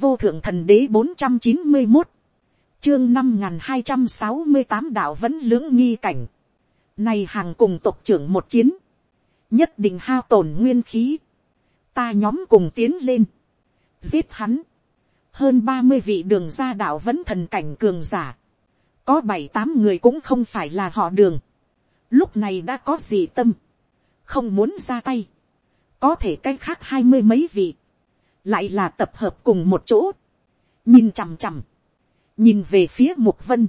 vô thượng thần đế bốn trăm chín mươi một, chương năm n hai trăm sáu mươi tám đạo vẫn lưỡng nghi cảnh, này hàng cùng tộc trưởng một chiến, nhất định hao tổn nguyên khí, ta nhóm cùng tiến lên, giết hắn, hơn ba mươi vị đường gia đạo vẫn thần cảnh cường giả, có bảy tám người cũng không phải là họ đường, lúc này đã có gì tâm, không muốn ra tay, có thể cách khác hai mươi mấy vị, lại là tập hợp cùng một chỗ, nhìn chằm chằm, nhìn về phía mục vân,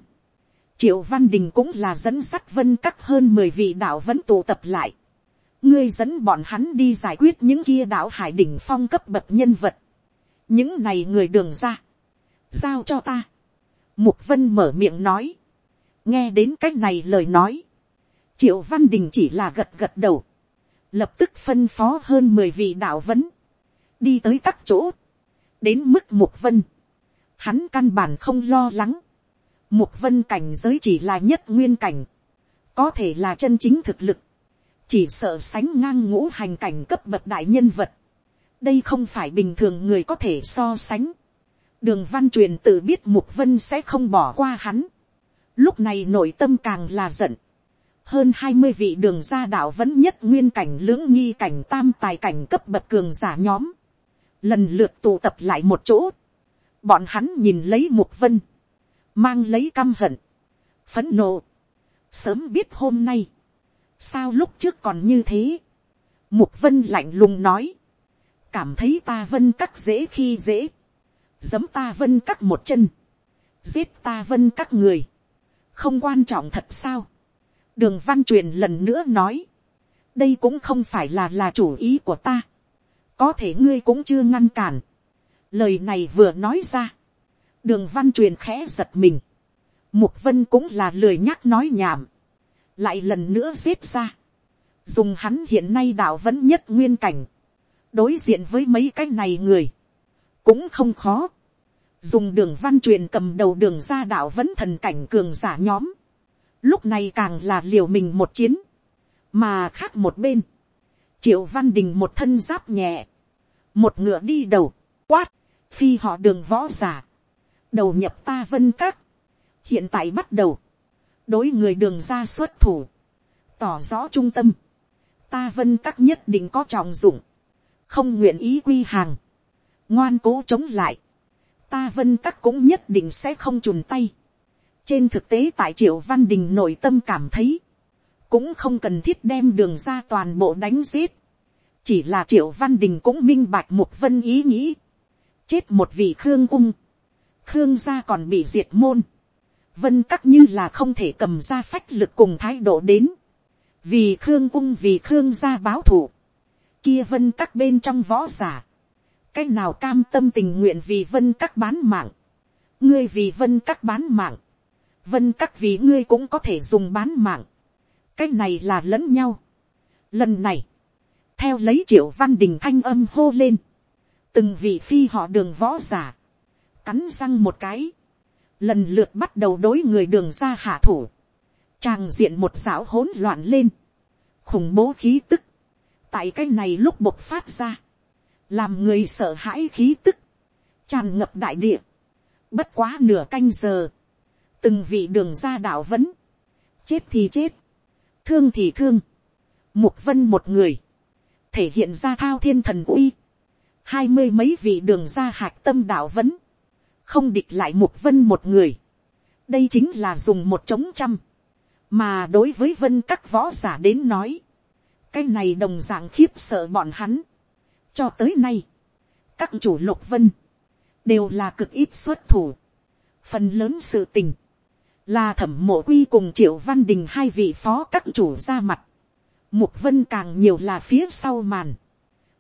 triệu văn đình cũng là dẫn sắt vân các hơn mười vị đạo vẫn tụ tập lại, ngươi dẫn bọn hắn đi giải quyết những kia đạo hải đỉnh phong cấp bậc nhân vật, những này người đường ra, giao cho ta, mục vân mở miệng nói, nghe đến c á c h này lời nói, triệu văn đình chỉ là gật gật đầu, lập tức phân phó hơn mười vị đạo vấn, đi tới các chỗ, đến mức mục vân, hắn căn bản không lo lắng, mục vân cảnh giới chỉ là nhất nguyên cảnh, có thể là chân chính thực lực, chỉ sợ sánh ngang ngũ hành cảnh cấp bậc đại nhân vật, đây không phải bình thường người có thể so sánh, đường văn truyền tự biết mục vân sẽ không bỏ qua hắn, lúc này nội tâm càng là giận. hơn hai mươi vị đường gia đạo vẫn nhất nguyên cảnh lưỡng nghi cảnh tam tài cảnh cấp bậc cường giả nhóm lần lượt tụ tập lại một chỗ. bọn hắn nhìn lấy mục vân. mang lấy căm hận. phấn nộ. sớm biết hôm nay. sao lúc trước còn như thế. mục vân lạnh lùng nói. cảm thấy ta vân cắt dễ khi dễ. giấm ta vân cắt một chân. giết ta vân các người không quan trọng thật sao. đường văn truyền lần nữa nói, đây cũng không phải là là chủ ý của ta có thể ngươi cũng chưa ngăn cản. lời này vừa nói ra. đường văn truyền khẽ giật mình. mục vân cũng là lười nhắc nói nhảm. lại lần nữa giết ra. dùng hắn hiện nay đạo vẫn nhất nguyên cảnh. đối diện với mấy cái này người. cũng không khó dùng đường văn truyền cầm đầu đường ra đạo vẫn thần cảnh cường giả nhóm, lúc này càng là liều mình một chiến, mà khác một bên, triệu văn đình một thân giáp nhẹ, một ngựa đi đầu, quát, phi họ đường võ giả, đầu nhập ta vân các, hiện tại bắt đầu, đối người đường ra xuất thủ, tỏ rõ trung tâm, ta vân các nhất định có trọng dụng, không nguyện ý quy hàng, ngoan cố chống lại, ta vân các cũng nhất định sẽ không chùn tay. trên thực tế tại triệu văn đình nội tâm cảm thấy, cũng không cần thiết đem đường ra toàn bộ đánh giết chỉ là triệu văn đình cũng minh bạch một vân ý nghĩ. chết một vị khương ung. khương gia còn bị diệt môn. vân các như là không thể cầm ra phách lực cùng thái độ đến. vì khương ung vì khương gia báo thù. kia vân các bên trong võ giả cái nào cam tâm tình nguyện vì vân các bán mạng, ngươi vì vân các bán mạng, vân các vì ngươi cũng có thể dùng bán mạng, cái này là lẫn nhau. Lần này, theo lấy triệu văn đình thanh âm hô lên, từng vị phi họ đường võ giả, cắn răng một cái, lần lượt bắt đầu đối người đường ra hạ thủ, tràng diện một dạo hỗn loạn lên, khủng bố khí tức, tại cái này lúc bộc phát ra, làm người sợ hãi khí tức, tràn ngập đại địa, bất quá nửa canh giờ, từng vị đường ra đạo vẫn. Chết thì chết, thương thì thương, mục vân một người, thể hiện ra thao thiên thần uy, hai mươi mấy vị đường ra hạc tâm đạo vấn, không địch lại mục vân một người, đây chính là dùng một trống trăm, mà đối với vân các võ giả đến nói, cái này đồng d ạ n g khiếp sợ bọn hắn, cho tới nay, các chủ lục vân, đều là cực ít xuất thủ. Phần lớn sự tình, là thẩm mộ quy cùng triệu văn đình hai vị phó các chủ ra mặt. Mục vân càng nhiều là phía sau màn.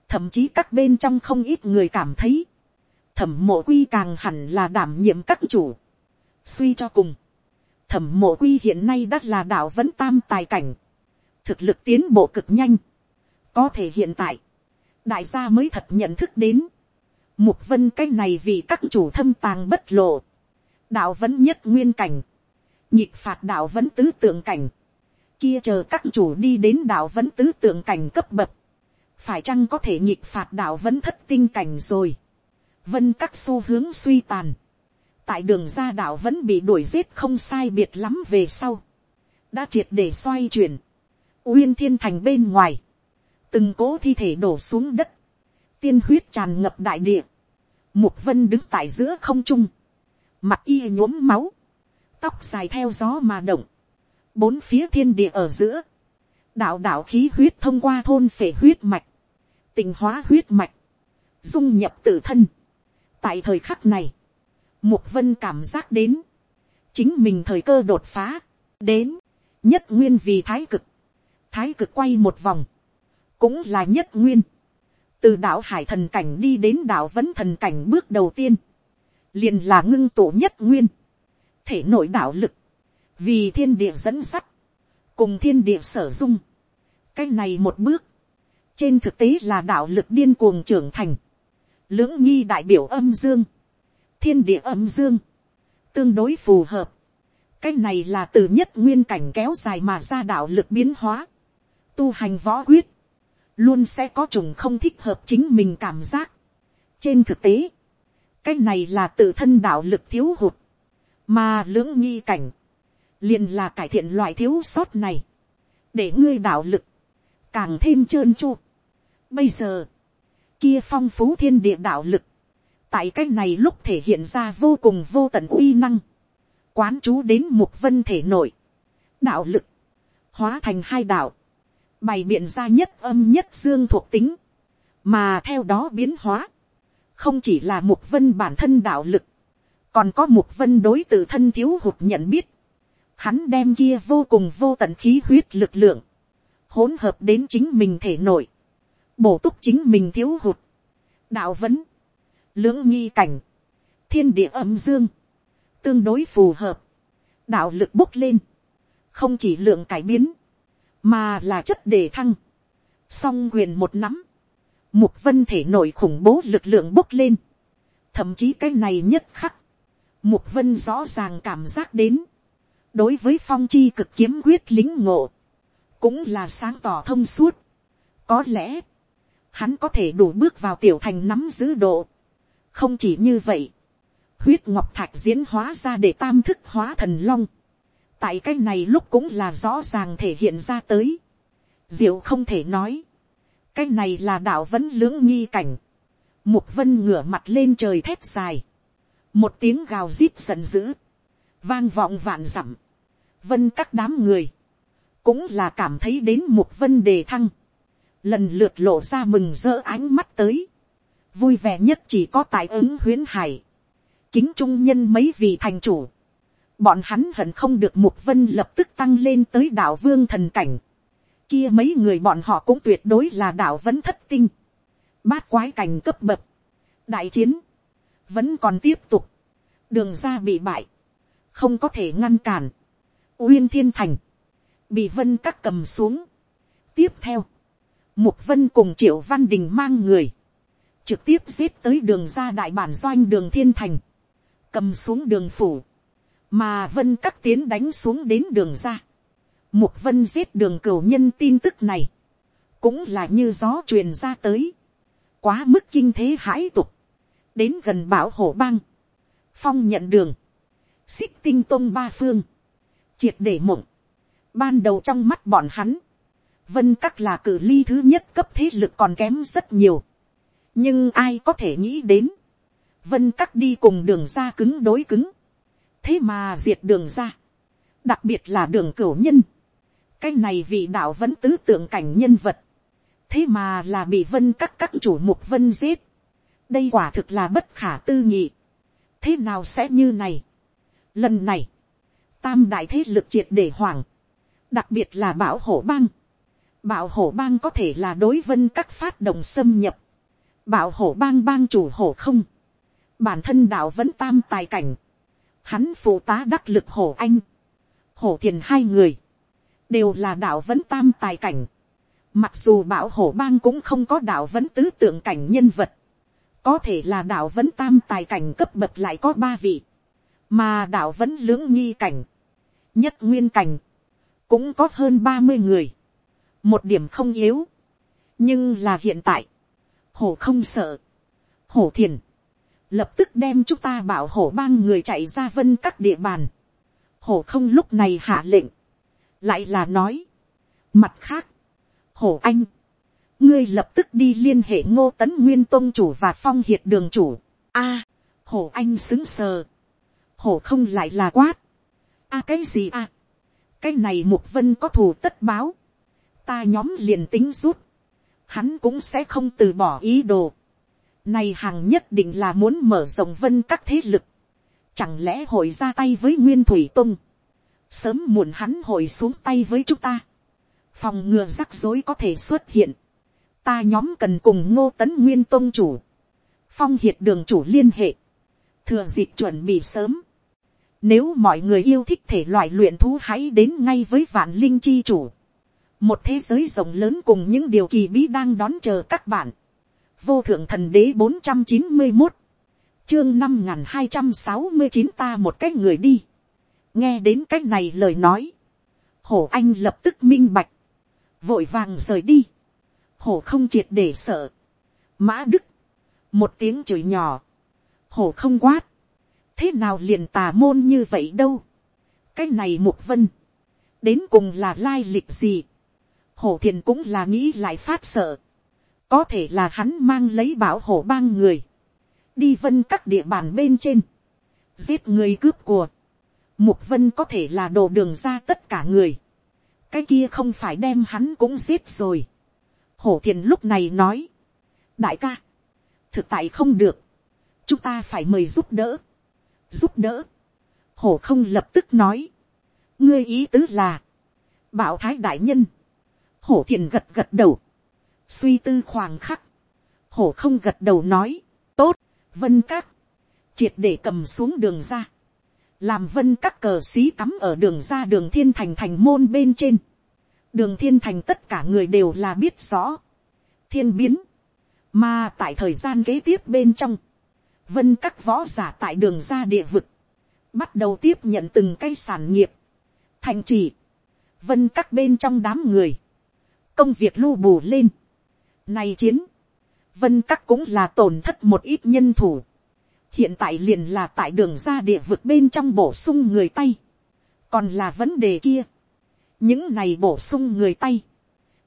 Thậm chí các bên trong không ít người cảm thấy. Thẩm mộ quy càng hẳn là đảm nhiệm các chủ. Suy cho cùng. Thẩm mộ quy hiện nay đã là đạo vẫn tam tài cảnh. Thực lực tiến bộ cực nhanh. Có thể hiện tại đại gia mới thật nhận thức đến, mục vân cái này vì các chủ thâm tàng bất lộ, đạo vẫn nhất nguyên cảnh, nhịp phạt đạo vẫn tứ tượng cảnh, kia chờ các chủ đi đến đạo vẫn tứ tượng cảnh cấp bậc, phải chăng có thể nhịp phạt đạo vẫn thất tinh cảnh rồi, vân các xu hướng suy tàn, tại đường ra đảo vẫn bị đuổi giết không sai biệt lắm về sau, đã triệt để xoay chuyển, uyên thiên thành bên ngoài, từng cố thi thể đổ xuống đất, tiên huyết tràn ngập đại địa, mục vân đứng tại giữa không trung, mặt y nhuốm máu, tóc dài theo gió mà động, bốn phía thiên địa ở giữa, đạo đạo khí huyết thông qua thôn phể huyết mạch, tình hóa huyết mạch, dung nhập tự thân. tại thời khắc này, mục vân cảm giác đến, chính mình thời cơ đột phá, đến, nhất nguyên vì thái cực, thái cực quay một vòng, cũng là nhất nguyên, từ đạo hải thần cảnh đi đến đạo vẫn thần cảnh bước đầu tiên, liền là ngưng tụ nhất nguyên, thể nội đạo lực, vì thiên địa dẫn sắt, cùng thiên địa sở dung, cái này một bước, trên thực tế là đạo lực điên cuồng trưởng thành, lưỡng nghi đại biểu âm dương, thiên địa âm dương, tương đối phù hợp, cái này là từ nhất nguyên cảnh kéo dài mà ra đạo lực biến hóa, tu hành võ quyết, luôn sẽ có trùng không thích hợp chính mình cảm giác. trên thực tế, cái này là tự thân đạo lực thiếu hụt, mà lưỡng nghi cảnh, liền là cải thiện loại thiếu sót này, để ngươi đạo lực, càng thêm trơn tru. Bây giờ, kia phong phú thiên địa đạo lực, tại cái này lúc thể hiện ra vô cùng vô tận uy năng, quán chú đến mục vân thể nội, đạo lực, hóa thành hai đạo, bày biện ra nhất âm nhất dương thuộc tính, mà theo đó biến hóa, không chỉ là mục vân bản thân đạo lực, còn có mục vân đối t thân thiếu hụt nhận biết, hắn đem kia vô cùng vô tận khí huyết lực lượng, hỗn hợp đến chính mình thể nội, bổ túc chính mình thiếu hụt, đạo vấn, lưỡng nghi cảnh, thiên địa âm dương, tương đối phù hợp, đạo lực bốc lên, không chỉ lượng cải biến, mà là chất đề thăng, song quyền một nắm, mục vân thể nội khủng bố lực lượng bốc lên, thậm chí cái này nhất khắc, mục vân rõ ràng cảm giác đến, đối với phong chi cực kiếm quyết lính ngộ, cũng là sáng tỏ thông suốt. có lẽ, hắn có thể đủ bước vào tiểu thành nắm giữ độ. không chỉ như vậy, huyết ngọc thạch diễn hóa ra để tam thức hóa thần long. tại cái này lúc cũng là rõ ràng thể hiện ra tới. diệu không thể nói. cái này là đạo vẫn lưỡng nghi cảnh. mục vân ngửa mặt lên trời thét dài. một tiếng gào rít giận dữ vang vọng vạn dặm. vân các đám người. cũng là cảm thấy đến một vân đề thăng. lần lượt lộ ra mừng rỡ ánh mắt tới. vui vẻ nhất chỉ có tại ứng huyến hải kính trung nhân mấy vị thành chủ. Bọn hắn hận không được mục vân lập tức tăng lên tới đảo vương thần cảnh. Kia mấy người bọn họ cũng tuyệt đối là đảo vẫn thất tinh. Bát quái cảnh cấp bậc. Đại chiến. Vẫn còn tiếp tục. Đường ra bị bại. Không có thể ngăn cản. Uyên thiên thành. Bị vân các cầm xuống. Tiếp theo. Mục vân cùng triệu văn đình mang người trực tiếp giết tới đường ra đại bản doanh đường thiên thành cầm xuống đường phủ, mà vân các tiến đánh xuống đến đường ra. Mục vân giết đường cửu nhân tin tức này, cũng là như gió truyền ra tới, quá mức kinh thế hãi tục, đến gần bảo Hổ bang, phong nhận đường, xích tinh tôn ba phương, triệt để mộng, ban đầu trong mắt bọn hắn, vân các là cử ly thứ nhất cấp thế lực còn kém rất nhiều, nhưng ai có thể nghĩ đến, vân các đi cùng đường ra cứng đối cứng, thế mà diệt đường ra, đặc biệt là đường cửu nhân, cái này vị đạo vẫn tứ tượng cảnh nhân vật, thế mà là bị vân các các chủ mục vân giết, đây quả thực là bất khả tư nghị, thế nào sẽ như này, lần này, tam đại thế lực triệt để hoảng, đặc biệt là bảo hổ bang, bảo hổ bang có thể là đối vân các phát động xâm nhập, bảo hổ bang bang chủ hổ không, bản thân đạo vẫn tam tài cảnh, hắn phụ tá đắc lực hổ anh, hổ thiền hai người, đều là đạo vẫn tam tài cảnh, mặc dù bảo hổ bang cũng không có đạo vẫn tứ tượng cảnh nhân vật, có thể là đạo vẫn tam tài cảnh cấp bậc lại có ba vị, mà đạo vẫn lưỡng nghi cảnh, nhất nguyên cảnh, cũng có hơn ba mươi người, một điểm không yếu, nhưng là hiện tại, hổ không sợ, hổ thiền, lập tức đem chúng ta bảo hổ bang người chạy ra vân các địa bàn. hổ không lúc này hạ lệnh, lại là nói. mặt khác, hổ anh, ngươi lập tức đi liên hệ ngô tấn nguyên tôn chủ và phong hiệt đường chủ. a, hổ anh xứng sờ, hổ không lại là quát. a cái gì a, cái này mục vân có thù tất báo, ta nhóm liền tính rút, hắn cũng sẽ không từ bỏ ý đồ. Này hàng nhất định là muốn mở rộng vân các thế lực. Chẳng lẽ hội ra tay với Nguyên Thủy Tông. Sớm muộn hắn hội xuống tay với chúng ta. Phòng ngừa rắc rối có thể xuất hiện. Ta nhóm cần cùng ngô tấn Nguyên Tông chủ. Phong hiệt đường chủ liên hệ. Thừa dịp chuẩn bị sớm. Nếu mọi người yêu thích thể loại luyện thú hãy đến ngay với vạn linh chi chủ. Một thế giới rộng lớn cùng những điều kỳ bí đang đón chờ các bạn. Vô thượng thần đế bốn trăm chín mươi một, chương năm n hai trăm sáu mươi chín ta một cái người đi, nghe đến cách này lời nói, hổ anh lập tức minh bạch, vội vàng rời đi, hổ không triệt để sợ, mã đức, một tiếng chửi nhỏ, hổ không quát, thế nào liền tà môn như vậy đâu, cái này mục vân, đến cùng là lai lịch gì, hổ thiền cũng là nghĩ lại phát sợ, có thể là hắn mang lấy bảo hộ bang người, đi vân các địa bàn bên trên, giết người cướp của, mục vân có thể là đồ đường ra tất cả người, cái kia không phải đem hắn cũng giết rồi. hổ thiền lúc này nói, đại ca, thực tại không được, chúng ta phải mời giúp đỡ, giúp đỡ, hổ không lập tức nói, ngươi ý tứ là, bảo thái đại nhân, hổ thiền gật gật đầu, suy tư khoảng khắc, hổ không gật đầu nói, tốt, vân các, triệt để cầm xuống đường ra, làm vân các cờ xí cắm ở đường ra đường thiên thành thành môn bên trên, đường thiên thành tất cả người đều là biết rõ, thiên biến, mà tại thời gian kế tiếp bên trong, vân các võ giả tại đường ra địa vực, bắt đầu tiếp nhận từng cây sản nghiệp, thành trì, vân các bên trong đám người, công việc lưu bù lên, Nay chiến, vân các cũng là tổn thất một ít nhân thủ. Hiện tại liền là tại đường ra địa vực bên trong bổ sung người tay. Còn là vấn đề kia. Những này bổ sung người tay.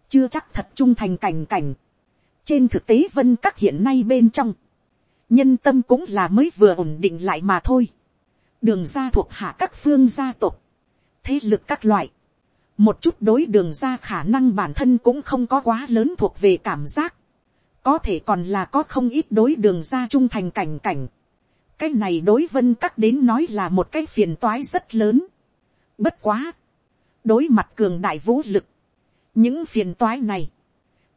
Chưa chắc thật trung thành cảnh cảnh. Trên thực tế vân các hiện nay bên trong. Nhân tâm cũng là mới vừa ổn định lại mà thôi. Đường ra thuộc hạ các phương gia tộc. Thế lực các loại một chút đối đường ra khả năng bản thân cũng không có quá lớn thuộc về cảm giác, có thể còn là có không ít đối đường ra trung thành cảnh cảnh. cái này đối vân các đến nói là một cái phiền toái rất lớn. bất quá, đối mặt cường đại vũ lực, những phiền toái này,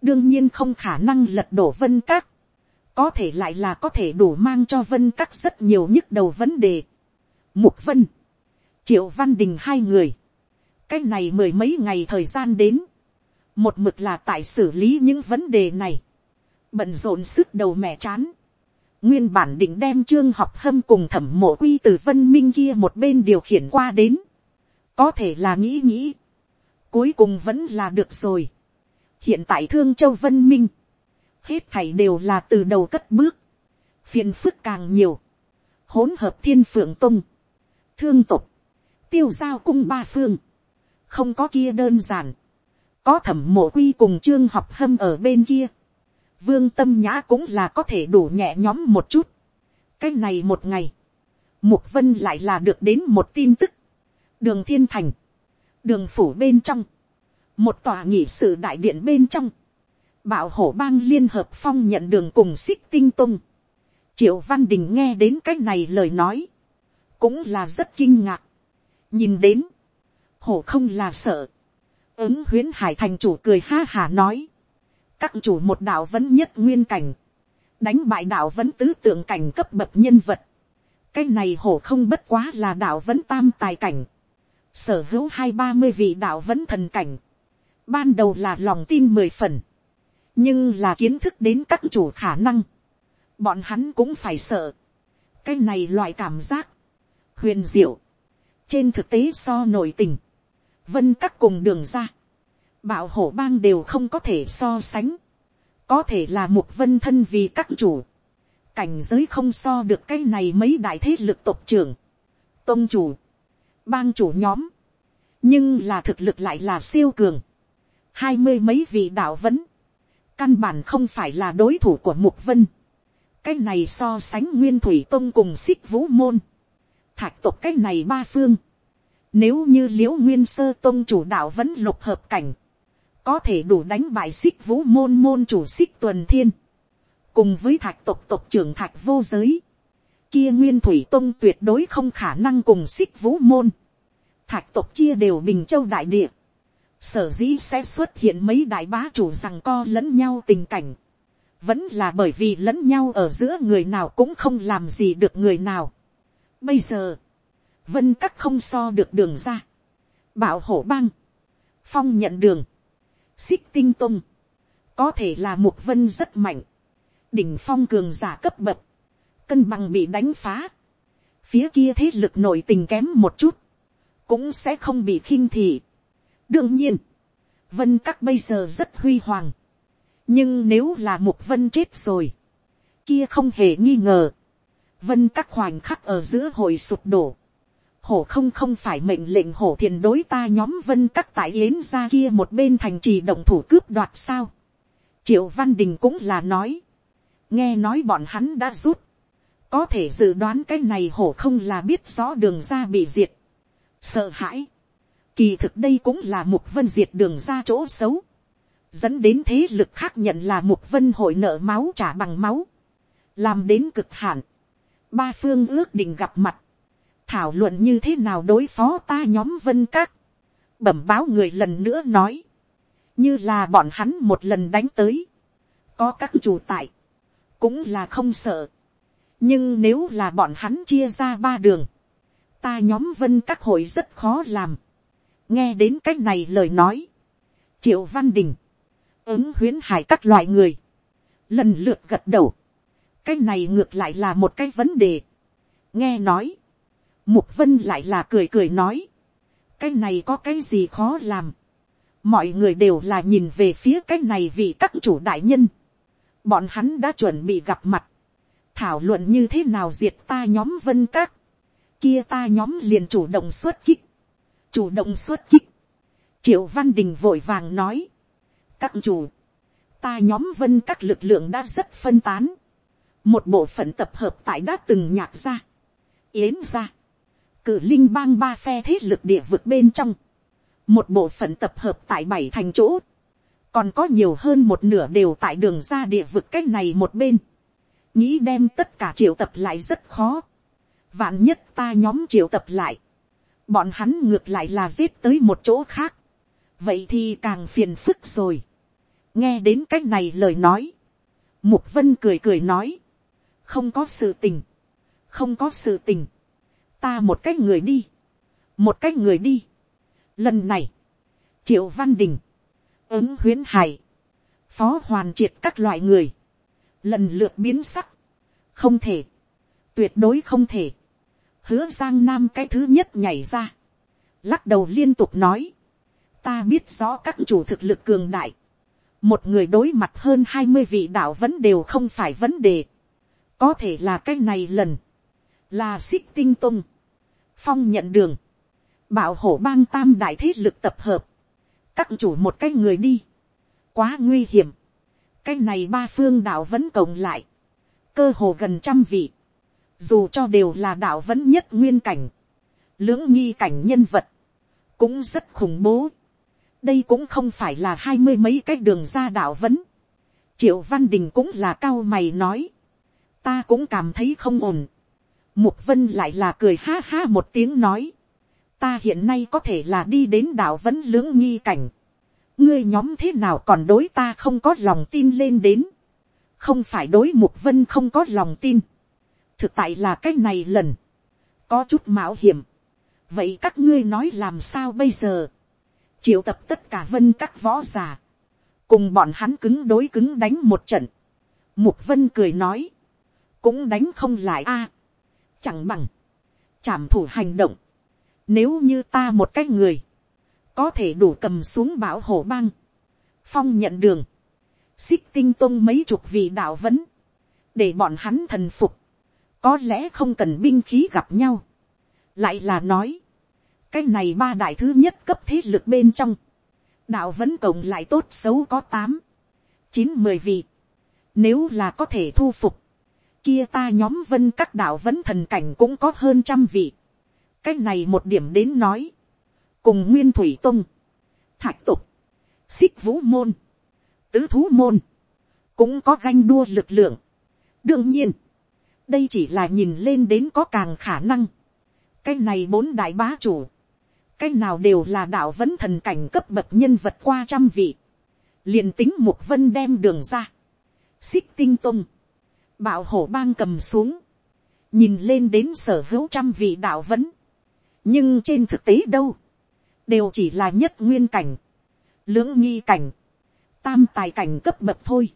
đương nhiên không khả năng lật đổ vân các, có thể lại là có thể đủ mang cho vân các rất nhiều nhức đầu vấn đề. mục vân, triệu văn đình hai người, cái này mười mấy ngày thời gian đến, một mực là tại xử lý những vấn đề này, bận rộn sức đầu mẹ chán, nguyên bản định đem trương học hâm cùng thẩm mộ quy từ vân minh kia một bên điều khiển qua đến, có thể là nghĩ nghĩ, cuối cùng vẫn là được rồi. hiện tại thương châu vân minh, hết thảy đều là từ đầu cất bước, phiền phức càng nhiều, hỗn hợp thiên phượng tung, thương tục, tiêu giao cung ba phương, không có kia đơn giản, có thẩm mộ quy cùng trương học hâm ở bên kia, vương tâm nhã cũng là có thể đủ nhẹ nhóm một chút. cái này một ngày, mục vân lại là được đến một tin tức, đường thiên thành, đường phủ bên trong, một tòa nghị sự đại điện bên trong, bạo hổ bang liên hợp phong nhận đường cùng xích tinh tung, triệu văn đình nghe đến cái này lời nói, cũng là rất kinh ngạc, nhìn đến, hổ không là sợ. ứng huyến hải thành chủ cười ha hà nói. các chủ một đạo vẫn nhất nguyên cảnh. đánh bại đạo vẫn tứ tượng cảnh cấp bậc nhân vật. cái này hổ không bất quá là đạo vẫn tam tài cảnh. sở hữu hai ba mươi vị đạo vẫn thần cảnh. ban đầu là lòng tin mười phần nhưng là kiến thức đến các chủ khả năng. bọn hắn cũng phải sợ. cái này loại cảm giác. huyền diệu. Trên thực tế so nội tình, vân các cùng đường ra, bảo hổ bang đều không có thể so sánh, có thể là một vân thân vì các chủ, cảnh giới không so được cái này mấy đại thế lực tộc trưởng, tôn chủ, bang chủ nhóm, nhưng là thực lực lại là siêu cường, hai mươi mấy vị đạo vẫn, căn bản không phải là đối thủ của mục vân, cái này so sánh nguyên thủy tôn cùng xích vũ môn, thạch tộc cái này ba phương, nếu như liễu nguyên sơ tôn chủ đạo vẫn lục hợp cảnh, có thể đủ đánh bại xích vũ môn môn chủ xích tuần thiên, cùng với thạch tộc tộc trưởng thạch vô giới, kia nguyên thủy tôn tuyệt đối không khả năng cùng xích vũ môn, thạch tộc chia đều bình châu đại địa, sở dĩ sẽ xuất hiện mấy đại bá chủ rằng co lẫn nhau tình cảnh, vẫn là bởi vì lẫn nhau ở giữa người nào cũng không làm gì được người nào. Bây giờ, vân các không so được đường ra. bảo hổ băng, phong nhận đường, xích tinh tung, có thể là một vân rất mạnh, đỉnh phong cường giả cấp bậc, cân bằng bị đánh phá, phía kia thế lực nội tình kém một chút, cũng sẽ không bị khinh thị đương nhiên, vân các bây giờ rất huy hoàng, nhưng nếu là một vân chết rồi, kia không hề nghi ngờ, vân các khoảnh khắc ở giữa hội sụp đổ, hổ không không phải mệnh lệnh hổ thiền đối ta nhóm vân các tại yến ra kia một bên thành trì động thủ cướp đoạt sao. triệu văn đình cũng là nói, nghe nói bọn hắn đã rút, có thể dự đoán cái này hổ không là biết rõ đường ra bị diệt, sợ hãi, kỳ thực đây cũng là mục vân diệt đường ra chỗ xấu, dẫn đến thế lực khác nhận là mục vân hội nợ máu trả bằng máu, làm đến cực hạn, ba phương ước định gặp mặt, thảo luận như thế nào đối phó ta nhóm vân các, bẩm báo người lần nữa nói, như là bọn hắn một lần đánh tới, có các chủ tại, cũng là không sợ, nhưng nếu là bọn hắn chia ra ba đường, ta nhóm vân các hội rất khó làm, nghe đến c á c h này lời nói, triệu văn đình, ứng huyến hải các loại người, lần lượt gật đầu, cái này ngược lại là một cái vấn đề, nghe nói, Mục vân lại là cười cười nói. Cái này có cái gì khó làm. Mọi người đều là nhìn về phía cái này vì các chủ đại nhân. Bọn hắn đã chuẩn bị gặp mặt. Thảo luận như thế nào diệt ta nhóm vân các. Kia ta nhóm liền chủ động xuất kích. Chủ động xuất kích. Triệu Văn Đình vội vàng nói. Các chủ. Ta nhóm vân các lực lượng đã rất phân tán. Một bộ phận tập hợp tại đã từng nhạc ra. Yến ra cử linh bang ba phe thế lực địa vực bên trong, một bộ phận tập hợp tại bảy thành chỗ, còn có nhiều hơn một nửa đều tại đường ra địa vực cách này một bên, nghĩ đem tất cả triệu tập lại rất khó, vạn nhất ta nhóm triệu tập lại, bọn hắn ngược lại là giết tới một chỗ khác, vậy thì càng phiền phức rồi, nghe đến cách này lời nói, mục vân cười cười nói, không có sự tình, không có sự tình, ta một cái người đi, một cái người đi. Lần này, triệu văn đình, ứng huyến hải, phó hoàn triệt các loại người, lần lượt biến sắc, không thể, tuyệt đối không thể, hứa giang nam cái thứ nhất nhảy ra, lắc đầu liên tục nói, ta biết rõ các chủ thực lực cường đại, một người đối mặt hơn hai mươi vị đạo vẫn đều không phải vấn đề, có thể là cái này lần, là xích tinh tung, phong nhận đường, bảo hổ bang tam đại thế lực tập hợp, các chủ một cái người đi, quá nguy hiểm, cái này ba phương đạo vẫn cộng lại, cơ hồ gần trăm vị, dù cho đều là đạo vẫn nhất nguyên cảnh, lưỡng nghi cảnh nhân vật, cũng rất khủng bố. đây cũng không phải là hai mươi mấy cái đường ra đạo vẫn. triệu văn đình cũng là cao mày nói, ta cũng cảm thấy không ổn. Mục vân lại là cười ha ha một tiếng nói. Ta hiện nay có thể là đi đến đạo vẫn lưỡng nghi cảnh. Ngươi nhóm thế nào còn đối ta không có lòng tin lên đến. Không phải đối mục vân không có lòng tin. Thực tại là cái này lần. Có chút mạo hiểm. Vậy các ngươi nói làm sao bây giờ? Triệu tập tất cả vân các võ giả. Cùng bọn hắn cứng đối cứng đánh một trận. Mục vân cười nói. Cũng đánh không lại a chẳng bằng, chảm thủ hành động, nếu như ta một cái người, có thể đủ cầm xuống bảo hổ băng, phong nhận đường, xích tinh tôn mấy chục vị đạo vấn, để bọn hắn thần phục, có lẽ không cần binh khí gặp nhau, lại là nói, cái này ba đại thứ nhất cấp thế lực bên trong, đạo vẫn cộng lại tốt xấu có tám, chín mười vị, nếu là có thể thu phục, kia ta nhóm vân các đạo vẫn thần cảnh cũng có hơn trăm vị, cái này một điểm đến nói, cùng nguyên thủy tung, thạch tục, xích vũ môn, tứ thú môn, cũng có ganh đua lực lượng. đương nhiên, đây chỉ là nhìn lên đến có càng khả năng. cái này bốn đại bá chủ, cái nào đều là đạo vẫn thần cảnh cấp bậc nhân vật qua trăm vị, liền tính mục vân đem đường ra, xích tinh tung, bạo hổ bang cầm xuống, nhìn lên đến sở hữu trăm vị đạo vẫn, nhưng trên thực tế đâu, đều chỉ là nhất nguyên cảnh, lưỡng nghi cảnh, tam tài cảnh cấp bậc thôi,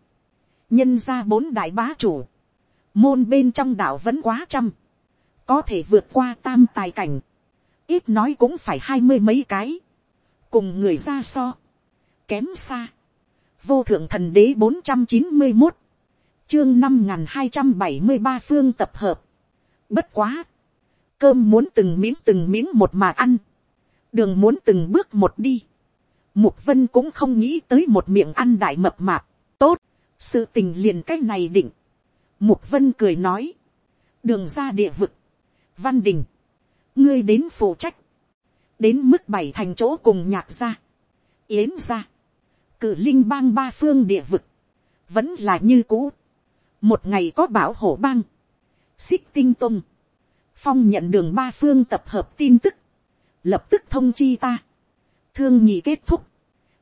nhân ra bốn đại bá chủ, môn bên trong đảo vẫn quá trăm, có thể vượt qua tam tài cảnh, ít nói cũng phải hai mươi mấy cái, cùng người ra so, kém xa, vô thượng thần đế bốn trăm chín mươi một, chương năm n g h n hai trăm bảy mươi ba phương tập hợp, bất quá, cơm muốn từng miếng từng miếng một mà ăn, đường muốn từng bước một đi, mục vân cũng không nghĩ tới một miệng ăn đại mập mạp, tốt, sự tình liền cái này định, Mục Vân cười nói. Đường ra địa vực. Văn Đình. Ngươi đến phụ trách. Đến mức bảy thành chỗ cùng nhạc ra. Yến ra. Cử linh bang ba phương địa vực. Vẫn là như cũ. Một ngày có bảo hổ bang. Xích tinh tung. Phong nhận đường ba phương tập hợp tin tức. Lập tức thông chi ta. Thương nhị kết thúc.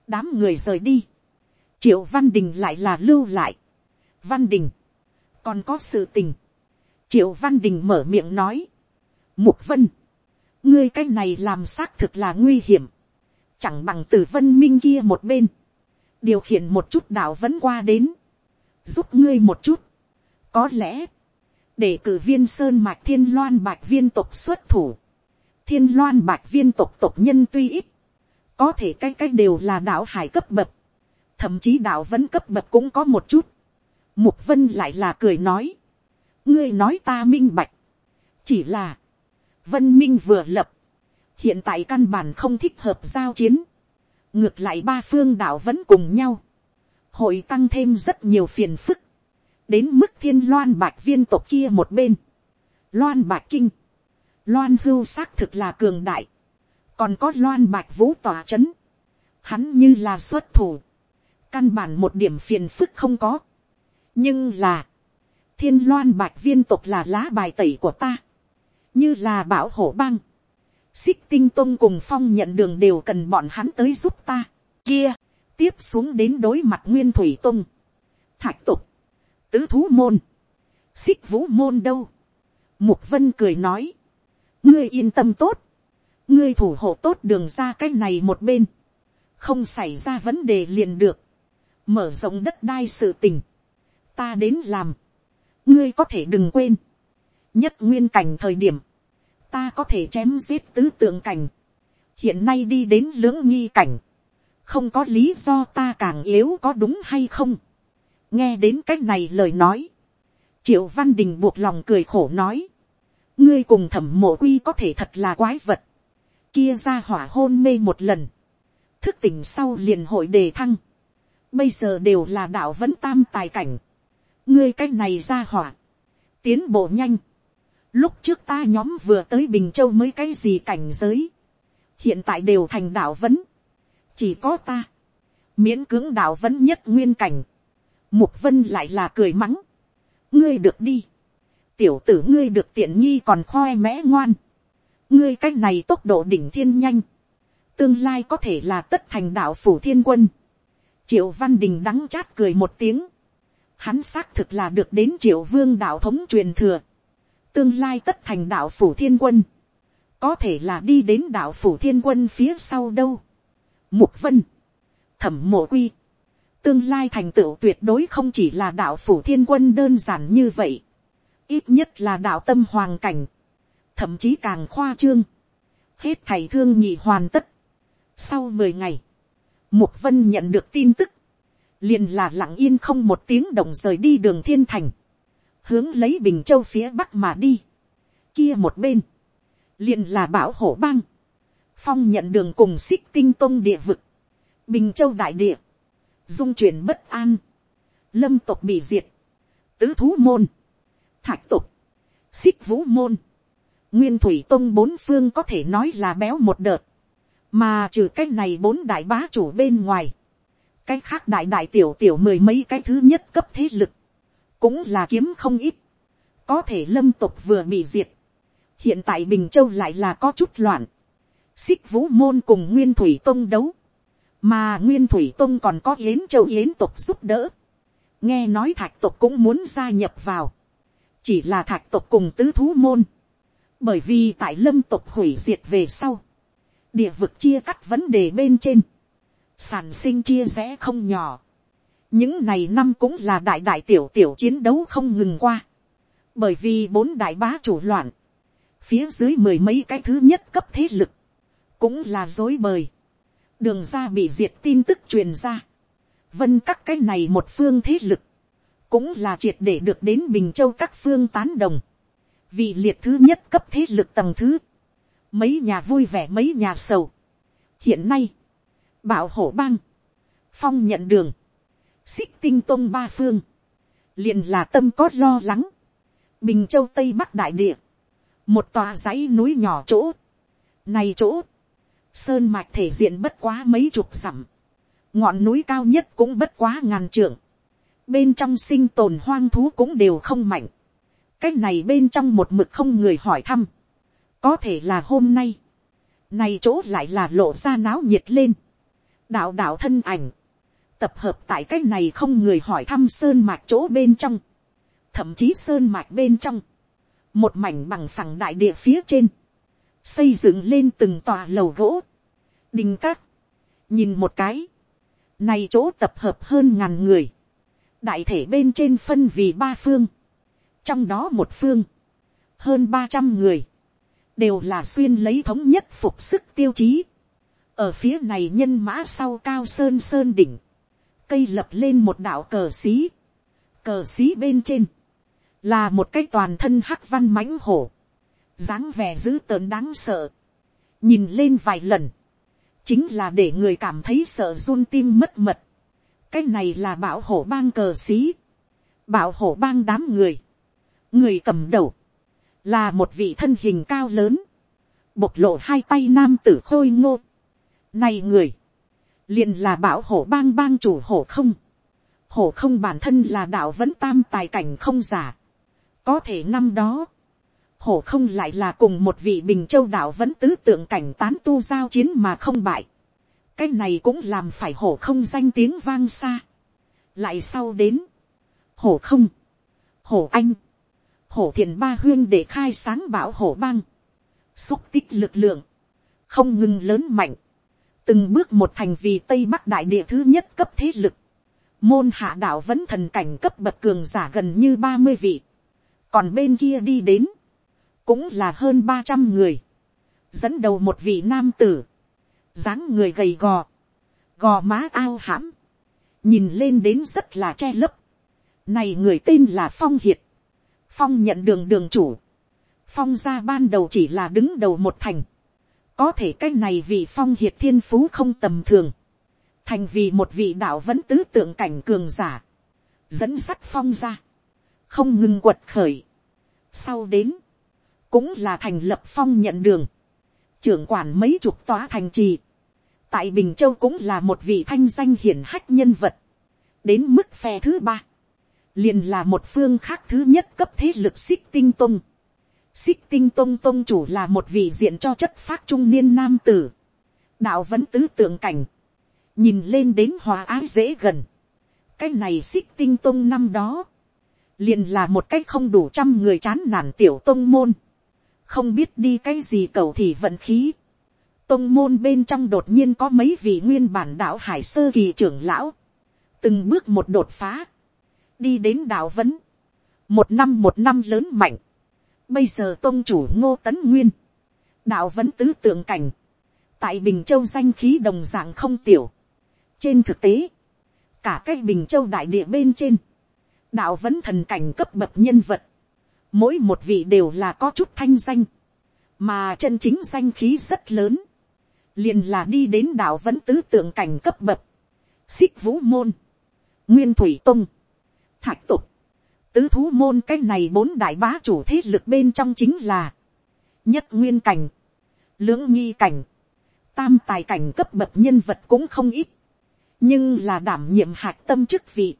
Đám người rời đi. Triệu Văn Đình lại là lưu lại. Văn Đình còn có sự tình. triệu văn đình mở miệng nói. mục vân, ngươi cái này làm xác thực là nguy hiểm. chẳng bằng từ vân minh kia một bên. điều khiển một chút đạo vẫn qua đến. giúp ngươi một chút. có lẽ, để cử viên sơn mạch thiên loan bạch viên tộc xuất thủ. thiên loan bạch viên tộc tộc nhân tuy ít. có thể cái cái đều là đạo hải cấp bậc. thậm chí đạo vẫn cấp bậc cũng có một chút Mục vân lại là cười nói. ngươi nói ta minh bạch. chỉ là, vân minh vừa lập. hiện tại căn bản không thích hợp giao chiến. ngược lại ba phương đạo vẫn cùng nhau. hội tăng thêm rất nhiều phiền phức. đến mức thiên loan bạch viên tộc kia một bên. loan bạch kinh. loan hưu xác thực là cường đại. còn có loan bạch vũ tỏa chấn, hắn như là xuất thủ. căn bản một điểm phiền phức không có nhưng là, thiên loan bạch viên tộc là lá bài tẩy của ta, như là bảo hổ băng. Xích tinh tôn cùng phong nhận đường đều cần bọn hắn tới giúp ta, kia, tiếp xuống đến đối mặt nguyên thủy tôn, thạch tục, tứ thú môn, xích vũ môn đâu, mục vân cười nói, ngươi yên tâm tốt, ngươi thủ hộ tốt đường ra cái này một bên, không xảy ra vấn đề liền được, mở rộng đất đai sự tình, ta đến làm, ngươi có thể đừng quên, nhất nguyên cảnh thời điểm, ta có thể chém giết tứ tượng cảnh, hiện nay đi đến lưỡng nghi cảnh, không có lý do ta càng yếu có đúng hay không, nghe đến c á c h này lời nói, triệu văn đình buộc lòng cười khổ nói, ngươi cùng thẩm mộ quy có thể thật là quái vật, kia ra hỏa hôn mê một lần, thức tỉnh sau liền hội đề thăng, bây giờ đều là đạo vẫn tam tài cảnh, ngươi cái này ra hỏa, tiến bộ nhanh, lúc trước ta nhóm vừa tới bình châu mới cái gì cảnh giới, hiện tại đều thành đạo vấn, chỉ có ta, miễn cưỡng đạo vấn nhất nguyên cảnh, mục vân lại là cười mắng, ngươi được đi, tiểu tử ngươi được tiện nghi còn khoe mẽ ngoan, ngươi cách này tốc độ đỉnh thiên nhanh, tương lai có thể là tất thành đạo phủ thiên quân, triệu văn đình đắng chát cười một tiếng, hắn xác thực là được đến triệu vương đạo thống truyền thừa, tương lai tất thành đạo phủ thiên quân, có thể là đi đến đạo phủ thiên quân phía sau đâu. Mục vân, thẩm mộ quy, tương lai thành tựu tuyệt đối không chỉ là đạo phủ thiên quân đơn giản như vậy, ít nhất là đạo tâm hoàng cảnh, thậm chí càng khoa trương, hết thầy thương nhị hoàn tất. Sau mười ngày, Mục Vân nhận được tin tức, liền là lặng yên không một tiếng động rời đi đường thiên thành, hướng lấy bình châu phía bắc mà đi, kia một bên, liền là bảo hộ bang, phong nhận đường cùng xích tinh tôn địa vực, bình châu đại địa, dung chuyển bất an, lâm tộc bị diệt, tứ thú môn, thạch tộc, xích vũ môn, nguyên thủy tôn bốn phương có thể nói là béo một đợt, mà trừ cái này bốn đại bá chủ bên ngoài, cái khác đại đại tiểu tiểu mười mấy cái thứ nhất cấp thế lực, cũng là kiếm không ít, có thể lâm tục vừa bị diệt, hiện tại bình châu lại là có chút loạn, xích vũ môn cùng nguyên thủy tông đấu, mà nguyên thủy tông còn có yến châu yến tục giúp đỡ, nghe nói thạch tộc cũng muốn gia nhập vào, chỉ là thạch tộc cùng tứ thú môn, bởi vì tại lâm tộc hủy diệt về sau, địa vực chia cắt vấn đề bên trên, sản sinh chia rẽ không nhỏ. những này năm cũng là đại đại tiểu tiểu chiến đấu không ngừng qua, bởi vì bốn đại bá chủ loạn, phía dưới mười mấy cái thứ nhất cấp thế lực, cũng là dối bời, đường ra bị diệt tin tức truyền ra, vân các cái này một phương thế lực, cũng là triệt để được đến bình châu các phương tán đồng, vì liệt thứ nhất cấp thế lực tầng thứ, mấy nhà vui vẻ mấy nhà sầu. hiện nay, bảo hổ bang, phong nhận đường, xích tinh tôn ba phương, liền là tâm có lo lắng, bình châu tây bắc đại địa, một tòa dãy núi nhỏ chỗ, này chỗ, sơn mạch thể diện bất quá mấy chục dặm, ngọn núi cao nhất cũng bất quá ngàn trượng, bên trong sinh tồn hoang thú cũng đều không mạnh, cách này bên trong một mực không người hỏi thăm, có thể là hôm nay, này chỗ lại là lộ ra náo nhiệt lên, đạo đạo thân ảnh, tập hợp tại cái này không người hỏi thăm sơn mạch chỗ bên trong, thậm chí sơn mạch bên trong, một mảnh bằng phẳng đại địa phía trên, xây dựng lên từng tòa lầu gỗ, đình các, nhìn một cái, này chỗ tập hợp hơn ngàn người, đại thể bên trên phân vì ba phương, trong đó một phương, hơn ba trăm người, đều là xuyên lấy thống nhất phục sức tiêu chí, ở phía này nhân mã sau cao sơn sơn đỉnh, cây lập lên một đạo cờ xí, cờ xí bên trên, là một cái toàn thân hắc văn mãnh hổ, dáng vẻ dữ tợn đáng sợ, nhìn lên vài lần, chính là để người cảm thấy sợ run tim mất mật, cái này là bảo hổ bang cờ xí, bảo hổ bang đám người, người cầm đầu, là một vị thân hình cao lớn, bộc lộ hai tay nam tử khôi ngô, này người, liền là bảo hổ bang bang chủ hổ không. Hổ không bản thân là đạo vẫn tam tài cảnh không giả. Có thể năm đó, hổ không lại là cùng một vị bình châu đạo vẫn tứ tượng cảnh tán tu giao chiến mà không bại. cái này cũng làm phải hổ không danh tiếng vang xa. lại sau đến, hổ không, hổ anh, hổ thiền ba huyên để khai sáng bảo hổ bang, xúc tích lực lượng, không ngừng lớn mạnh, từng bước một thành vì tây bắc đại địa thứ nhất cấp thế lực, môn hạ đạo vẫn thần cảnh cấp bậc cường giả gần như ba mươi vị, còn bên kia đi đến, cũng là hơn ba trăm người, dẫn đầu một vị nam tử, dáng người gầy gò, gò má ao hãm, nhìn lên đến rất là che lấp, này người tên là phong hiệt, phong nhận đường đường chủ, phong gia ban đầu chỉ là đứng đầu một thành, có thể cái này vì phong hiệt thiên phú không tầm thường, thành vì một vị đạo vẫn tứ tượng cảnh cường giả, dẫn sắt phong ra, không ngừng quật khởi. Sau đến, cũng là thành lập phong nhận đường, trưởng quản mấy chục tòa thành trì, tại bình châu cũng là một vị thanh danh hiển hách nhân vật, đến mức phe thứ ba, liền là một phương khác thứ nhất cấp thế lực xích tinh tung, xích tinh tông tông chủ là một vị diện cho chất phát trung niên nam tử. đạo vẫn tứ tượng cảnh. nhìn lên đến hòa ái dễ gần. cái này xích tinh tông năm đó. liền là một cách không đủ trăm người chán nản tiểu tông môn. không biết đi cái gì cầu thì vận khí. tông môn bên trong đột nhiên có mấy vị nguyên bản đạo hải sơ kỳ trưởng lão. từng bước một đột phá. đi đến đạo vấn. một năm một năm lớn mạnh Bây giờ tôn chủ ngô tấn nguyên. Đạo vẫn tứ tượng cảnh. Tại Bình Châu danh khí đồng dạng không tiểu. Trên thực tế. Cả cái Bình Châu đại địa bên trên. đạo vẫn thần cảnh cấp bậc nhân vật, mỗi một vị đều là có chút thanh danh, mà chân chính danh khí rất lớn, liền là đi đến đạo vẫn tứ tượng cảnh cấp bậc, xích vũ môn, nguyên thủy tông thạch tục, tứ thú môn cái này bốn đại bá chủ thế lực bên trong chính là nhất nguyên cảnh, lưỡng nghi cảnh, tam tài cảnh cấp bậc nhân vật cũng không ít, nhưng là đảm nhiệm hạt tâm chức vị,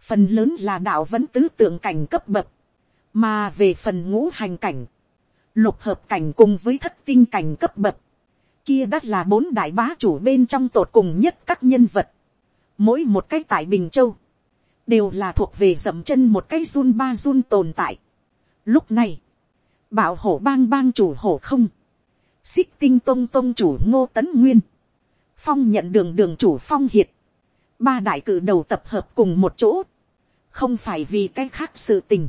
phần lớn là đạo vẫn tứ tượng cảnh cấp bậc, mà về phần ngũ hành cảnh, lục hợp cảnh cùng với thất tinh cảnh cấp bậc, kia đắt là bốn đại bá chủ bên trong tột cùng nhất các nhân vật, mỗi một cái tại bình châu, đều là thuộc về dậm chân một cái run ba run tồn tại. Lúc này, bảo hổ bang bang chủ hổ không, xích tinh tông tông chủ ngô tấn nguyên, phong nhận đường đường chủ phong hiệt, ba đại cử đầu tập hợp cùng một chỗ, không phải vì cái khác sự tình,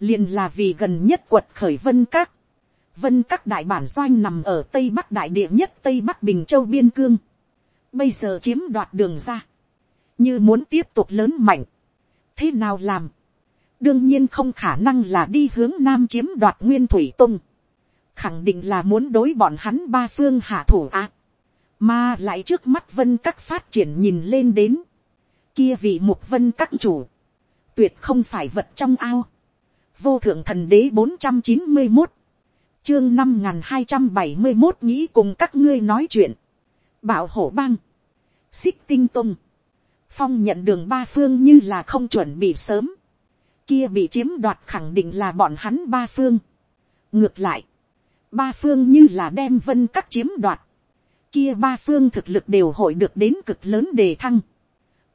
liền là vì gần nhất quật khởi vân các, vân các đại bản doanh nằm ở tây bắc đại địa nhất tây bắc bình châu biên cương, bây giờ chiếm đoạt đường ra, như muốn tiếp tục lớn mạnh, thế nào làm, đương nhiên không khả năng là đi hướng nam chiếm đoạt nguyên thủy tung, khẳng định là muốn đối bọn hắn ba phương hạ thủ ạ, mà lại trước mắt vân các phát triển nhìn lên đến, kia vị mục vân các chủ, tuyệt không phải vật trong ao, vô thượng thần đế bốn trăm chín mươi một, chương năm n g h n hai trăm bảy mươi một nghĩ cùng các ngươi nói chuyện, bảo hổ bang, xích tinh tung, phong nhận đường ba phương như là không chuẩn bị sớm, kia bị chiếm đoạt khẳng định là bọn hắn ba phương. ngược lại, ba phương như là đem vân các chiếm đoạt, kia ba phương thực lực đều hội được đến cực lớn đề thăng.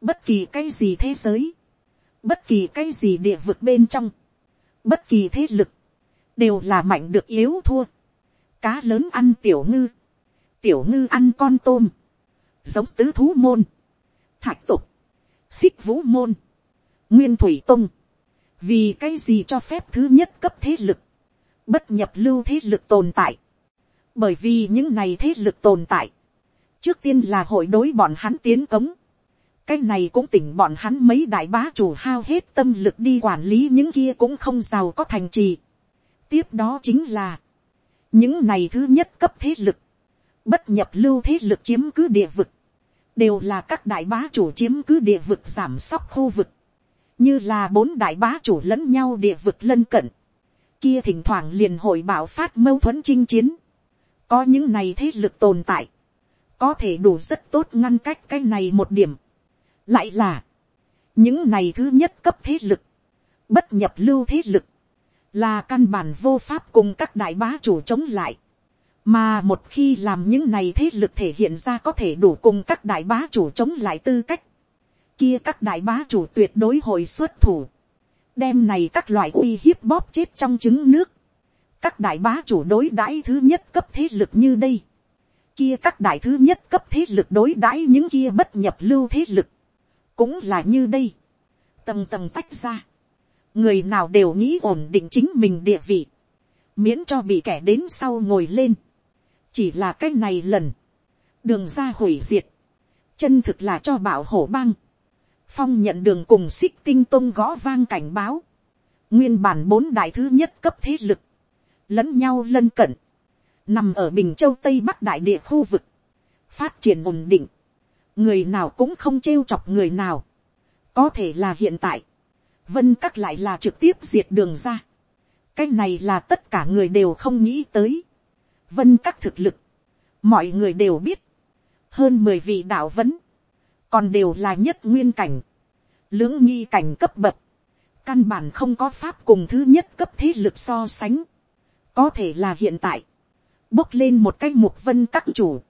bất kỳ cái gì thế giới, bất kỳ cái gì địa vực bên trong, bất kỳ thế lực, đều là mạnh được yếu thua. Cá lớn ăn tiểu ngư, tiểu ngư ăn con tôm, giống tứ thú môn, thạch tục, xích vũ môn, nguyên thủy tông. Vì cái gì cho phép thứ nhất cấp thế lực, bất nhập lưu thế lực tồn tại. Bởi vì những này thế lực tồn tại, trước tiên là hội đối bọn hắn tiến cống. cái này cũng tỉnh bọn hắn mấy đại bá chủ hao hết tâm lực đi quản lý những kia cũng không giàu có thành trì tiếp đó chính là, những này thứ nhất cấp thế lực, bất nhập lưu thế lực chiếm cứ địa vực, đều là các đại bá chủ chiếm cứ địa vực giảm sóc khu vực, như là bốn đại bá chủ lẫn nhau địa vực lân cận, kia thỉnh thoảng liền hội bảo phát mâu thuẫn chinh chiến, có những này thế lực tồn tại, có thể đủ rất tốt ngăn cách cái này một điểm, lại là, những này thứ nhất cấp thế lực, bất nhập lưu thế lực, là căn bản vô pháp cùng các đại bá chủ chống lại mà một khi làm những này thế lực thể hiện ra có thể đủ cùng các đại bá chủ chống lại tư cách, kia các đại bá chủ tuyệt đối hồi xuất thủ, đem này các loại uy hiếp bóp chết trong trứng nước, các đại bá chủ đối đãi thứ nhất cấp thế lực như đây, kia các đại thứ nhất cấp thế lực đối đãi những kia bất nhập lưu thế lực, cũng là như đây, tầng tầng tách ra, người nào đều nghĩ ổn định chính mình địa vị, miễn cho bị kẻ đến sau ngồi lên, chỉ là cái này lần, đường ra hủy diệt, chân thực là cho bảo hổ băng, phong nhận đường cùng xích tinh tôn gõ vang cảnh báo, nguyên bản bốn đại thứ nhất cấp thế lực, lẫn nhau lân cận, nằm ở bình châu tây bắc đại địa khu vực, phát triển ổn định, người nào cũng không trêu chọc người nào, có thể là hiện tại, vân các lại là trực tiếp diệt đường ra. cái này là tất cả người đều không nghĩ tới vân các thực lực, mọi người đều biết, hơn mười vị đạo vấn, còn đều là nhất nguyên cảnh, lưỡng nghi cảnh cấp bậc, căn bản không có pháp cùng thứ nhất cấp thế lực so sánh, có thể là hiện tại, bốc lên một cái mục vân các chủ,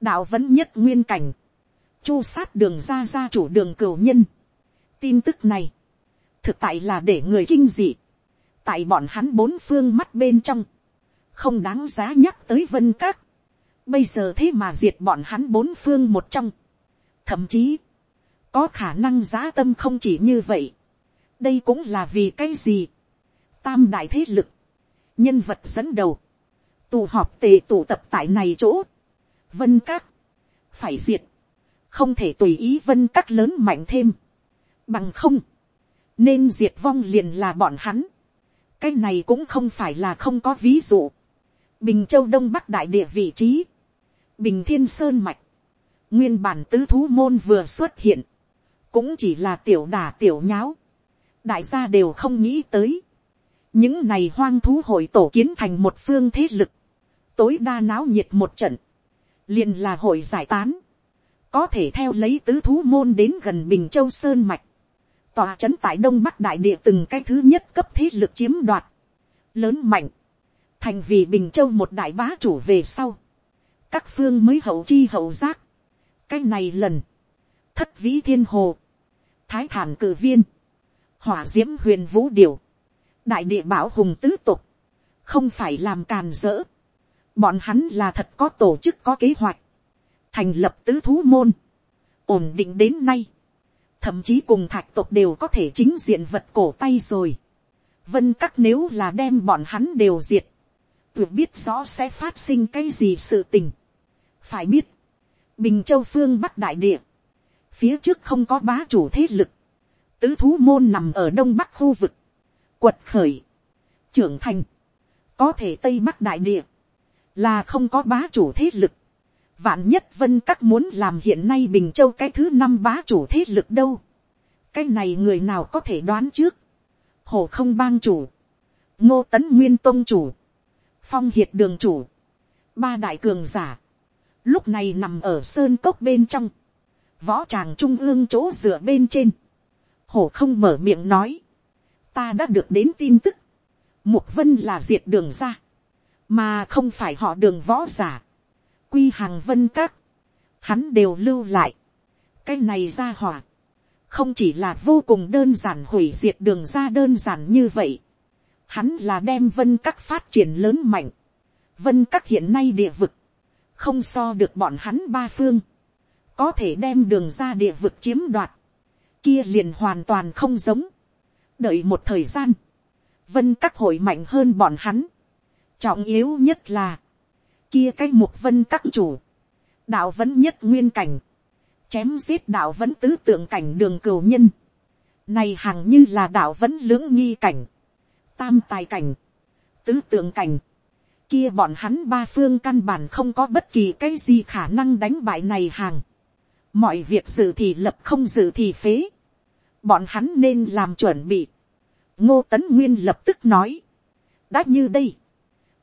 đạo vẫn nhất nguyên cảnh, chu sát đường ra ra chủ đường cửu nhân. tin tức này, thực tại là để người kinh dị, tại bọn hắn bốn phương mắt bên trong, không đáng giá nhắc tới vân các, bây giờ thế mà diệt bọn hắn bốn phương một trong, thậm chí, có khả năng giá tâm không chỉ như vậy, đây cũng là vì cái gì, tam đại thế lực, nhân vật dẫn đầu, tù họp tề tụ tập tại này chỗ, vân các, phải diệt, không thể tùy ý vân các lớn mạnh thêm, bằng không, nên diệt vong liền là bọn hắn. cái này cũng không phải là không có ví dụ bình châu đông bắc đại địa vị trí, bình thiên sơn mạch, nguyên bản tứ thú môn vừa xuất hiện, cũng chỉ là tiểu đà tiểu nháo, đại gia đều không nghĩ tới, những này hoang thú hội tổ kiến thành một phương thế lực, tối đa náo nhiệt một trận, liền là hội giải tán, có thể theo lấy tứ thú môn đến gần bình châu sơn mạch, tòa trấn tại đông bắc đại địa từng cái thứ nhất cấp thế lực chiếm đoạt, lớn mạnh, thành vì bình châu một đại bá chủ về sau, các phương mới hậu chi hậu giác, cái này lần, thất vĩ thiên hồ, thái thản cử viên, hỏa d i ễ m huyền vũ điều, đại địa bảo hùng tứ tục, không phải làm càn rỡ, bọn hắn là thật có tổ chức có kế hoạch, thành lập tứ thú môn, ổn định đến nay, thậm chí cùng thạch tộc đều có thể chính diện vật cổ tay rồi. vân các nếu là đem bọn hắn đều diệt, tự biết rõ sẽ phát sinh cái gì sự tình. phải biết, bình châu phương bắc đại địa, phía trước không có bá chủ thế lực, tứ thú môn nằm ở đông bắc khu vực, quật khởi, trưởng thành, có thể tây bắc đại địa, là không có bá chủ thế lực, Vạn nhất vân các muốn làm hiện nay Bình Châu cái thứ năm bá chủ thế lực đâu. Cái này người nào có thể đoán trước. Hồ không bang chủ. Ngô tấn nguyên tôn chủ. Phong hiệt đường chủ. Ba đại cường giả. Lúc này nằm ở sơn cốc bên trong. Võ tràng trung ương chỗ dựa bên trên. hổ không mở miệng nói. Ta đã được đến tin tức. Mục vân là diệt đường ra. Mà không phải họ đường võ giả quy hàng vân các, hắn đều lưu lại. cái này ra hỏa, không chỉ là vô cùng đơn giản hủy diệt đường ra đơn giản như vậy, hắn là đem vân các phát triển lớn mạnh, vân các hiện nay địa vực, không so được bọn hắn ba phương, có thể đem đường ra địa vực chiếm đoạt, kia liền hoàn toàn không giống, đợi một thời gian, vân các hội mạnh hơn bọn hắn, trọng yếu nhất là, kia cái mục vân các chủ, đạo vẫn nhất nguyên cảnh, chém giết đạo vẫn tứ tượng cảnh đường cửu nhân, này hằng như là đạo vẫn lưỡng nghi cảnh, tam tài cảnh, tứ tượng cảnh, kia bọn hắn ba phương căn bản không có bất kỳ cái gì khả năng đánh bại này hàng, mọi việc dự thì lập không dự thì phế, bọn hắn nên làm chuẩn bị, ngô tấn nguyên lập tức nói, đã như đây,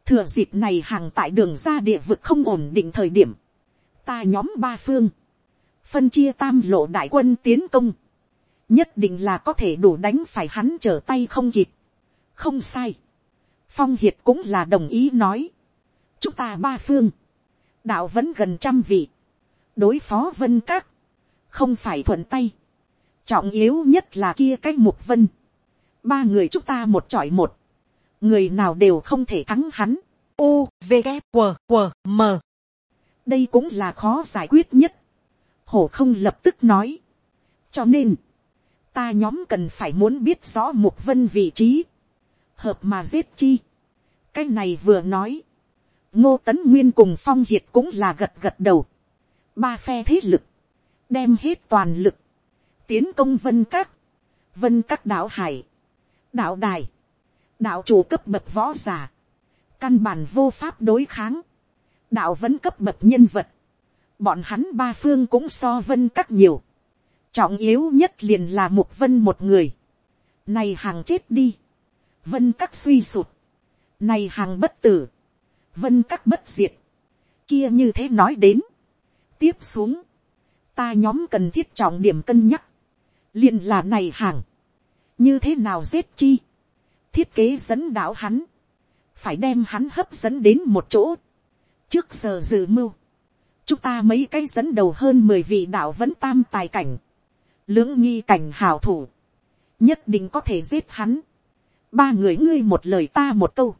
thừa dịp này hàng tại đường ra địa vực không ổn định thời điểm, ta nhóm ba phương, phân chia tam lộ đại quân tiến công, nhất định là có thể đủ đánh phải hắn trở tay không kịp không sai, phong hiệt cũng là đồng ý nói, chúng ta ba phương, đạo vẫn gần trăm vị, đối phó vân các, không phải thuận tay, trọng yếu nhất là kia cái mục vân, ba người chúng ta một chọi một, người nào đều không thể thắng hắn. U, V, K, W, W, M. đây cũng là khó giải quyết nhất. hổ không lập tức nói. cho nên, ta nhóm cần phải muốn biết rõ mục vân vị trí hợp mà giết chi. cái này vừa nói. ngô tấn nguyên cùng phong hiệt cũng là gật gật đầu. ba phe thế lực, đem hết toàn lực, tiến công vân các, vân các đạo hải, đạo đài, đạo chủ cấp bậc võ giả, căn bản vô pháp đối kháng, đạo vẫn cấp bậc nhân vật, bọn hắn ba phương cũng so vân các nhiều, trọng yếu nhất liền là mục vân một người, này hàng chết đi, vân các suy sụt, này hàng bất tử, vân các bất diệt, kia như thế nói đến, tiếp xuống, ta nhóm cần thiết trọng điểm cân nhắc, liền là này hàng, như thế nào giết chi, thiết kế dẫn đạo hắn, phải đem hắn hấp dẫn đến một chỗ. trước giờ dự mưu, chúng ta mấy cái dẫn đầu hơn mười vị đạo vẫn tam tài cảnh, lưỡng nghi cảnh hào thủ, nhất định có thể giết hắn ba người ngươi một lời ta một câu,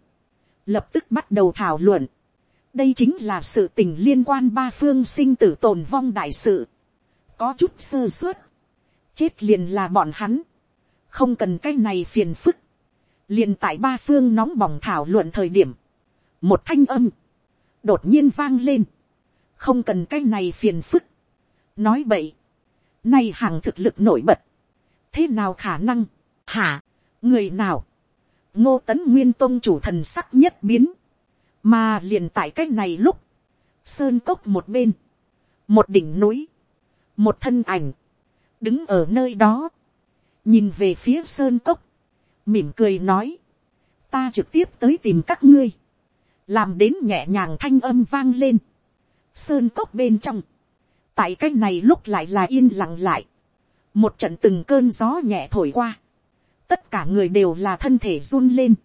lập tức bắt đầu thảo luận. đây chính là sự tình liên quan ba phương sinh tử tồn vong đại sự. có chút sơ suất, chết liền là bọn hắn, không cần cái này phiền phức. Liền tại ba phương nóng bỏng thảo luận thời điểm, một thanh âm, đột nhiên vang lên, không cần cái này phiền phức, nói vậy, nay hàng thực lực nổi bật, thế nào khả năng, hả, người nào, ngô tấn nguyên tôn chủ thần sắc nhất biến, mà liền tại cái này lúc, sơn cốc một bên, một đỉnh núi, một thân ảnh, đứng ở nơi đó, nhìn về phía sơn cốc, mỉm cười nói, ta trực tiếp tới tìm các ngươi, làm đến nhẹ nhàng thanh âm vang lên, sơn cốc bên trong, tại cái này lúc lại là yên lặng lại, một trận từng cơn gió nhẹ thổi qua, tất cả người đều là thân thể run lên,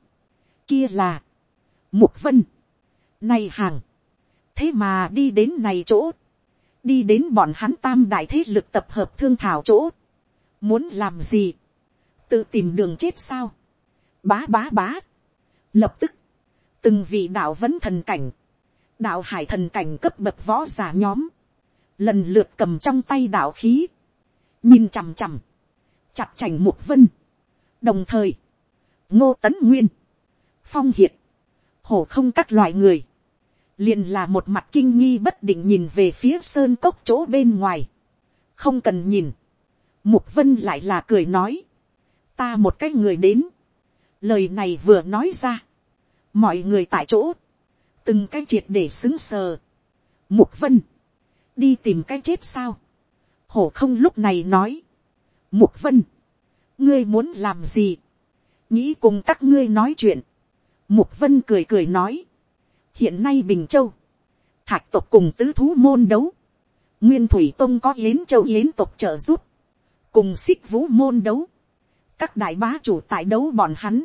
kia là, mục vân, này hàng, thế mà đi đến này chỗ, đi đến bọn hắn tam đại thế lực tập hợp thương thảo chỗ, muốn làm gì, tự tìm đường chết sao, bá bá bá, lập tức, từng vị đạo vẫn thần cảnh, đạo hải thần cảnh cấp bậc võ giả nhóm, lần lượt cầm trong tay đạo khí, nhìn chằm chằm, chặt chành mục vân, đồng thời, ngô tấn nguyên, phong hiệt, hổ không các loại người, liền là một mặt kinh nghi bất định nhìn về phía sơn cốc chỗ bên ngoài, không cần nhìn, mục vân lại là cười nói, ta một cái người đến, lời này vừa nói ra, mọi người tại chỗ, từng cái triệt để xứng sờ, mục vân, đi tìm cái chết sao, hổ không lúc này nói, mục vân, ngươi muốn làm gì, nghĩ cùng các ngươi nói chuyện, mục vân cười cười nói, hiện nay bình châu, thạch tộc cùng tứ thú môn đấu, nguyên thủy tông có yến châu yến tộc trợ giúp, cùng xích vũ môn đấu, các đại bá chủ tại đấu bọn hắn,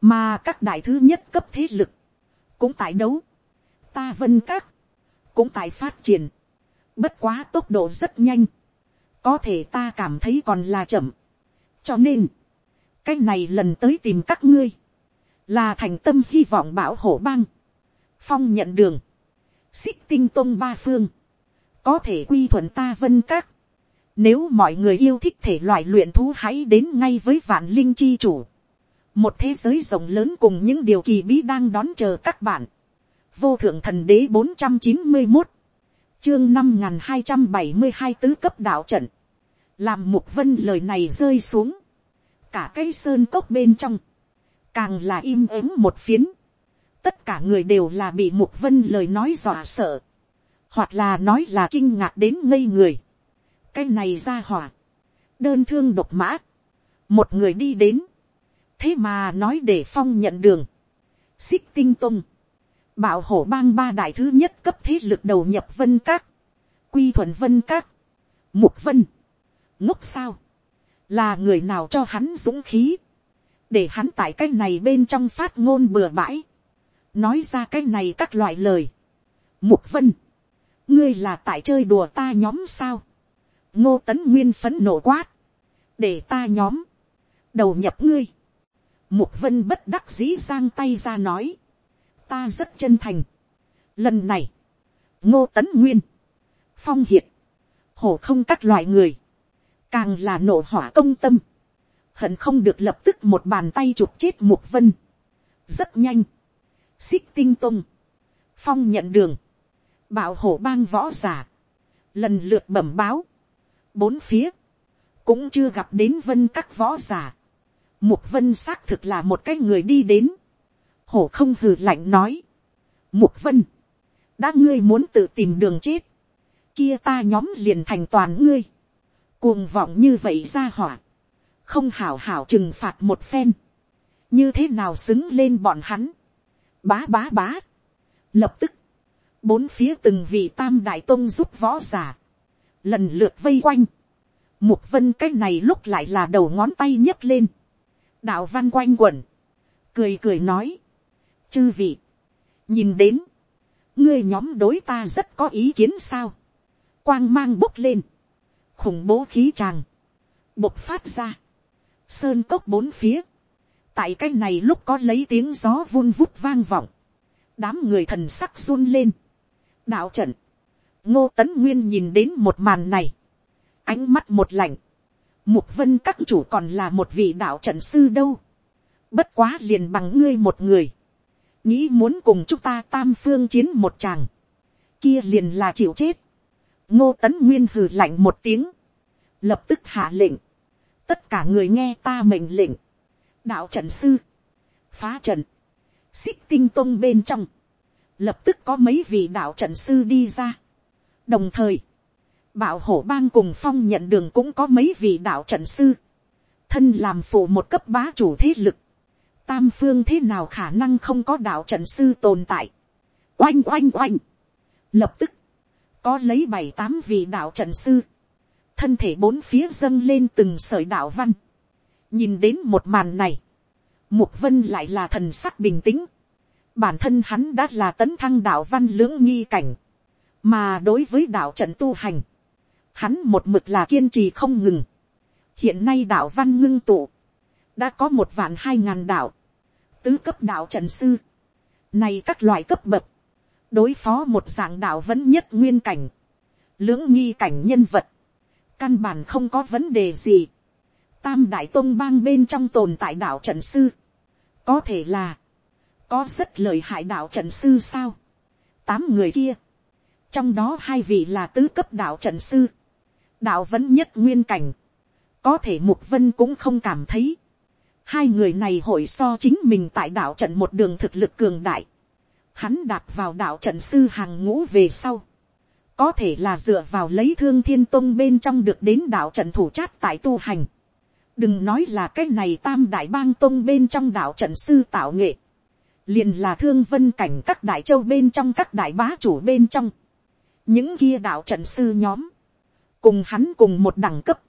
mà các đại thứ nhất cấp thế lực, cũng tại đấu, ta vân các, cũng tại phát triển, bất quá tốc độ rất nhanh, có thể ta cảm thấy còn là chậm, cho nên, cái này lần tới tìm các ngươi, là thành tâm hy vọng bảo hộ bang, phong nhận đường, xích tinh tôn ba phương, có thể quy thuận ta vân các, nếu mọi người yêu thích thể loại luyện thú hãy đến ngay với vạn linh chi chủ. Một thế giới rộng lớn cùng những điều kỳ bí đang đón chờ các bạn. Vô thượng thần đế bốn trăm chín mươi một Chương năm hai trăm bảy mươi hai tứ cấp đạo trận. Làm mục vân lời này rơi xuống. Cả cây sơn cốc bên trong. Càng là im ắng một phiến. Tất cả người đều là bị mục vân lời nói dọa sợ. Hoặc là nói là kinh ngạc đến ngây người. Cái này ra hỏa, đơn thương độc mã, một người đi đến, thế mà nói để phong nhận đường, xích tinh tung, bảo hổ bang ba đại thứ nhất cấp thế lực đầu nhập vân các, quy thuần vân các, mục vân, ngốc sao, là người nào cho hắn dũng khí, để hắn tại cái này bên trong phát ngôn bừa bãi, nói ra cái này các loại lời. Mục vân, ngươi là tại chơi đùa ta nhóm sao, ngô tấn nguyên phấn nổ quát, để ta nhóm, đầu nhập ngươi, mục vân bất đắc dĩ giang tay ra nói, ta rất chân thành. Lần này, ngô tấn nguyên, phong hiệt, hổ không các loại người, càng là nổ hỏa công tâm, hận không được lập tức một bàn tay chụp chết mục vân. rất nhanh, xích tinh tung, phong nhận đường, bảo hổ bang võ giả, lần lượt bẩm báo, bốn phía, cũng chưa gặp đến vân các võ giả. Mục vân xác thực là một cái người đi đến. Hổ không hừ lạnh nói. Mục vân, đã ngươi muốn tự tìm đường chết. Kia ta nhóm liền thành toàn ngươi. Cuồng vọng như vậy ra hỏa. Không hảo hảo trừng phạt một phen. Như thế nào xứng lên bọn hắn. Bá bá bá. Lập tức. Bốn phía từng vị tam đại tôn giúp võ giả, lần lượt vây quanh. Mục vân cái này lúc lại là đầu ngón tay nhấc lên. Đạo văn quanh quẩn. Cười cười nói. Chư vị. Nhìn đến. Ngươi nhóm đối ta rất có ý kiến sao. Quang mang bốc lên. Khủng bố khí tràng. Bộc phát ra. Sơn cốc bốn phía. Tại cái này lúc có lấy tiếng gió vun vút vang vọng. Đám người thần sắc run lên. Đạo trận ngô tấn nguyên nhìn đến một màn này, ánh mắt một lạnh, mục vân các chủ còn là một vị đạo trận sư đâu, bất quá liền bằng ngươi một người, nghĩ muốn cùng chúng ta tam phương chiến một chàng, kia liền là chịu chết, ngô tấn nguyên hừ lạnh một tiếng, lập tức hạ lệnh, tất cả người nghe ta mệnh lệnh, đạo trận sư, phá trận, xích tinh tông bên trong, lập tức có mấy vị đạo trận sư đi ra. đồng thời, bảo hổ bang cùng phong nhận đường cũng có mấy vị đạo trận sư, thân làm phụ một cấp bá chủ thế lực, tam phương thế nào khả năng không có đạo trận sư tồn tại, oanh oanh oanh, lập tức, có lấy bảy tám vị đạo trận sư, thân thể bốn phía dâng lên từng sợi đạo văn, nhìn đến một màn này, mục vân lại là thần sắc bình tĩnh, bản thân hắn đã là tấn thăng đạo văn lưỡng nghi cảnh, mà đối với đạo trận tu hành, hắn một mực là kiên trì không ngừng, hiện nay đạo văn ngưng tụ, đã có một vạn hai ngàn đạo, tứ cấp đạo trận sư, này các loại cấp bậc, đối phó một dạng đạo vẫn nhất nguyên cảnh, lưỡng nghi cảnh nhân vật, căn bản không có vấn đề gì. Tam đại tôn bang bên trong tồn tại đạo trận sư, có thể là, có rất lời hại đạo trận sư sao. Tám người kia, trong đó hai vị là tứ cấp đạo trận sư, đạo vẫn nhất nguyên cảnh, có thể mục vân cũng không cảm thấy. Hai người này hội so chính mình tại đạo trận một đường thực lực cường đại. Hắn đạp vào đạo trận sư hàng ngũ về sau có thể là dựa vào lấy thương thiên tông bên trong được đến đạo trận thủ chát tại tu hành. đừng nói là cái này tam đại bang tông bên trong đạo trận sư tạo nghệ. liền là thương vân cảnh các đại châu bên trong các đại bá chủ bên trong. những kia đạo trận sư nhóm. cùng hắn cùng một đẳng cấp.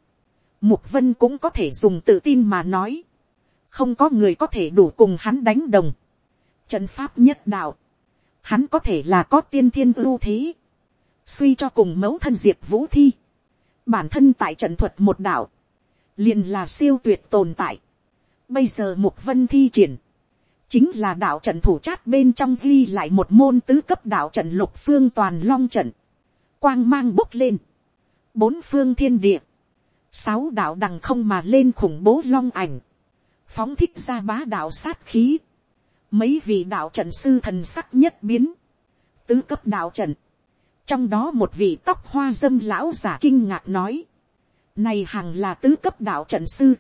mục vân cũng có thể dùng tự tin mà nói. không có người có thể đủ cùng hắn đánh đồng. trận pháp nhất đạo hắn có thể là có tiên thiên ưu thế. Suy cho cùng mẫu thân diệt vũ thi, bản thân tại trận thuật một đạo, liền là siêu tuyệt tồn tại. Bây giờ mục vân thi triển, chính là đạo trận thủ chát bên trong ghi lại một môn tứ cấp đạo trận lục phương toàn long trận, quang mang bốc lên, bốn phương thiên địa, sáu đạo đằng không mà lên khủng bố long ảnh, phóng thích ra bá đạo sát khí, mấy vị đạo trận sư thần sắc nhất biến, tứ cấp đạo trận, trong đó một vị tóc hoa dâm lão giả kinh ngạc nói, này hằng là tứ cấp đạo trận sư,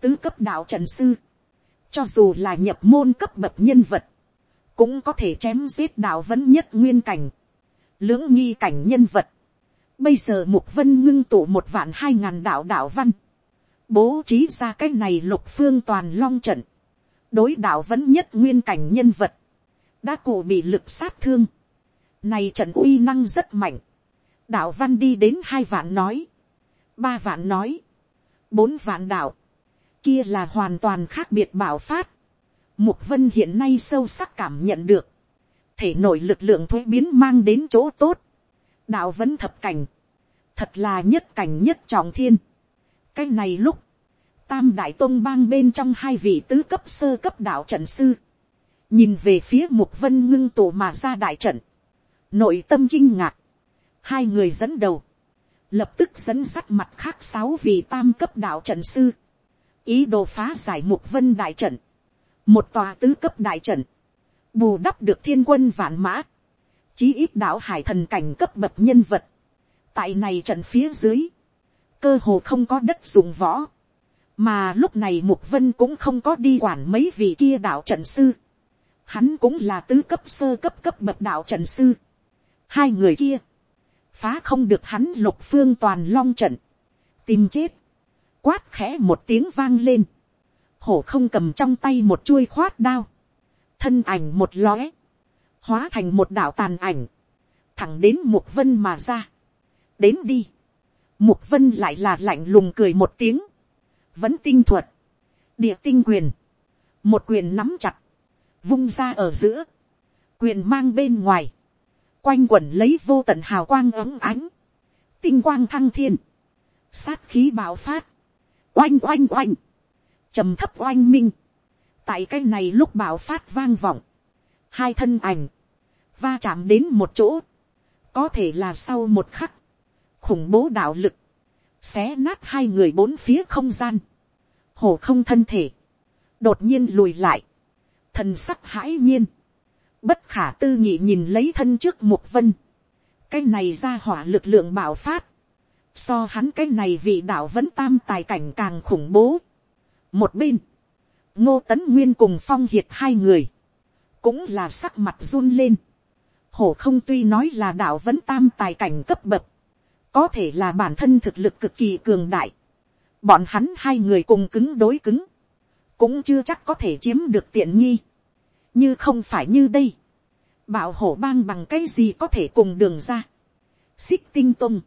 tứ cấp đạo trận sư, cho dù là nhập môn cấp bậc nhân vật, cũng có thể chém giết đạo vẫn nhất nguyên cảnh, lưỡng nghi cảnh nhân vật. Bây giờ mục vân ngưng tụ một vạn hai ngàn đạo đạo văn, bố trí ra cái này lục phương toàn long trận, đối đạo vẫn nhất nguyên cảnh nhân vật, đã cụ bị lực sát thương, này trận uy năng rất mạnh. Đạo văn đi đến hai vạn nói. Ba vạn nói. Bốn vạn đạo. Kia là hoàn toàn khác biệt bảo phát. Mục vân hiện nay sâu sắc cảm nhận được. Thể nội lực lượng thuế biến mang đến chỗ tốt. Đạo vẫn thập cảnh. Thật là nhất cảnh nhất trọng thiên. Cái này lúc. Tam đại tôn bang bên trong hai vị tứ cấp sơ cấp đạo trận sư. Nhìn về phía mục vân ngưng tụ mà ra đại trận. Nội tâm kinh ngạc, hai người dẫn đầu, lập tức dẫn sắt mặt khác sáu vị tam cấp đạo trận sư, ý đồ phá giải mục vân đại trận, một tòa tứ cấp đại trận, bù đắp được thiên quân vạn mã, chí ít đạo hải thần cảnh cấp bậc nhân vật, tại này trận phía dưới, cơ hồ không có đất dùng võ, mà lúc này mục vân cũng không có đi quản mấy vị kia đạo trận sư, hắn cũng là tứ cấp sơ cấp cấp bậc đạo trận sư, hai người kia, phá không được hắn lục phương toàn long trận, tìm chết, quát khẽ một tiếng vang lên, hổ không cầm trong tay một chuôi khoát đao, thân ảnh một lóe, hóa thành một đạo tàn ảnh, thẳng đến mục vân mà ra, đến đi, mục vân lại là lạnh lùng cười một tiếng, vẫn tinh thuật, địa tinh quyền, một quyền nắm chặt, vung ra ở giữa, quyền mang bên ngoài, quanh quẩn lấy vô tận hào quang ấm ánh, tinh quang thăng thiên, sát khí bạo phát, oanh oanh oanh, trầm thấp oanh minh, tại cái này lúc bạo phát vang vọng, hai thân ảnh, va chạm đến một chỗ, có thể là sau một khắc, khủng bố đạo lực, xé nát hai người bốn phía không gian, hồ không thân thể, đột nhiên lùi lại, thần sắc hãi nhiên, bất khả tư nghị nhìn lấy thân trước mục vân, cái này ra hỏa lực lượng bạo phát, so hắn cái này vị đạo vẫn tam tài cảnh càng khủng bố. một bên, ngô tấn nguyên cùng phong hiệt hai người, cũng là sắc mặt run lên. hổ không tuy nói là đạo vẫn tam tài cảnh cấp bậc, có thể là bản thân thực lực cực kỳ cường đại bọn hắn hai người cùng cứng đối cứng, cũng chưa chắc có thể chiếm được tiện nghi. như không phải như đây, bảo hổ bang bằng cái gì có thể cùng đường ra. xích tinh tung,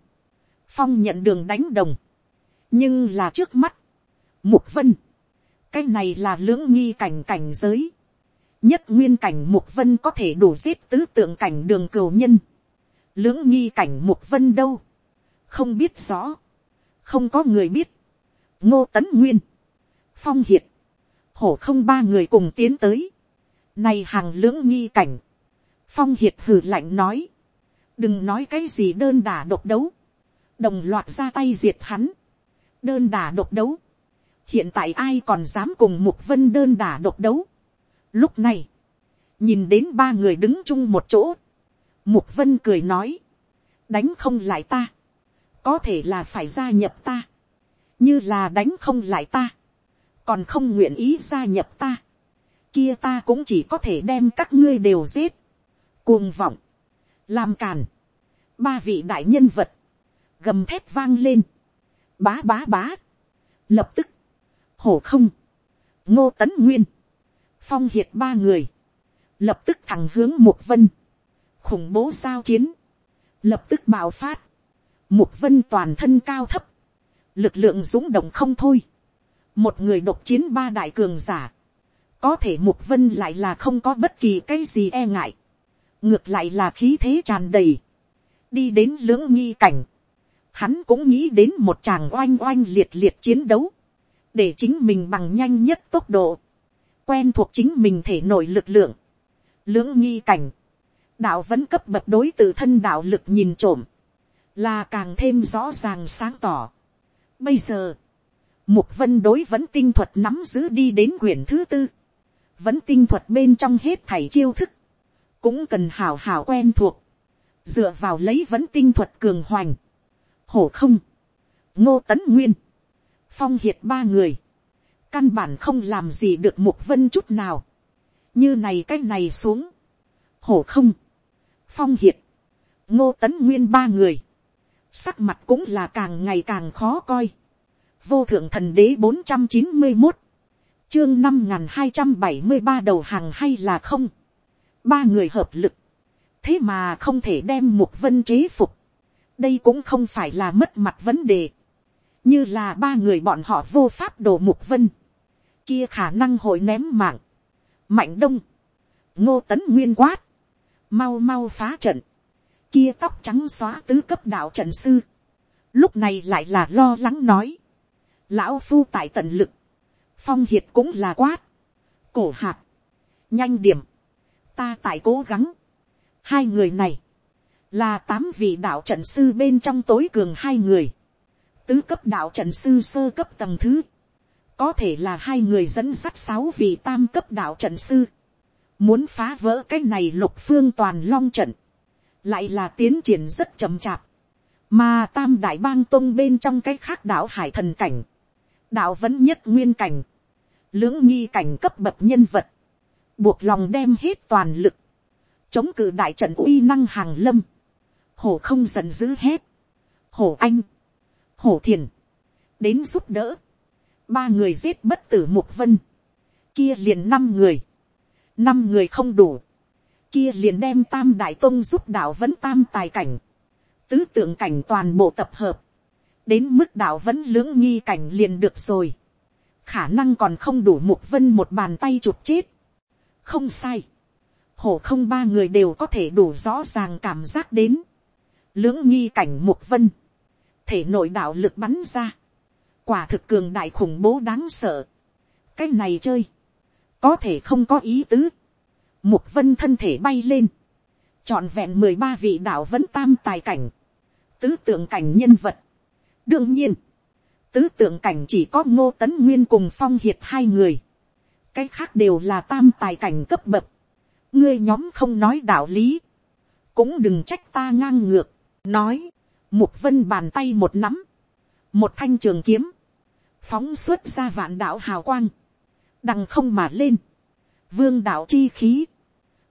phong nhận đường đánh đồng, nhưng là trước mắt, mục vân, cái này là lưỡng nghi cảnh cảnh giới, nhất nguyên cảnh mục vân có thể đủ giết tứ tượng cảnh đường cầu nhân, lưỡng nghi cảnh mục vân đâu, không biết rõ, không có người biết, ngô tấn nguyên, phong hiệt, hổ không ba người cùng tiến tới, này hàng lưỡng nghi cảnh, phong hiệt hử lạnh nói, đừng nói cái gì đơn đà độc đấu, đồng loạt ra tay diệt hắn, đơn đà độc đấu, hiện tại ai còn dám cùng mục vân đơn đà độc đấu. Lúc này, nhìn đến ba người đứng chung một chỗ, mục vân cười nói, đánh không lại ta, có thể là phải gia nhập ta, như là đánh không lại ta, còn không nguyện ý gia nhập ta, kia ta cũng chỉ có thể đem các ngươi đều giết, cuồng vọng, làm càn, ba vị đại nhân vật, gầm thép vang lên, bá bá bá, lập tức, hổ không, ngô tấn nguyên, phong hiệt ba người, lập tức thẳng hướng mục vân, khủng bố giao chiến, lập tức bạo phát, mục vân toàn thân cao thấp, lực lượng dũng động không thôi, một người độc chiến ba đại cường giả, có thể mục vân lại là không có bất kỳ cái gì e ngại, ngược lại là khí thế tràn đầy, đi đến lưỡng nghi cảnh, hắn cũng nghĩ đến một chàng oanh oanh liệt liệt chiến đấu, để chính mình bằng nhanh nhất tốc độ, quen thuộc chính mình thể nội lực lượng, lưỡng nghi cảnh, đạo vẫn cấp bậc đối từ thân đạo lực nhìn trộm, là càng thêm rõ ràng sáng tỏ. Bây giờ, mục vân đối vẫn tinh thuật nắm giữ đi đến quyển thứ tư, vẫn tinh thuật bên trong hết thảy chiêu thức, cũng cần hào hào quen thuộc, dựa vào lấy vẫn tinh thuật cường hoành, hổ không, ngô tấn nguyên, phong hiệt ba người, căn bản không làm gì được mục vân chút nào, như này cái này xuống, hổ không, phong hiệt, ngô tấn nguyên ba người, sắc mặt cũng là càng ngày càng khó coi, vô thượng thần đế bốn trăm chín mươi một, chương năm n g h n hai trăm bảy mươi ba đầu hàng hay là không, ba người hợp lực, thế mà không thể đem mục vân chế phục, đây cũng không phải là mất mặt vấn đề, như là ba người bọn họ vô pháp đổ mục vân, kia khả năng hội ném mạng, mạnh đông, ngô tấn nguyên quát, mau mau phá trận, kia tóc trắng xóa tứ cấp đạo trận sư, lúc này lại là lo lắng nói, lão phu tại tận lực, phong hiệt cũng là quát, cổ hạt, nhanh điểm, ta tại cố gắng, hai người này, là tám vị đạo trận sư bên trong tối cường hai người, tứ cấp đạo trận sư sơ cấp tầng thứ, có thể là hai người dẫn sắt sáu vị tam cấp đạo trận sư, muốn phá vỡ cái này lục phương toàn long trận, lại là tiến triển rất chậm chạp, mà tam đại bang tôn bên trong cái khác đạo hải thần cảnh, đạo vẫn nhất nguyên cảnh, lưỡng nghi cảnh cấp bậc nhân vật, buộc lòng đem hết toàn lực, chống cự đại trận uy năng hàng lâm, hổ không giận dữ hết, hổ anh, hổ thiền, đến giúp đỡ, ba người giết bất tử mục vân, kia liền năm người, năm người không đủ, kia liền đem tam đại tôn giúp đạo vẫn tam tài cảnh, tứ tượng cảnh toàn bộ tập hợp, đến mức đạo vẫn lưỡng nghi cảnh liền được rồi, khả năng còn không đủ mục vân một bàn tay chụp chết, không sai, hổ không ba người đều có thể đủ rõ ràng cảm giác đến, lưỡng nghi cảnh mục vân, thể nội đạo lực bắn ra, quả thực cường đại khủng bố đáng sợ, cái này chơi, có thể không có ý tứ, mục vân thân thể bay lên, trọn vẹn mười ba vị đạo vẫn tam tài cảnh, tứ tượng cảnh nhân vật. đương nhiên, tứ tượng cảnh chỉ có ngô tấn nguyên cùng phong hiệt hai người, cái khác đều là tam tài cảnh cấp bậc, ngươi nhóm không nói đạo lý, cũng đừng trách ta ngang ngược, nói, Mục vân bàn tay một nắm. Một thanh trường kiếm. Phóng xuất ra vạn đạo hào quang. Đằng không mà lên. Vương đạo chi khí.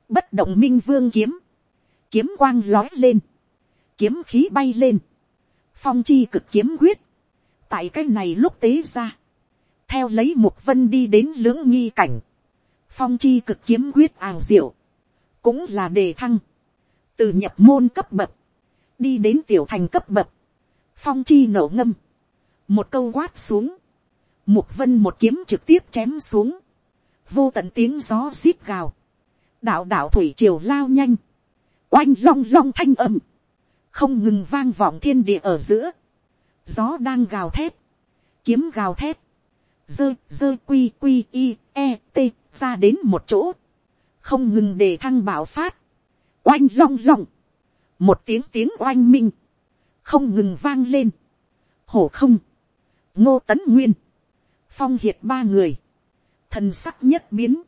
Bất động minh vương kiếm. Kiếm quang lói lên. Kiếm khí bay lên. Phong chi cực kiếm quyết. Tại cái này lúc tế ra. Theo lấy mục vân đi đến lưỡng nghi cảnh. Phong chi cực kiếm quyết ảo diệu. Cũng là đề thăng. Từ nhập môn cấp bậc đi đến tiểu thành cấp bậc, phong chi nổ ngâm, một câu quát xuống, mục vân một kiếm trực tiếp chém xuống, vô tận tiếng gió xít gào, đạo đạo thủy triều lao nhanh, oanh long long thanh âm, không ngừng vang vọng thiên địa ở giữa, gió đang gào thét, kiếm gào thét, dơ dơ quy quy i e t ra đến một chỗ, không ngừng để thăng bảo phát, oanh long long, một tiếng tiếng oanh minh, không ngừng vang lên, hổ không, ngô tấn nguyên, phong hiệt ba người, thần sắc nhất biến,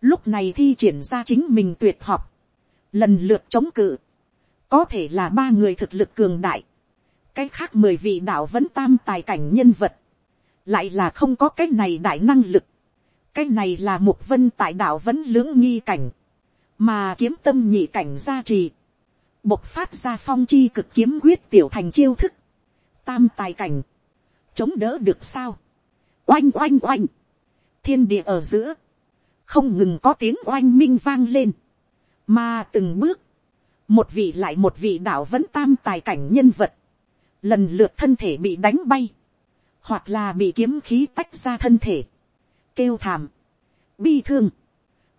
lúc này thi triển ra chính mình tuyệt học, lần lượt chống cự, có thể là ba người thực lực cường đại, cái khác mười vị đạo vẫn tam tài cảnh nhân vật, lại là không có cái này đại năng lực, cái này là một vân tại đạo vẫn lưỡng nghi cảnh, mà kiếm tâm nhị cảnh gia trì, bộc phát ra phong chi cực kiếm quyết tiểu thành chiêu thức, tam tài cảnh, chống đỡ được sao, oanh oanh oanh, thiên địa ở giữa, không ngừng có tiếng oanh minh vang lên, mà từng bước, một vị lại một vị đạo vẫn tam tài cảnh nhân vật, lần lượt thân thể bị đánh bay, hoặc là bị kiếm khí tách ra thân thể, kêu thảm, bi thương,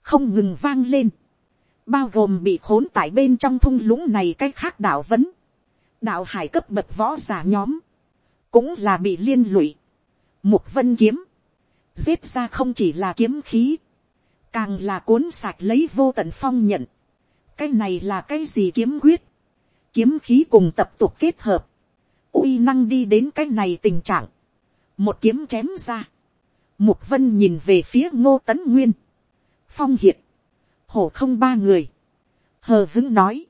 không ngừng vang lên, bao gồm bị khốn tại bên trong thung lũng này cái khác đạo vấn, đạo hải cấp bậc võ giả nhóm, cũng là bị liên lụy, mục vân kiếm, giết ra không chỉ là kiếm khí, càng là cuốn sạch lấy vô tận phong nhận, cái này là cái gì kiếm quyết, kiếm khí cùng tập tục kết hợp, uy năng đi đến cái này tình trạng, một kiếm chém ra, mục vân nhìn về phía ngô tấn nguyên, phong hiệt, hổ không ba người, hờ hứng nói,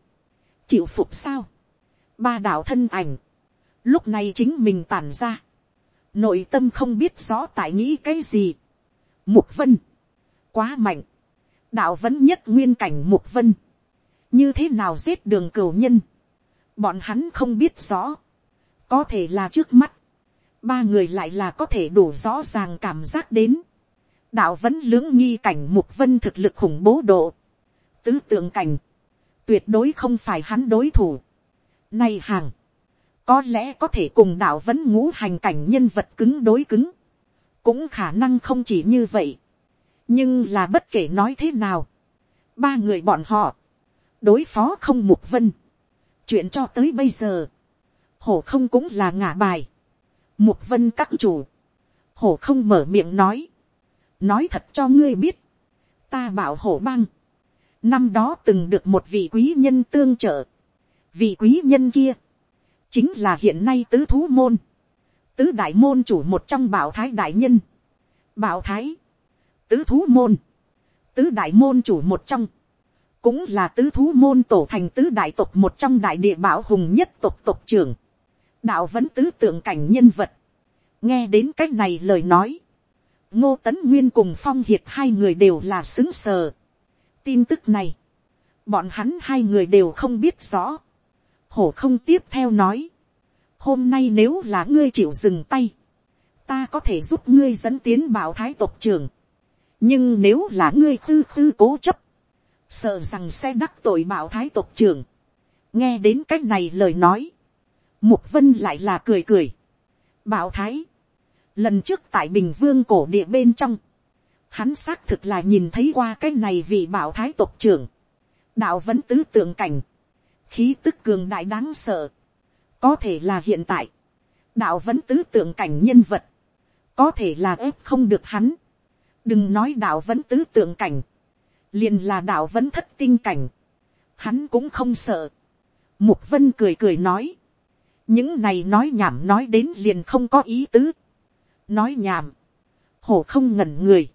chịu phục sao, ba đạo thân ảnh, lúc này chính mình tản ra, nội tâm không biết rõ tại nghĩ cái gì, mục vân, quá mạnh, đạo vẫn nhất nguyên cảnh mục vân, như thế nào giết đường cửu nhân, bọn hắn không biết rõ, có thể là trước mắt, ba người lại là có thể đủ rõ ràng cảm giác đến, đạo vẫn lưỡng nghi cảnh mục vân thực lực khủng bố độ. Tứ tượng cảnh. Tuyệt đối không phải hắn đối thủ. Nay hàng. Có lẽ có thể cùng đạo vẫn ngũ hành cảnh nhân vật cứng đối cứng. Cũng khả năng không chỉ như vậy. Nhưng là bất kể nói thế nào. Ba người bọn họ. Đối phó không mục vân. Chuyện cho tới bây giờ. Hổ không cũng là ngả bài. Mục vân các chủ. Hổ không mở miệng nói nói thật cho ngươi biết, ta bảo hổ băng, năm đó từng được một vị quý nhân tương trợ, vị quý nhân kia, chính là hiện nay tứ thú môn, tứ đại môn chủ một trong bảo thái đại nhân, bảo thái, tứ thú môn, tứ đại môn chủ một trong, cũng là tứ thú môn tổ thành tứ đại tộc một trong đại địa bảo hùng nhất tộc tộc trưởng, đạo vẫn tứ tượng cảnh nhân vật, nghe đến c á c h này lời nói, ngô tấn nguyên cùng phong hiệt hai người đều là xứng sờ. tin tức này, bọn hắn hai người đều không biết rõ hổ không tiếp theo nói, hôm nay nếu là ngươi chịu dừng tay, ta có thể giúp ngươi dẫn tiến bảo thái tộc trưởng. nhưng nếu là ngươi tư tư cố chấp, sợ rằng sẽ đắc tội bảo thái tộc trưởng. nghe đến c á c h này lời nói, mục vân lại là cười cười. bảo thái, Lần trước tại Bình Vương cổ địa bên trong. Hắn xác thực là nhìn thấy qua cái này vì bảo thái tộc trưởng. Đạo vẫn tứ tượng cảnh. Khí tức cường đại đáng sợ. Có thể là hiện tại. Đạo vẫn tứ tượng cảnh nhân vật. Có thể là ép không được hắn. Đừng nói đạo vẫn tứ tượng cảnh. Liền là đạo vẫn thất tinh cảnh. Hắn cũng không sợ. Mục Vân cười cười nói. Những này nói nhảm nói đến liền không có ý tứ nói nhảm, hổ không ngẩn người,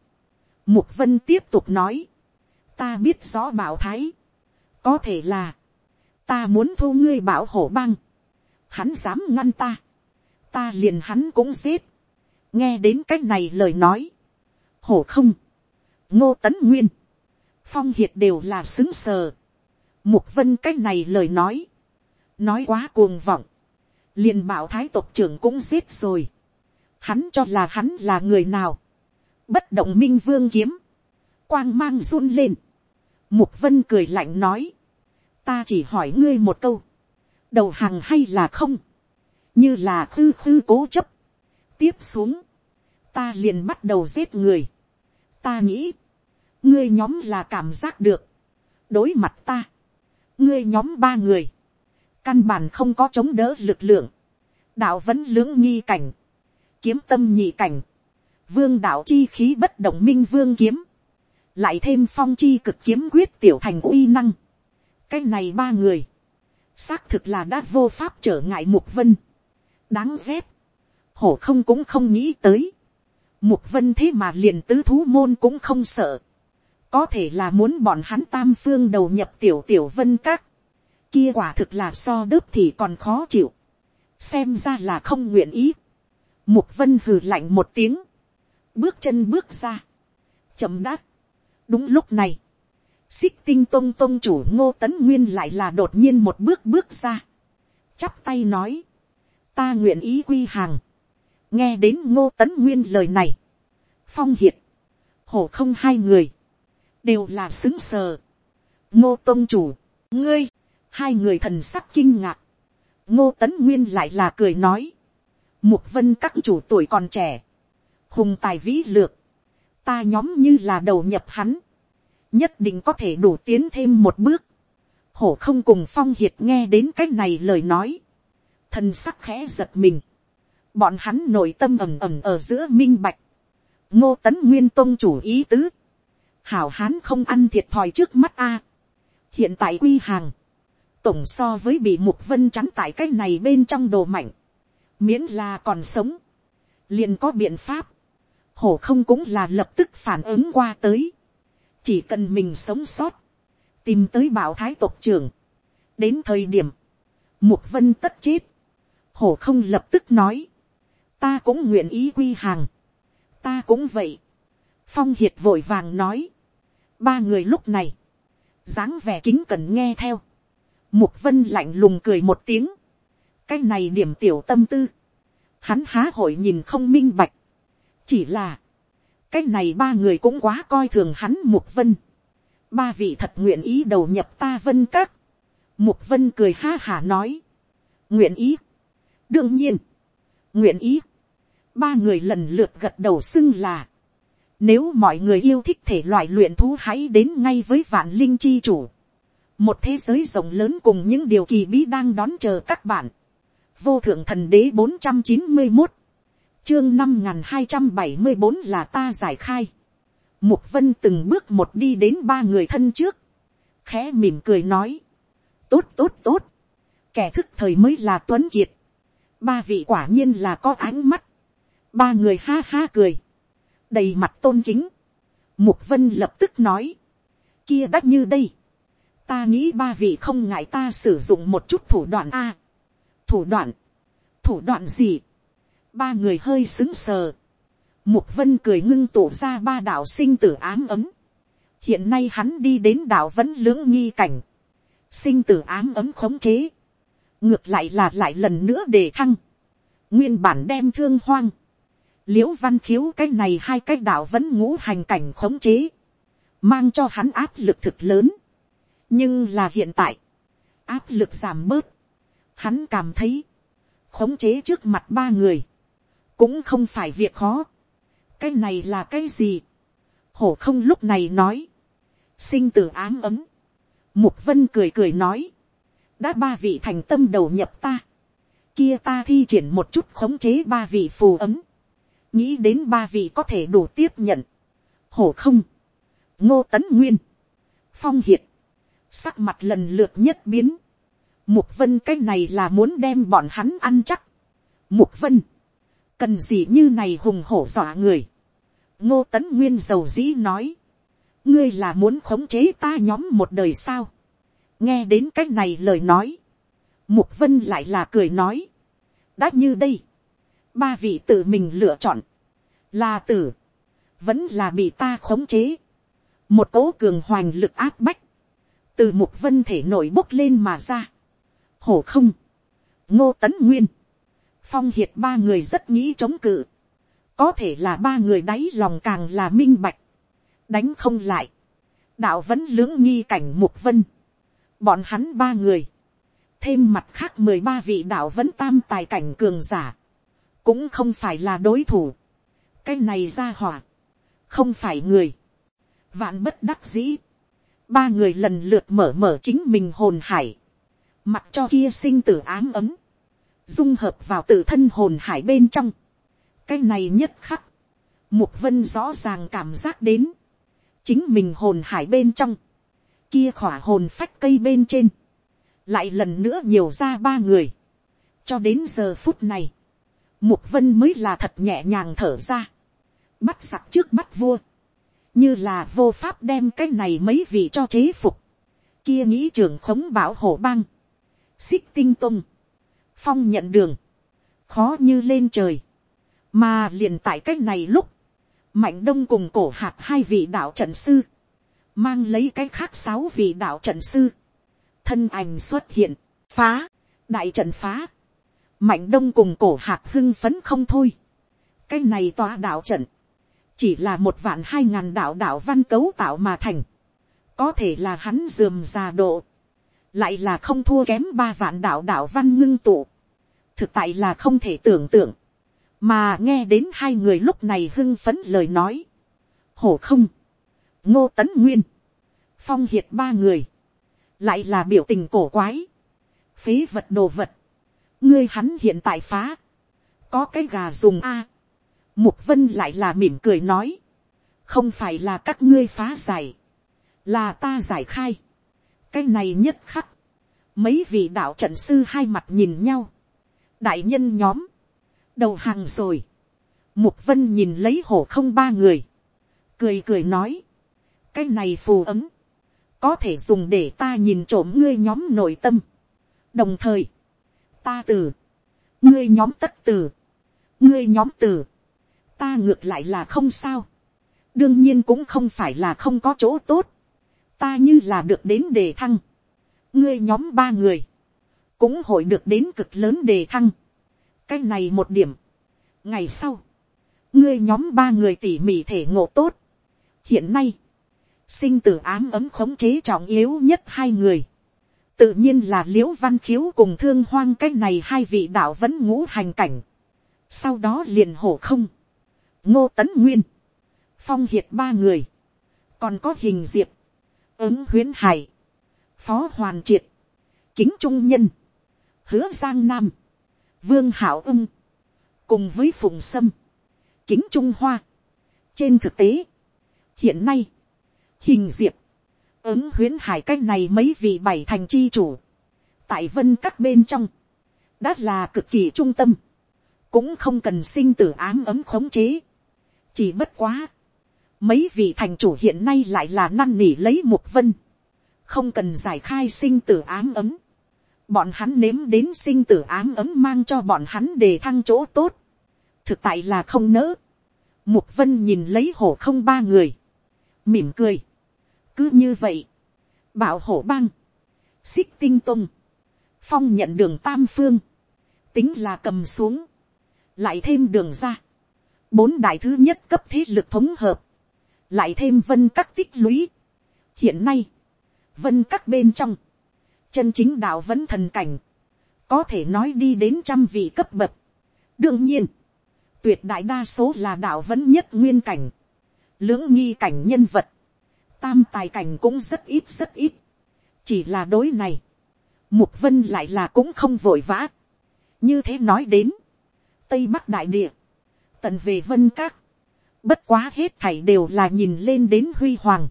mục vân tiếp tục nói, ta biết rõ bảo thái, có thể là, ta muốn thu ngươi bảo hổ băng, hắn dám ngăn ta, ta liền hắn cũng xếp, nghe đến cái này lời nói, hổ không, ngô tấn nguyên, phong hiệt đều là xứng sờ, mục vân cái này lời nói, nói quá cuồng vọng, liền bảo thái tộc trưởng cũng giết rồi, hắn cho là hắn là người nào, bất động minh vương kiếm, quang mang run lên, mục vân cười lạnh nói, ta chỉ hỏi ngươi một câu, đầu hàng hay là không, như là khư khư cố chấp, tiếp xuống, ta liền bắt đầu giết người, ta nghĩ, ngươi nhóm là cảm giác được, đối mặt ta, ngươi nhóm ba người, căn bản không có chống đỡ lực lượng, đạo vẫn lưỡng nghi cảnh, kiếm tâm nhị cảnh, vương đạo chi khí bất động minh vương kiếm, lại thêm phong chi cực kiếm quyết tiểu thành uy năng, cái này ba người, xác thực là đã vô pháp trở ngại mục vân, đáng ghét, hổ không cũng không nghĩ tới, mục vân thế mà liền tứ thú môn cũng không sợ, có thể là muốn bọn hắn tam phương đầu nhập tiểu tiểu vân các, kia quả thực là so đớp thì còn khó chịu, xem ra là không nguyện ý, mục vân hừ lạnh một tiếng, bước chân bước ra, chậm đáp, đúng lúc này, xích tinh tông tông chủ ngô tấn nguyên lại là đột nhiên một bước bước ra, chắp tay nói, ta nguyện ý quy hàng, nghe đến ngô tấn nguyên lời này, phong hiệt, hổ không hai người, đều là xứng sờ. ngô Tông chủ, ngươi, hai người thần sắc kinh ngạc, ngô tấn nguyên lại là cười nói, mục vân các chủ tuổi còn trẻ, hùng tài vĩ lược, ta nhóm như là đầu nhập hắn, nhất định có thể đủ tiến thêm một bước. hổ không cùng phong hiệt nghe đến cái này lời nói, thần sắc khẽ giật mình, bọn hắn nội tâm ầm ầm ở giữa minh bạch, ngô tấn nguyên tôn chủ ý tứ, hảo hán không ăn thiệt thòi trước mắt a. hiện tại quy hàng, tổng so với bị mục vân chắn tại cái này bên trong đồ mạnh, miễn là còn sống, liền có biện pháp, hổ không cũng là lập tức phản ứng qua tới, chỉ cần mình sống sót, tìm tới bảo thái tộc trưởng, đến thời điểm, mục vân tất chết, hổ không lập tức nói, ta cũng nguyện ý quy hàng, ta cũng vậy, phong hiệt vội vàng nói, ba người lúc này, dáng vẻ kính cần nghe theo, mục vân lạnh lùng cười một tiếng, cái này điểm tiểu tâm tư, hắn há hội nhìn không minh bạch, chỉ là, cái này ba người cũng quá coi thường hắn mục vân, ba vị thật nguyện ý đầu nhập ta vân các, mục vân cười ha hả nói, nguyện ý, đương nhiên, nguyện ý, ba người lần lượt gật đầu xưng là, nếu mọi người yêu thích thể loại luyện thú hãy đến ngay với vạn linh chi chủ. Một thế giới rộng lớn cùng những điều kỳ bí đang đón chờ các bạn. Vô thượng thần đế bốn trăm chín mươi một Chương năm hai trăm bảy mươi bốn là ta giải khai. Mục vân từng bước một đi đến ba người thân trước. Khẽ mỉm cười nói. Tốt tốt tốt. Kẻ thức thời mới là tuấn kiệt. Ba vị quả nhiên là có ánh mắt. Ba người ha ha cười đầy mặt tôn kính. Mục vân lập tức nói, kia đắt như đây. Ta nghĩ ba vị không ngại ta sử dụng một chút thủ đoạn a. thủ đoạn, thủ đoạn gì? Ba người hơi xứng sờ. Mục vân cười ngưng tụ ra ba đạo sinh tử ám ấm. Hiện nay hắn đi đến đạo vẫn lưỡng nghi cảnh. Sinh tử ám ấm khống chế. Ngược lại là lại lần nữa để thăng. Nguyên bản đem thương hoang liễu văn khiếu cái này hai cái đạo vẫn ngũ hành cảnh khống chế, mang cho hắn áp lực thực lớn. nhưng là hiện tại, áp lực giảm bớt, hắn cảm thấy, khống chế trước mặt ba người, cũng không phải việc khó. cái này là cái gì. hổ không lúc này nói, sinh tử ám ấm, mục vân cười cười nói, đã ba vị thành tâm đầu nhập ta, kia ta thi triển một chút khống chế ba vị phù ấm, nghĩ đến ba vị có thể đủ tiếp nhận. hổ không, ngô tấn nguyên, phong hiệt, sắc mặt lần lượt nhất biến. mục vân cái này là muốn đem bọn hắn ăn chắc. mục vân, cần gì như này hùng hổ dọa người. ngô tấn nguyên giàu dĩ nói, ngươi là muốn khống chế ta nhóm một đời sao. nghe đến cái này lời nói, Mục vân lại là cười nói. đã như đây. ba vị tự mình lựa chọn. là tử. vẫn là bị ta khống chế. một cố cường hoành lực áp bách. từ mục vân thể nổi bốc lên mà ra. hổ không. ngô tấn nguyên phong hiệt ba người rất nghĩ chống cự. có thể là ba người đáy lòng càng là minh bạch. đánh không lại. đạo vẫn lưỡng nghi cảnh mục vân. bọn hắn ba người thêm mặt khác mười ba vị đạo vẫn tam tài cảnh cường giả, cũng không phải là đối thủ. cái này ra hỏa, không phải người, vạn bất đắc dĩ, ba người lần lượt mở mở chính mình hồn hải, mặc cho kia sinh tử ám ấm, dung hợp vào tự thân hồn hải bên trong, cái này nhất khắc, mục vân rõ ràng cảm giác đến, chính mình hồn hải bên trong, kia khỏa hồn phách cây bên trên, lại lần nữa nhiều ra ba người, cho đến giờ phút này, mục vân mới là thật nhẹ nhàng thở ra, bắt sặc trước bắt vua, như là vô pháp đem cái này mấy vị cho chế phục, kia nghĩ trưởng khống bảo hộ bang, xích tinh tung, phong nhận đường, khó như lên trời, mà liền tại cái này lúc, mạnh đông cùng cổ hạt hai vị đạo trận sư, mang lấy cái khác sáu vị đạo trận sư, thân ảnh xuất hiện, phá, đại trận phá, mạnh đông cùng cổ hạt hưng phấn không thôi. cái này tòa đạo trận, chỉ là một vạn hai ngàn đạo đạo văn cấu tạo mà thành, có thể là hắn dườm già độ, lại là không thua kém ba vạn đạo đạo văn ngưng tụ, thực tại là không thể tưởng tượng, mà nghe đến hai người lúc này hưng phấn lời nói, hổ không, ngô tấn nguyên, phong hiệt ba người, lại là biểu tình cổ quái, phế vật đồ vật, ngươi hắn hiện tại phá, có cái gà dùng a, mục vân lại là mỉm cười nói, không phải là các ngươi phá giải, là ta giải khai, cái này nhất khắc, mấy vị đạo trận sư hai mặt nhìn nhau, đại nhân nhóm, đầu hàng rồi, mục vân nhìn lấy hổ không ba người, cười cười nói, cái này phù ấm, có thể dùng để ta nhìn trộm ngươi nhóm nội tâm. đồng thời, ta từ, ngươi nhóm tất từ, ngươi nhóm từ, ta ngược lại là không sao. đương nhiên cũng không phải là không có chỗ tốt, ta như là được đến đề thăng, ngươi nhóm ba người, cũng hội được đến cực lớn đề thăng. cái này một điểm, ngày sau, ngươi nhóm ba người tỉ mỉ thể ngộ tốt. hiện nay, sinh tử ám ấm khống chế trọng yếu nhất hai người, tự nhiên là l i ễ u văn khiếu cùng thương hoang cái này hai vị đạo vẫn ngũ hành cảnh, sau đó liền hổ không, ngô tấn nguyên, phong hiệt ba người, còn có hình diệp, ứng huyến hải, phó hoàn triệt, kính trung nhân, hứa giang nam, vương hảo ưng, cùng với phùng sâm, kính trung hoa. trên thực tế, hiện nay, hình diệp, ứng huyến hải cách này mấy vị bảy thành chi chủ, tại vân các bên trong, đã là cực kỳ trung tâm, cũng không cần sinh tử ám ấm khống chế, chỉ bất quá, mấy vị thành chủ hiện nay lại là năn nỉ lấy mục vân, không cần giải khai sinh tử ám ấm, bọn hắn nếm đến sinh tử ám ấm mang cho bọn hắn đề thăng chỗ tốt, thực tại là không nỡ, mục vân nhìn lấy hổ không ba người, mỉm cười, cứ như vậy, bảo hổ băng, xích tinh tung, phong nhận đường tam phương, tính là cầm xuống, lại thêm đường ra, bốn đại thứ nhất cấp thế lực thống hợp, lại thêm vân các tích lũy. hiện nay, vân các bên trong, chân chính đạo vẫn thần cảnh, có thể nói đi đến trăm vị cấp bậc. đương nhiên, tuyệt đại đa số là đạo vẫn nhất nguyên cảnh, lưỡng nghi cảnh nhân vật, tam tài cảnh cũng rất ít rất ít. chỉ là đối này, mục vân lại là cũng không vội vã. như thế nói đến, tây bắc đại địa, tận về vân các, bất quá hết thảy đều là nhìn lên đến huy hoàng,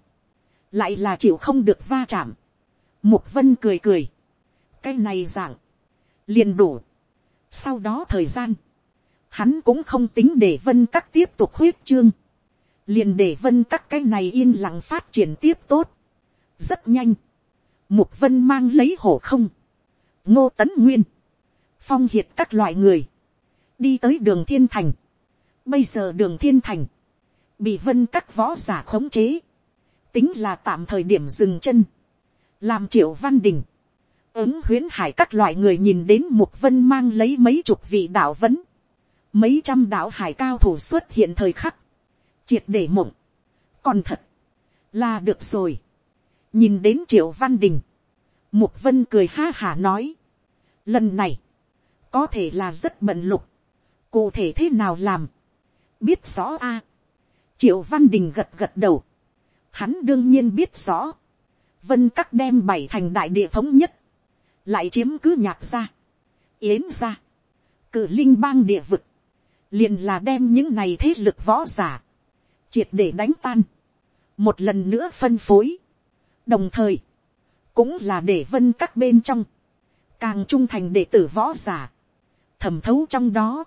lại là chịu không được va chạm. mục vân cười cười, cái này dạng, liền đủ. sau đó thời gian, hắn cũng không tính để vân các tiếp tục huyết trương. Liền để vân các cái này yên lặng phát triển tiếp tốt. rất nhanh, mục vân mang lấy hổ không, ngô tấn nguyên, phong hiệt các loại người, đi tới đường thiên thành. Bây giờ đường thiên thành, bị vân các võ giả khống chế, tính là tạm thời điểm dừng chân, làm triệu văn đình, ứng huyến hải các loại người nhìn đến mục vân mang lấy mấy chục vị đạo vấn, mấy trăm đạo hải cao thủ xuất hiện thời khắc, triệt để mộng, còn thật, là được rồi, nhìn đến triệu văn đình, mục vân cười ha hả nói, lần này, có thể là rất bận lục, cụ thể thế nào làm, biết rõ a, triệu văn đình gật gật đầu, hắn đương nhiên biết rõ, vân các đem bảy thành đại địa thống nhất, lại chiếm cứ nhạc ra, yến ra, cử linh bang địa vực, liền là đem những này thế lực võ giả, triệt để đánh tan, một lần nữa phân phối, đồng thời, cũng là để vân các bên trong, càng trung thành đệ tử võ giả, thẩm thấu trong đó,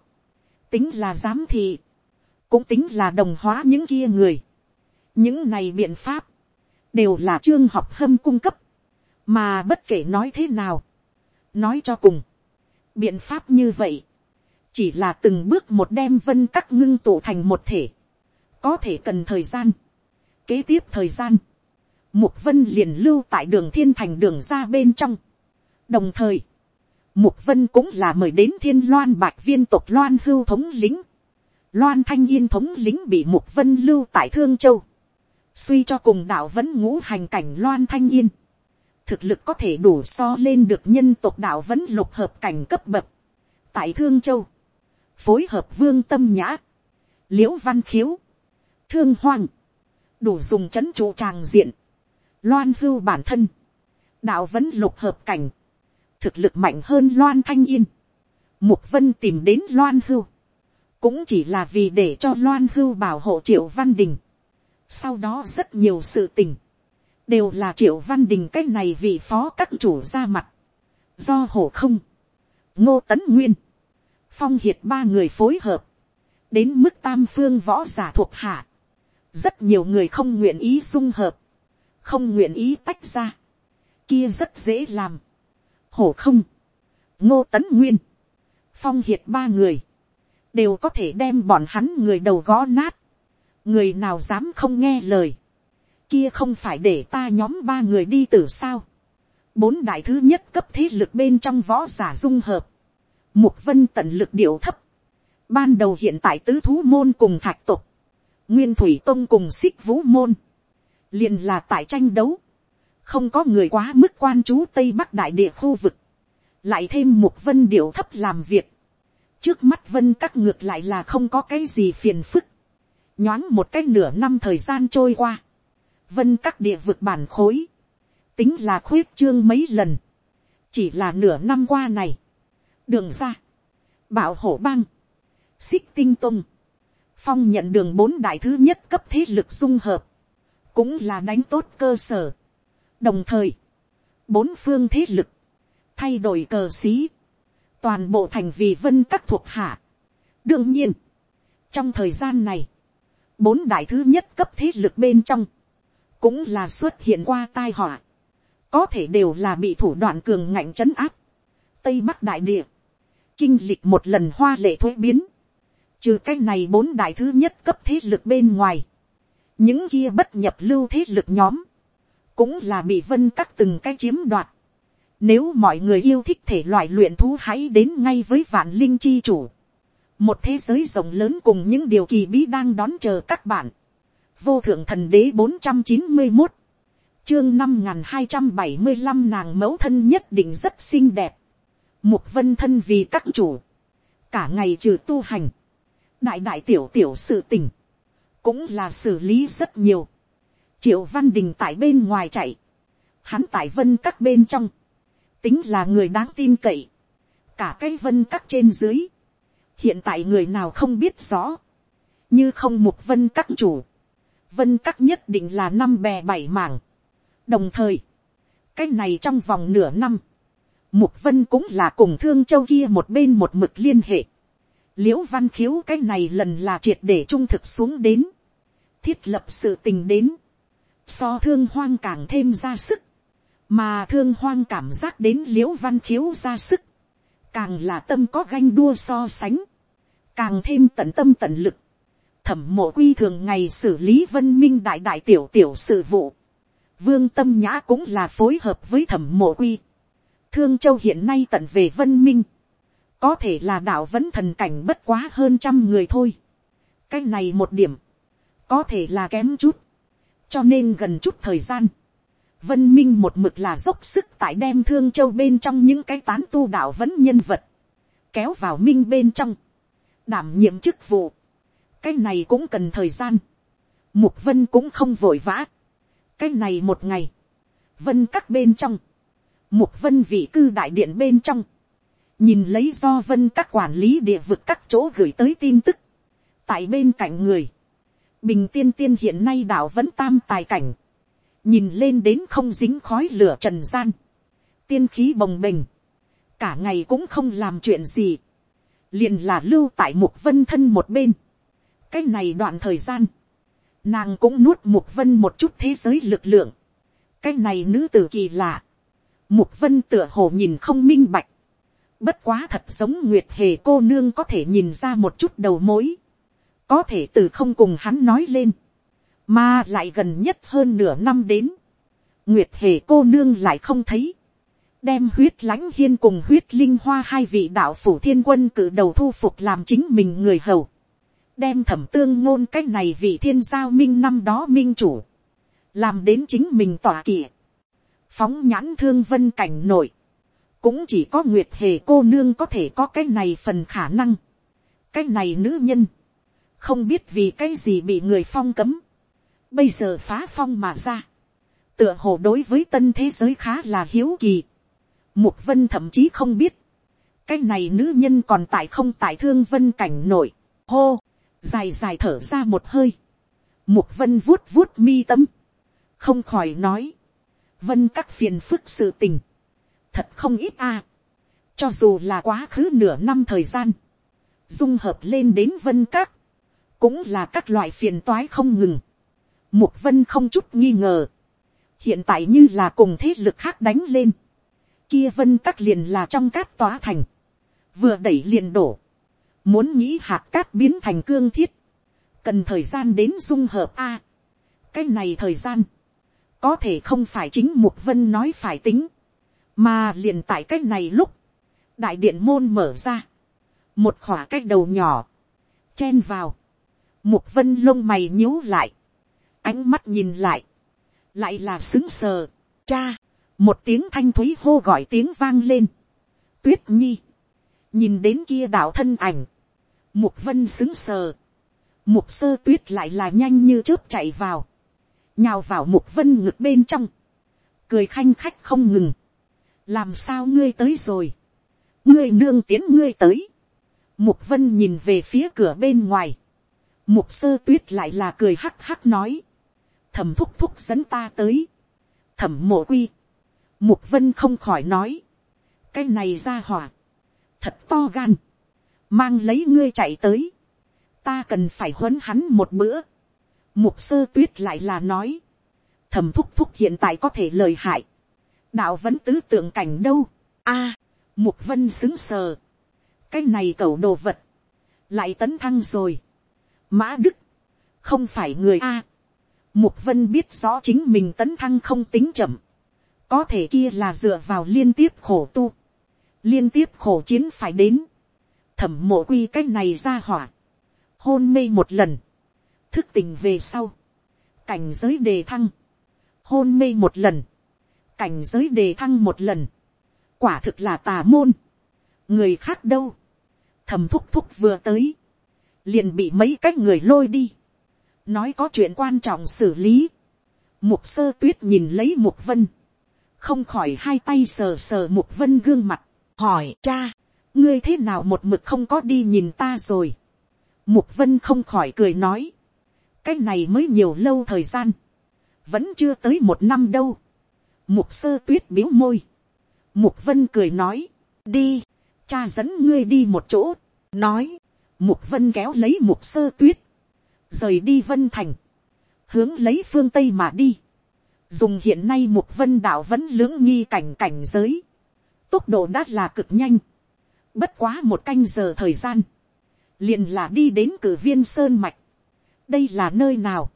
tính là giám thị, cũng tính là đồng hóa những kia người. những này biện pháp, đều là trương học hâm cung cấp, mà bất kể nói thế nào, nói cho cùng, biện pháp như vậy, chỉ là từng bước một đem vân các ngưng tụ thành một thể, có thể cần thời gian, kế tiếp thời gian, mục vân liền lưu tại đường thiên thành đường ra bên trong, đồng thời, Mục Vân cũng là mời đến thiên loan bạch viên tộc loan hưu thống lính. Loan thanh yên thống lính bị Mục Vân lưu tại Thương Châu. Suy cho cùng đạo vẫn ngũ hành cảnh loan thanh yên. Thực lực có thể đủ so lên được nhân tộc đạo vẫn lục hợp cảnh cấp bậc. Tại Thương Châu. Phối hợp vương tâm nhã. Liễu văn khiếu. Thương hoang. Đủ dùng chấn trụ tràng diện. Loan hưu bản thân. Đạo vẫn lục hợp cảnh thực lực mạnh hơn loan thanh yên. Mục vân tìm đến loan hưu, cũng chỉ là vì để cho loan hưu bảo hộ triệu văn đình. sau đó rất nhiều sự tình, đều là triệu văn đình cái này vì phó các chủ ra mặt, do hổ không, ngô tấn nguyên, phong hiệt ba người phối hợp, đến mức tam phương võ giả thuộc hạ, rất nhiều người không nguyện ý dung hợp, không nguyện ý tách ra, kia rất dễ làm, hổ không, ngô tấn nguyên, phong hiệt ba người, đều có thể đem bọn hắn người đầu gõ nát, người nào dám không nghe lời, kia không phải để ta nhóm ba người đi tử sao, bốn đại thứ nhất cấp thế lực bên trong võ giả dung hợp, mục vân tận lực điệu thấp, ban đầu hiện tại tứ thú môn cùng thạch tục, nguyên thủy tông cùng xích vũ môn, liền là tại tranh đấu, không có người quá mức quan chú tây bắc đại địa khu vực, lại thêm một vân điệu thấp làm việc, trước mắt vân các ngược lại là không có cái gì phiền phức, nhoáng một cái nửa năm thời gian trôi qua, vân các địa vực bản khối, tính là khuyết trương mấy lần, chỉ là nửa năm qua này, đường ra, bảo hổ bang, xích tinh tung, phong nhận đường bốn đại thứ nhất cấp thế lực dung hợp, cũng là đánh tốt cơ sở, đồng thời, bốn phương thế lực, thay đổi cờ xí, toàn bộ thành vì vân các thuộc hạ. đương nhiên, trong thời gian này, bốn đại thứ nhất cấp thế lực bên trong, cũng là xuất hiện qua tai họa, có thể đều là bị thủ đoạn cường ngạnh c h ấ n áp. tây bắc đại địa, kinh lịch một lần hoa lệ thuế biến, trừ cái này bốn đại thứ nhất cấp thế lực bên ngoài, những kia bất nhập lưu thế lực nhóm, cũng là bị vân các từng cái chiếm đoạt. Nếu mọi người yêu thích thể loại luyện thú hãy đến ngay với vạn linh chi chủ. Một thế giới rộng lớn cùng những điều kỳ bí đang đón chờ các bạn. Vô thượng thần đế bốn trăm chín mươi một Chương năm hai trăm bảy mươi 5275 nàng mẫu thân nhất định rất xinh đẹp. Mục vân thân vì các chủ. Cả ngày trừ tu hành. Đại đại tiểu tiểu sự tình. Cũng là xử lý rất nhiều triệu văn đình tại bên ngoài chạy, hắn tại vân các bên trong, tính là người đáng tin cậy, cả cái vân các trên dưới, hiện tại người nào không biết rõ, như không một vân các chủ, vân các nhất định là năm bè bảy mảng, đồng thời, cái này trong vòng nửa năm, mục vân cũng là cùng thương châu kia một bên một mực liên hệ, liễu văn khiếu cái này lần là triệt để trung thực xuống đến, thiết lập sự tình đến, so thương hoang càng thêm ra sức, mà thương hoang cảm giác đến l i ễ u văn khiếu ra sức, càng là tâm có ganh đua so sánh, càng thêm tận tâm tận lực, thẩm mộ quy thường ngày xử lý vân minh đại đại tiểu tiểu sự vụ, vương tâm nhã cũng là phối hợp với thẩm mộ quy, thương châu hiện nay tận về vân minh, có thể là đạo vẫn thần cảnh bất quá hơn trăm người thôi, cái này một điểm, có thể là kém chút, cho nên gần chút thời gian, Vân Minh một mực là dốc sức tại đem Thương Châu bên trong những cái tán tu đạo vẫn nhân vật. Kéo vào Minh bên trong. Đảm nhiệm chức vụ. Cái này cũng cần thời gian. Mục Vân cũng không vội vã. Cái này một ngày. Vân các bên trong. Mục Vân vị cư đại điện bên trong. Nhìn lấy do Vân các quản lý địa vực các chỗ gửi tới tin tức. Tại bên cạnh người. Bình tiên tiên hiện nay đạo vẫn tam tài cảnh nhìn lên đến không dính khói lửa trần gian, tiên khí bồng bềnh, cả ngày cũng không làm chuyện gì, liền là lưu tại mục vân thân một bên. cái này đoạn thời gian, nàng cũng nuốt mục vân một chút thế giới lực lượng, cái này nữ tử kỳ lạ, mục vân tựa hồ nhìn không minh bạch, bất quá thật giống nguyệt hề cô nương có thể nhìn ra một chút đầu mối, có thể từ không cùng hắn nói lên, mà lại gần nhất hơn nửa năm đến, nguyệt hề cô nương lại không thấy, đem huyết lãnh hiên cùng huyết linh hoa hai vị đạo phủ thiên quân cử đầu thu phục làm chính mình người hầu, đem thẩm tương ngôn cách này vị thiên giao minh năm đó minh chủ, làm đến chính mình tỏa kỵ, phóng nhãn thương vân cảnh nội, cũng chỉ có nguyệt hề cô nương có thể có cái này phần khả năng, cái này nữ nhân, không biết vì cái gì bị người phong cấm, bây giờ phá phong mà ra, tựa hồ đối với tân thế giới khá là hiếu kỳ. Mục vân thậm chí không biết, cái này nữ nhân còn tại không tại thương vân cảnh nổi, hô, dài dài thở ra một hơi. Mục vân vuốt vuốt mi tâm, không khỏi nói, vân các phiền phức sự tình, thật không ít a. cho dù là quá khứ nửa năm thời gian, dung hợp lên đến vân các, cũng là các loại phiền toái không ngừng. Mục vân không chút nghi ngờ. Hiện tại như là cùng thế lực khác đánh lên. Kia vân các liền là trong cát tỏa thành. Vừa đẩy liền đổ. Muốn nghĩ hạt cát biến thành cương thiết. Cần thời gian đến dung hợp A. cái này thời gian. Có thể không phải chính Mục Vân nói phải tính. Mà liền tại cách này lúc. Đại điện môn mở ra. Một khỏa cách đầu nhỏ. Chen vào. Mục Vân lông mày nhíu lại ánh mắt nhìn lại, lại là xứng sờ, cha, một tiếng thanh thúy hô gọi tiếng vang lên, tuyết nhi, nhìn đến kia đạo thân ảnh, mục vân xứng sờ, mục sơ tuyết lại là nhanh như chớp chạy vào, nhào vào mục vân ngực bên trong, cười khanh khách không ngừng, làm sao ngươi tới rồi, ngươi nương tiến ngươi tới, mục vân nhìn về phía cửa bên ngoài, mục sơ tuyết lại là cười hắc hắc nói, thầm thúc thúc dẫn ta tới, thẩm mộ quy, mục vân không khỏi nói, cái này ra hỏa, thật to gan, mang lấy ngươi chạy tới, ta cần phải huấn hắn một bữa, mục sơ tuyết lại là nói, thầm thúc thúc hiện tại có thể lời hại, đạo vẫn tứ tượng cảnh đâu, a, mục vân xứng sờ, cái này cầu đồ vật, lại tấn thăng rồi, mã đức, không phải người a, Mục Vân biết rõ chính mình tấn thăng không tính chậm. Có thể kia là dựa vào liên tiếp khổ tu. Liên tiếp khổ chiến phải đến. Thẩm mộ quy cách này ra hỏa. Hôn mê một lần. Thức tỉnh về sau. Cảnh giới đề thăng. Hôn mê một lần. Cảnh giới đề thăng một lần. Quả thực là tà môn. Người khác đâu. Thẩm thúc thúc vừa tới. Liền bị mấy cách người lôi đi nói có chuyện quan trọng xử lý. Mục sơ tuyết nhìn lấy mục vân. Không khỏi hai tay sờ sờ mục vân gương mặt. Hỏi cha, ngươi thế nào một mực không có đi nhìn ta rồi. Mục vân không khỏi cười nói. Cái này mới nhiều lâu thời gian. Vẫn chưa tới một năm đâu. Mục sơ tuyết biếu môi. Mục vân cười nói. Đi, cha dẫn ngươi đi một chỗ. Nói. Mục vân kéo lấy mục sơ tuyết rời đi vân thành, hướng lấy phương tây mà đi. dùng hiện nay mục vân đạo vẫn lưỡng nghi cảnh cảnh giới, tốc độ đã là cực nhanh, bất quá một canh giờ thời gian, liền là đi đến cử viên sơn mạch, đây là nơi nào,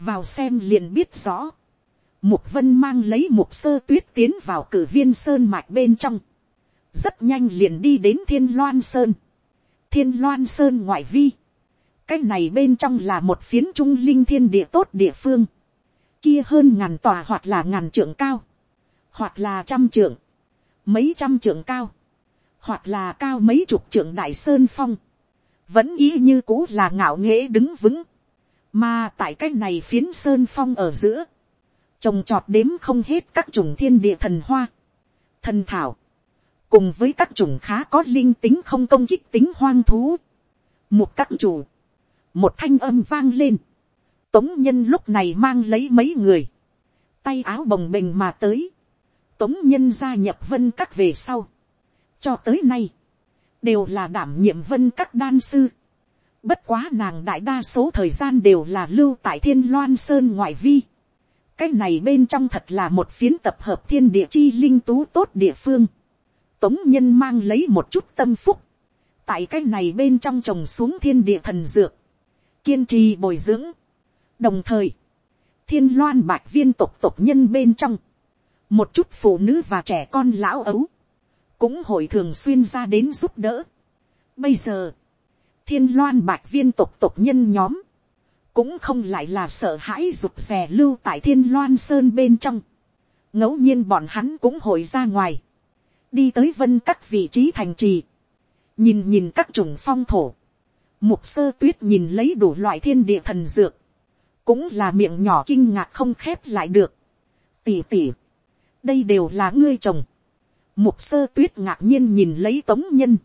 vào xem liền biết rõ, mục vân mang lấy mục sơ tuyết tiến vào cử viên sơn mạch bên trong, rất nhanh liền đi đến thiên loan sơn, thiên loan sơn ngoại vi, cái này bên trong là một phiến trung linh thiên địa tốt địa phương, kia hơn ngàn tòa hoặc là ngàn trượng cao, hoặc là trăm trượng, mấy trăm trượng cao, hoặc là cao mấy chục trượng đại sơn phong, vẫn ý như cũ là ngạo nghễ đứng vững, mà tại cái này phiến sơn phong ở giữa, trồng trọt đếm không hết các chủng thiên địa thần hoa, thần thảo, cùng với các chủng khá có linh tính không công kích tính hoang thú, một các chủ, một thanh âm vang lên, tống nhân lúc này mang lấy mấy người, tay áo bồng bềnh mà tới, tống nhân gia nhập vân các về sau, cho tới nay, đều là đảm nhiệm vân các đan sư, bất quá nàng đại đa số thời gian đều là lưu tại thiên loan sơn ngoại vi, cái này bên trong thật là một phiến tập hợp thiên địa chi linh tú tốt địa phương, tống nhân mang lấy một chút tâm phúc, tại cái này bên trong trồng xuống thiên địa thần dược, kiên trì bồi dưỡng, đồng thời, thiên loan bạch viên tộc tộc nhân bên trong, một chút phụ nữ và trẻ con lão ấu, cũng hội thường xuyên ra đến giúp đỡ. Bây giờ, thiên loan bạch viên tộc tộc nhân nhóm, cũng không lại là sợ hãi rụt rè lưu tại thiên loan sơn bên trong. ngẫu nhiên bọn hắn cũng hội ra ngoài, đi tới vân các vị trí thành trì, nhìn nhìn các chủng phong thổ, mục sơ tuyết nhìn lấy đủ loại thiên địa thần dược, cũng là miệng nhỏ kinh ngạc không khép lại được. tỉ tỉ, đây đều là ngươi chồng. mục sơ tuyết ngạc nhiên nhìn lấy tống nhân.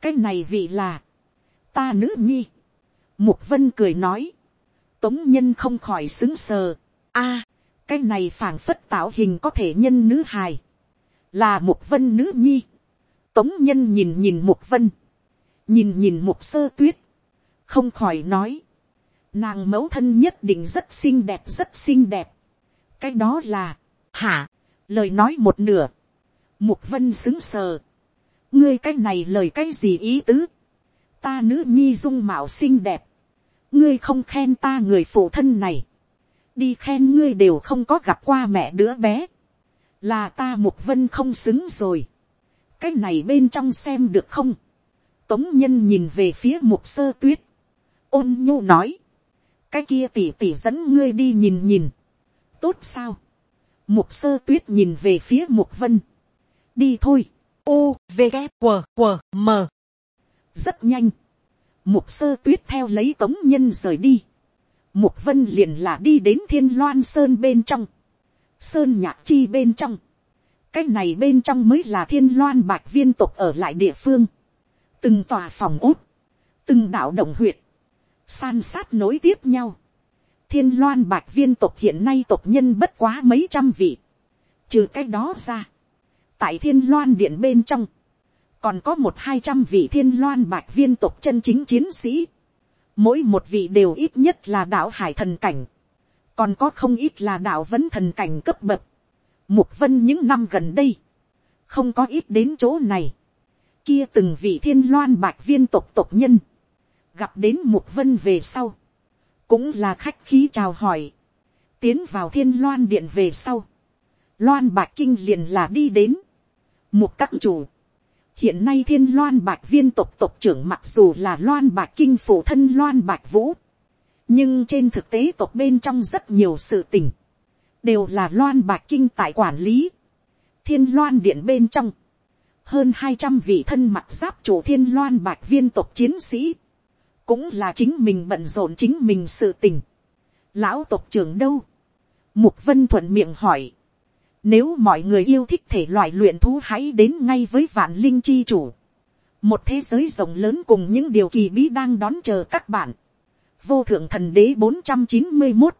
cái này vị là, ta nữ nhi. mục vân cười nói, tống nhân không khỏi xứng sờ. a, cái này phảng phất tạo hình có thể nhân nữ hài, là mục vân nữ nhi. tống nhân nhìn nhìn mục vân, nhìn nhìn mục sơ tuyết, không khỏi nói, nàng mẫu thân nhất định rất xinh đẹp rất xinh đẹp. cái đó là, hả, lời nói một nửa, mục vân xứng sờ, ngươi cái này lời cái gì ý tứ, ta nữ nhi dung mạo xinh đẹp, ngươi không khen ta người phụ thân này, đi khen ngươi đều không có gặp qua mẹ đứa bé, là ta mục vân không xứng rồi, cái này bên trong xem được không, tống nhân nhìn về phía mục sơ tuyết, ôn nhu nói, cái kia tỉ tỉ dẫn ngươi đi nhìn nhìn, tốt sao, mục sơ tuyết nhìn về phía mục vân, đi thôi, u v g q q m. Rất nhanh, mục sơ tuyết theo lấy tống nhân rời đi, mục vân liền là đi đến thiên loan sơn bên trong, sơn nhạc chi bên trong, cái này bên trong mới là thiên loan bạch viên tục ở lại địa phương, từng tòa phòng ốt, từng đạo động huyệt, san sát nối tiếp nhau. thiên loan bạch viên tộc hiện nay tộc nhân bất quá mấy trăm vị. trừ cái đó ra, tại thiên loan điện bên trong, còn có một hai trăm vị thiên loan bạch viên tộc chân chính chiến sĩ. mỗi một vị đều ít nhất là đạo hải thần cảnh, còn có không ít là đạo vấn thần cảnh cấp bậc. mục vân những năm gần đây, không có ít đến chỗ này kia từng vị thiên loan bạch viên tộc tộc nhân, gặp đến mục vân về sau, cũng là khách khí chào hỏi, tiến vào thiên loan điện về sau, loan bạc kinh liền là đi đến, mục các chủ, hiện nay thiên loan bạc viên tộc tộc trưởng mặc dù là loan bạc kinh phụ thân loan bạc vũ, nhưng trên thực tế tộc bên trong rất nhiều sự tình, đều là loan bạc kinh tại quản lý, thiên loan điện bên trong, hơn hai trăm vị thân mặc giáp chủ thiên loan bạc viên tộc chiến sĩ, cũng là chính mình bận rộn chính mình sự tình. lão tộc trưởng đâu, mục vân thuận miệng hỏi, nếu mọi người yêu thích thể loại luyện thú hãy đến ngay với vạn linh chi chủ, một thế giới rộng lớn cùng những điều kỳ bí đang đón chờ các bạn, vô thượng thần đế bốn trăm chín mươi một,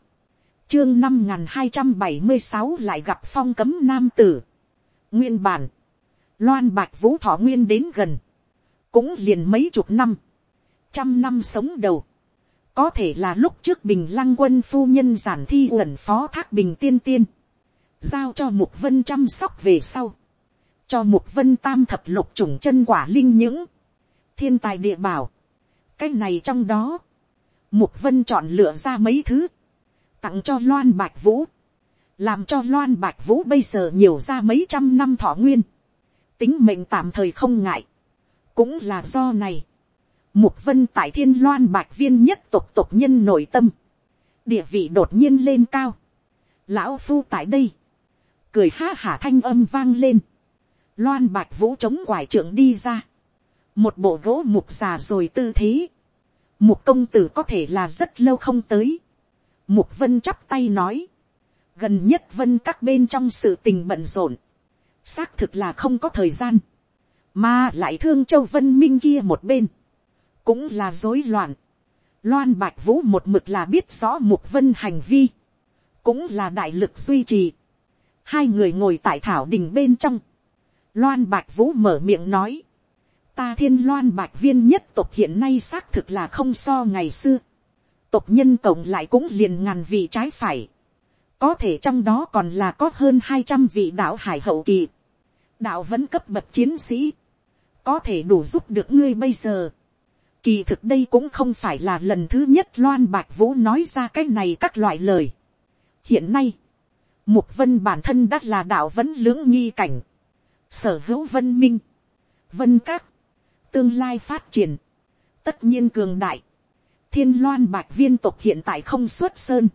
chương năm n g h n hai trăm bảy mươi sáu lại gặp phong cấm nam tử, nguyên bản, loan bạch vũ thọ nguyên đến gần, cũng liền mấy chục năm, trăm năm sống đầu, có thể là lúc trước bình lăng quân phu nhân giản thi uẩn phó thác bình tiên tiên, giao cho mục vân chăm sóc về sau, cho mục vân tam thập lục trùng chân quả linh những, thiên tài địa bảo, cái này trong đó, mục vân chọn lựa ra mấy thứ, tặng cho loan bạch vũ, làm cho loan bạch vũ bây giờ nhiều ra mấy trăm năm thọ nguyên, tính mệnh tạm thời không ngại, cũng là do này, mục vân tại thiên loan bạch viên nhất tục tục nhân nội tâm, địa vị đột nhiên lên cao, lão phu tại đây, cười ha hả thanh âm vang lên, loan bạch vũ chống quải trưởng đi ra, một bộ gỗ mục già rồi tư thế, mục công tử có thể là rất lâu không tới, mục vân chắp tay nói, gần nhất vân các bên trong sự tình bận rộn, xác thực là không có thời gian, mà lại thương châu vân minh kia một bên, cũng là rối loạn. Loan bạch vũ một mực là biết rõ mục vân hành vi, cũng là đại lực duy trì. Hai người ngồi tại thảo đình bên trong. Loan bạch vũ mở miệng nói, ta thiên loan bạch viên nhất tộc hiện nay xác thực là không so ngày xưa. Tộc nhân cộng lại cũng liền ngàn vị trái phải. Có thể trong đó còn là có hơn hai trăm vị đạo hải hậu kỳ. Đạo vẫn cấp bậc chiến sĩ. Có thể đủ giúp được ngươi bây giờ. Kỳ thực đây cũng không phải là lần thứ nhất Loan bạc Vũ nói ra cái này các loại lời. Hiện nay, Mục Vân bản thân đã là đạo vẫn lưỡng nghi cảnh. Sở hữu vân minh. Vân các. Tương lai phát triển. Tất nhiên cường đại. Thiên loan bạc viên tộc hiện tại không xuất sơn.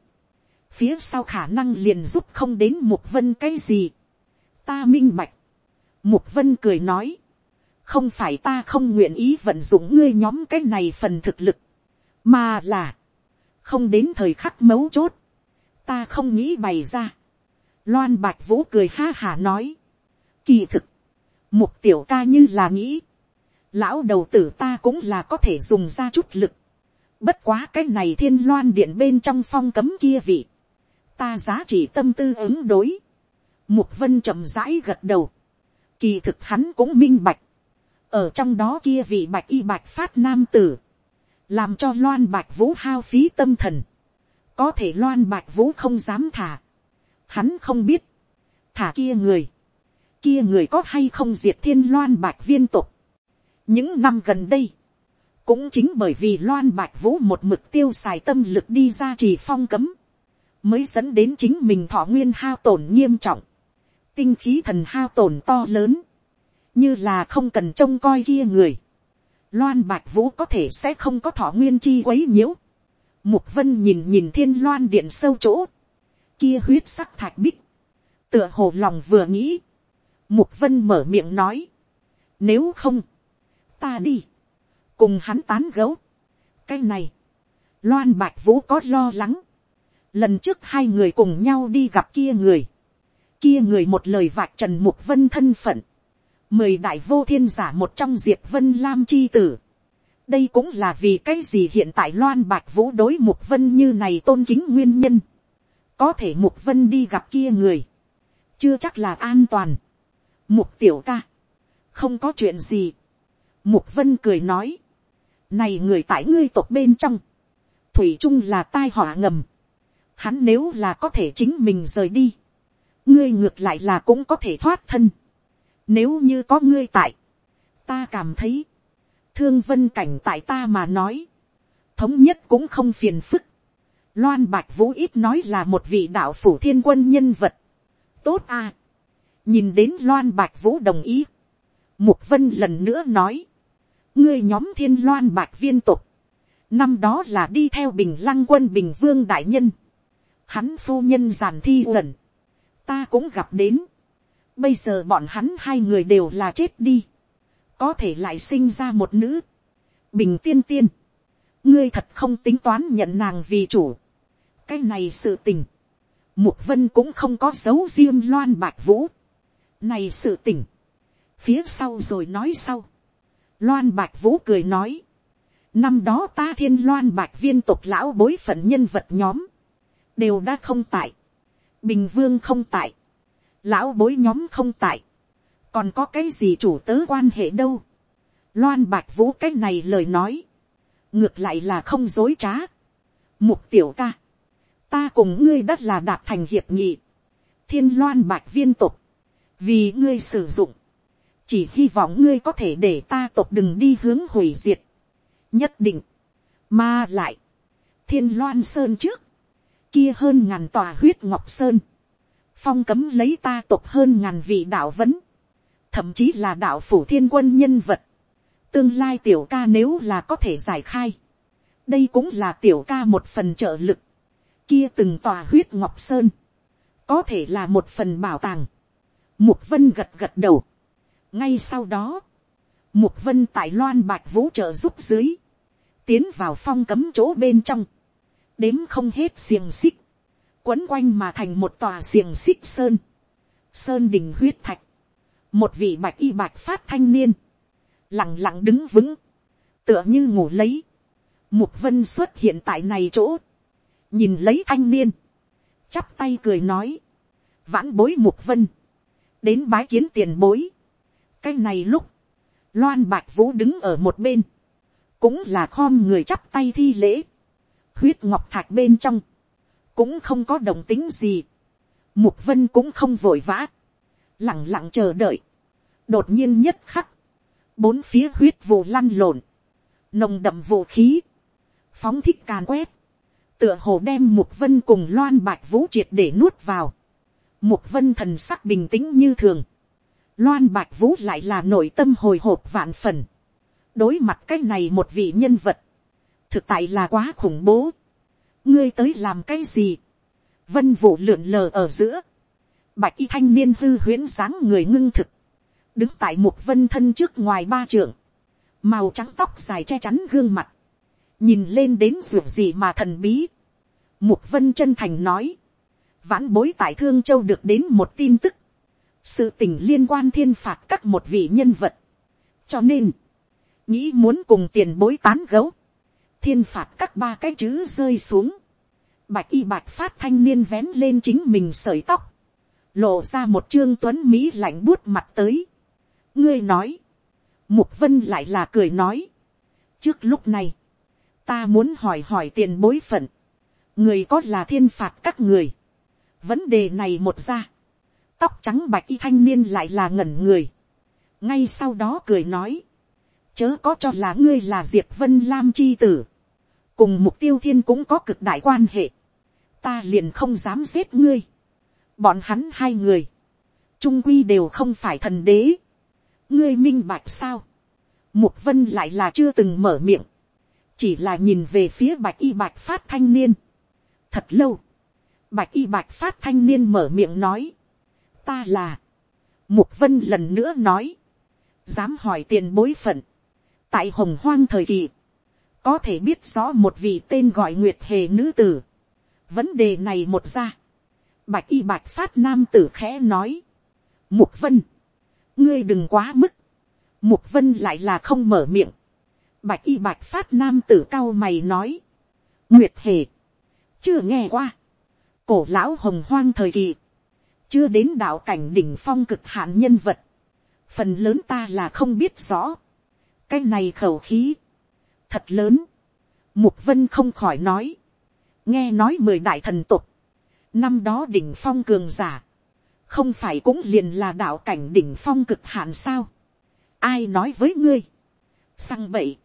Phía sau khả năng liền giúp không đến Mục Vân cái gì. Ta minh bạch. Mục Vân cười nói. Không phải ta không nguyện ý vận dụng ngươi nhóm cái này phần thực lực, mà là, không đến thời khắc mấu chốt, ta không nghĩ bày ra. Loan bạch vũ cười ha hả nói, kỳ thực, mục tiểu ca như là nghĩ, lão đầu tử ta cũng là có thể dùng ra chút lực, bất quá cái này thiên loan điện bên trong phong cấm kia vị, ta giá trị tâm tư ứng đối, mục vân chậm rãi gật đầu, kỳ thực hắn cũng minh bạch, ở trong đó kia vị bạch y bạch phát nam tử, làm cho loan bạch vũ hao phí tâm thần, có thể loan bạch vũ không dám thả, hắn không biết, thả kia người, kia người có hay không diệt thiên loan bạch viên tục. những năm gần đây, cũng chính bởi vì loan bạch vũ một mực tiêu xài tâm lực đi ra trì phong cấm, mới dẫn đến chính mình thọ nguyên hao tổn nghiêm trọng, tinh khí thần hao tổn to lớn, như là không cần trông coi kia người, loan bạch vũ có thể sẽ không có thọ nguyên chi quấy nhiễu. Mục vân nhìn nhìn thiên loan điện sâu chỗ, kia huyết sắc thạch bích, tựa hồ lòng vừa nghĩ, mục vân mở miệng nói, nếu không, ta đi, cùng hắn tán gấu, cái này, loan bạch vũ có lo lắng, lần trước hai người cùng nhau đi gặp kia người, kia người một lời vạch trần mục vân thân phận, mười đại vô thiên giả một trong diệt vân lam chi tử. đây cũng là vì cái gì hiện tại loan bạch vũ đối mục vân như này tôn kính nguyên nhân. có thể mục vân đi gặp kia người. chưa chắc là an toàn. mục tiểu ca. không có chuyện gì. mục vân cười nói. này người tại ngươi tộc bên trong. thủy trung là tai họa ngầm. hắn nếu là có thể chính mình rời đi ngươi ngược lại là cũng có thể thoát thân nếu như có ngươi tại, ta cảm thấy, thương vân cảnh tại ta mà nói, thống nhất cũng không phiền phức. Loan Bạch Vũ ít nói là một vị đạo phủ thiên quân nhân vật. Tốt à. Nhìn đến Loan Bạch Vũ đồng ý. Mục Vân lần nữa nói. Ngươi nhóm thiên Loan Bạch viên tục. Năm đó là đi theo bình lăng quân bình vương đại nhân. Hắn phu nhân giàn thi uẩn. Ta cũng gặp đến. Bây giờ bọn hắn hai người đều là chết đi. Có thể lại sinh ra một nữ. Bình tiên tiên. Ngươi thật không tính toán nhận nàng vì chủ. Cái này sự tình. Mục vân cũng không có dấu riêng loan bạch vũ. Này sự tình. Phía sau rồi nói sau. Loan bạch vũ cười nói. Năm đó ta thiên loan bạch viên tộc lão bối phận nhân vật nhóm. Đều đã không tại. Bình vương không tại lão bối nhóm không tại, còn có cái gì chủ tớ quan hệ đâu. Loan bạch vũ cái này lời nói, ngược lại là không dối trá. Mục tiểu ca. Ta cùng ngươi đất là đạt thành hiệp nghị. Thiên loan bạch viên tục. Vì ngươi sử dụng. Chỉ hy vọng ngươi có thể để ta tục đừng đi hướng hủy diệt. Nhất định. Mà lại. Thiên loan sơn trước. Kia hơn ngàn tòa huyết ngọc sơn. Phong cấm lấy ta tục hơn ngàn vị đạo vấn. Thậm chí là đạo phủ thiên quân nhân vật. Tương lai tiểu ca nếu là có thể giải khai đây cũng là tiểu ca một phần trợ lực, kia từng tòa huyết ngọc sơn, có thể là một phần bảo tàng. Mục vân gật gật đầu. ngay sau đó, mục vân tại loan bạch vũ trợ giúp dưới, tiến vào phong cấm chỗ bên trong, đếm không hết xiềng xích, quấn quanh mà thành một tòa xiềng xích sơn, sơn đình huyết thạch, một vị bạch y bạch phát thanh niên, lặng lặng đứng vững, tựa như ngủ lấy, Mục vân xuất hiện tại này chỗ. Nhìn lấy thanh niên. Chắp tay cười nói. Vãn bối mục vân. Đến bái kiến tiền bối. Cái này lúc. Loan bạch vũ đứng ở một bên. Cũng là khom người chắp tay thi lễ. Huyết ngọc thạch bên trong. Cũng không có đồng tính gì. Mục vân cũng không vội vã. Lặng lặng chờ đợi. Đột nhiên nhất khắc. Bốn phía huyết vụ lăn lộn. Nồng đậm vũ khí phóng thích càn quét, tựa hồ đem mục vân cùng loan bạch vũ triệt để nuốt vào, mục vân thần sắc bình tĩnh như thường, loan bạch vũ lại là nội tâm hồi hộp vạn phần, đối mặt cái này một vị nhân vật, thực tại là quá khủng bố, ngươi tới làm cái gì, vân vụ lượn lờ ở giữa, bạch y thanh niên hư huyễn dáng người ngưng thực, đứng tại một vân thân trước ngoài ba trưởng, màu trắng tóc dài che chắn gương mặt, nhìn lên đến ruột gì mà thần bí. Mục vân chân thành nói, vãn bối tại thương châu được đến một tin tức, sự tình liên quan thiên phạt các một vị nhân vật, cho nên, nghĩ muốn cùng tiền bối tán gấu, thiên phạt các ba cái chữ rơi xuống, bạch y bạch phát thanh niên vén lên chính mình sợi tóc, lộ ra một trương tuấn mỹ lạnh buốt mặt tới. ngươi nói, mục vân lại là cười nói, trước lúc này, ta muốn hỏi hỏi tiền bối phận, người có là thiên phạt các người, vấn đề này một ra, tóc trắng bạch y thanh niên lại là ngẩn người, ngay sau đó cười nói, chớ có cho là ngươi là diệp vân lam chi tử, cùng mục tiêu thiên cũng có cực đại quan hệ, ta liền không dám giết ngươi, bọn hắn hai người, trung quy đều không phải thần đế, ngươi minh bạch sao, mục vân lại là chưa từng mở miệng, chỉ là nhìn về phía bạch y bạch phát thanh niên. thật lâu, bạch y bạch phát thanh niên mở miệng nói, ta là, mục vân lần nữa nói, dám hỏi tiền bối phận, tại hồng hoang thời kỳ, có thể biết rõ một vị tên gọi nguyệt hề nữ tử. vấn đề này một ra, bạch y bạch phát nam tử khẽ nói, mục vân, ngươi đừng quá mức, mục vân lại là không mở miệng, Bạch y bạch phát nam tử cao mày nói. Nguyệt hề. Chưa nghe qua. Cổ lão hồng hoang thời kỳ. Chưa đến đạo cảnh đỉnh phong cực hạn nhân vật. Phần lớn ta là không biết rõ. Cái này khẩu khí. Thật lớn. Mục vân không khỏi nói. Nghe nói mười đại thần tục. Năm đó đỉnh phong cường giả. Không phải cũng liền là đạo cảnh đỉnh phong cực hạn sao. Ai nói với ngươi. Sang bậy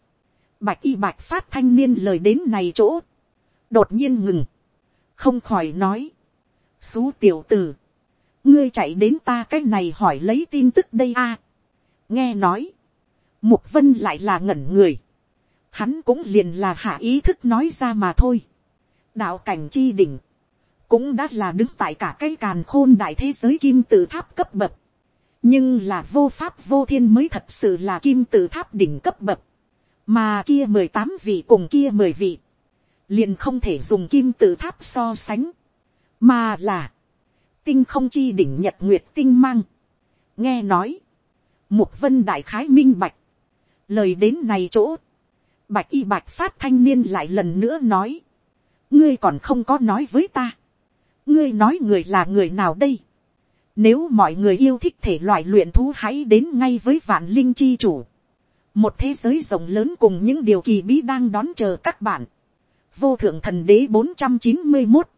Bạch y bạch phát thanh niên lời đến này chỗ. Đột nhiên ngừng. Không khỏi nói. Xú tiểu tử. Ngươi chạy đến ta cái này hỏi lấy tin tức đây a Nghe nói. Mục vân lại là ngẩn người. Hắn cũng liền là hạ ý thức nói ra mà thôi. Đạo cảnh chi đỉnh. Cũng đã là đứng tại cả cái càn khôn đại thế giới kim tự tháp cấp bậc. Nhưng là vô pháp vô thiên mới thật sự là kim tự tháp đỉnh cấp bậc mà kia mười tám vị cùng kia mười vị, liền không thể dùng kim tự tháp so sánh, mà là, tinh không chi đỉnh nhật nguyệt tinh mang. nghe nói, mục vân đại khái minh bạch, lời đến này chỗ, bạch y bạch phát thanh niên lại lần nữa nói, ngươi còn không có nói với ta, ngươi nói người là người nào đây, nếu mọi người yêu thích thể loại luyện thú hãy đến ngay với vạn linh chi chủ. Một thế giới rộng lớn cùng những điều kỳ bí đang đón chờ các bạn. vô thượng thần đế bốn trăm chín mươi một,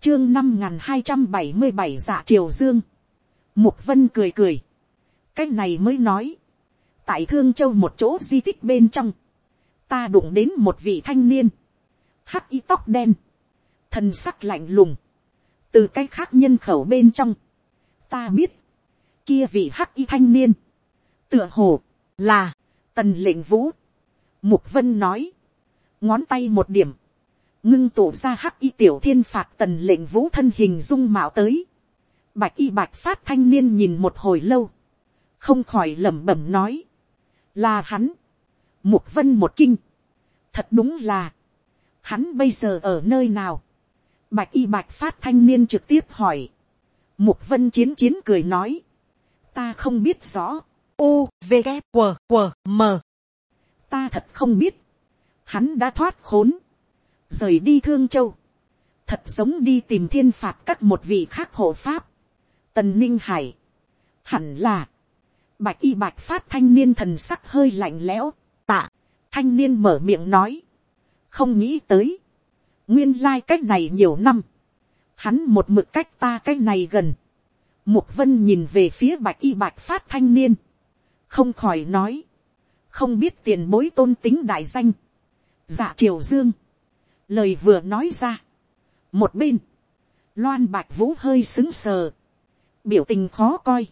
chương năm n hai trăm bảy mươi bảy dạ triều dương, mục vân cười cười, cái này mới nói, tại thương châu một chỗ di tích bên trong, ta đụng đến một vị thanh niên, hắc y tóc đen, thần sắc lạnh lùng, từ cái khác nhân khẩu bên trong, ta biết, kia vị hắc y thanh niên, tựa hồ, là, tần lệnh vũ, mục vân nói, ngón tay một điểm, ngưng tụ ra hắc y tiểu thiên phạt tần lệnh vũ thân hình dung mạo tới, bạch y bạch phát thanh niên nhìn một hồi lâu, không khỏi lẩm bẩm nói, là hắn, mục vân một kinh, thật đúng là, hắn bây giờ ở nơi nào, bạch y bạch phát thanh niên trực tiếp hỏi, mục vân chiến chiến cười nói, ta không biết rõ, u v g q q m. Ta thật không biết, hắn đã thoát khốn, rời đi thương châu, thật giống đi tìm thiên phạt các một vị khác hộ pháp, tần ninh hải, hẳn là, bạch y bạch phát thanh niên thần sắc hơi lạnh lẽo, thanh niên mở miệng nói, không nghĩ tới, nguyên lai cách này nhiều năm, hắn một mực cách ta cách này gần, mục vân nhìn về phía bạch y bạch phát thanh niên, không khỏi nói, không biết tiền bối tôn tính đại danh, dạ triều dương, lời vừa nói ra, một bên, loan bạch vũ hơi xứng sờ, biểu tình khó coi,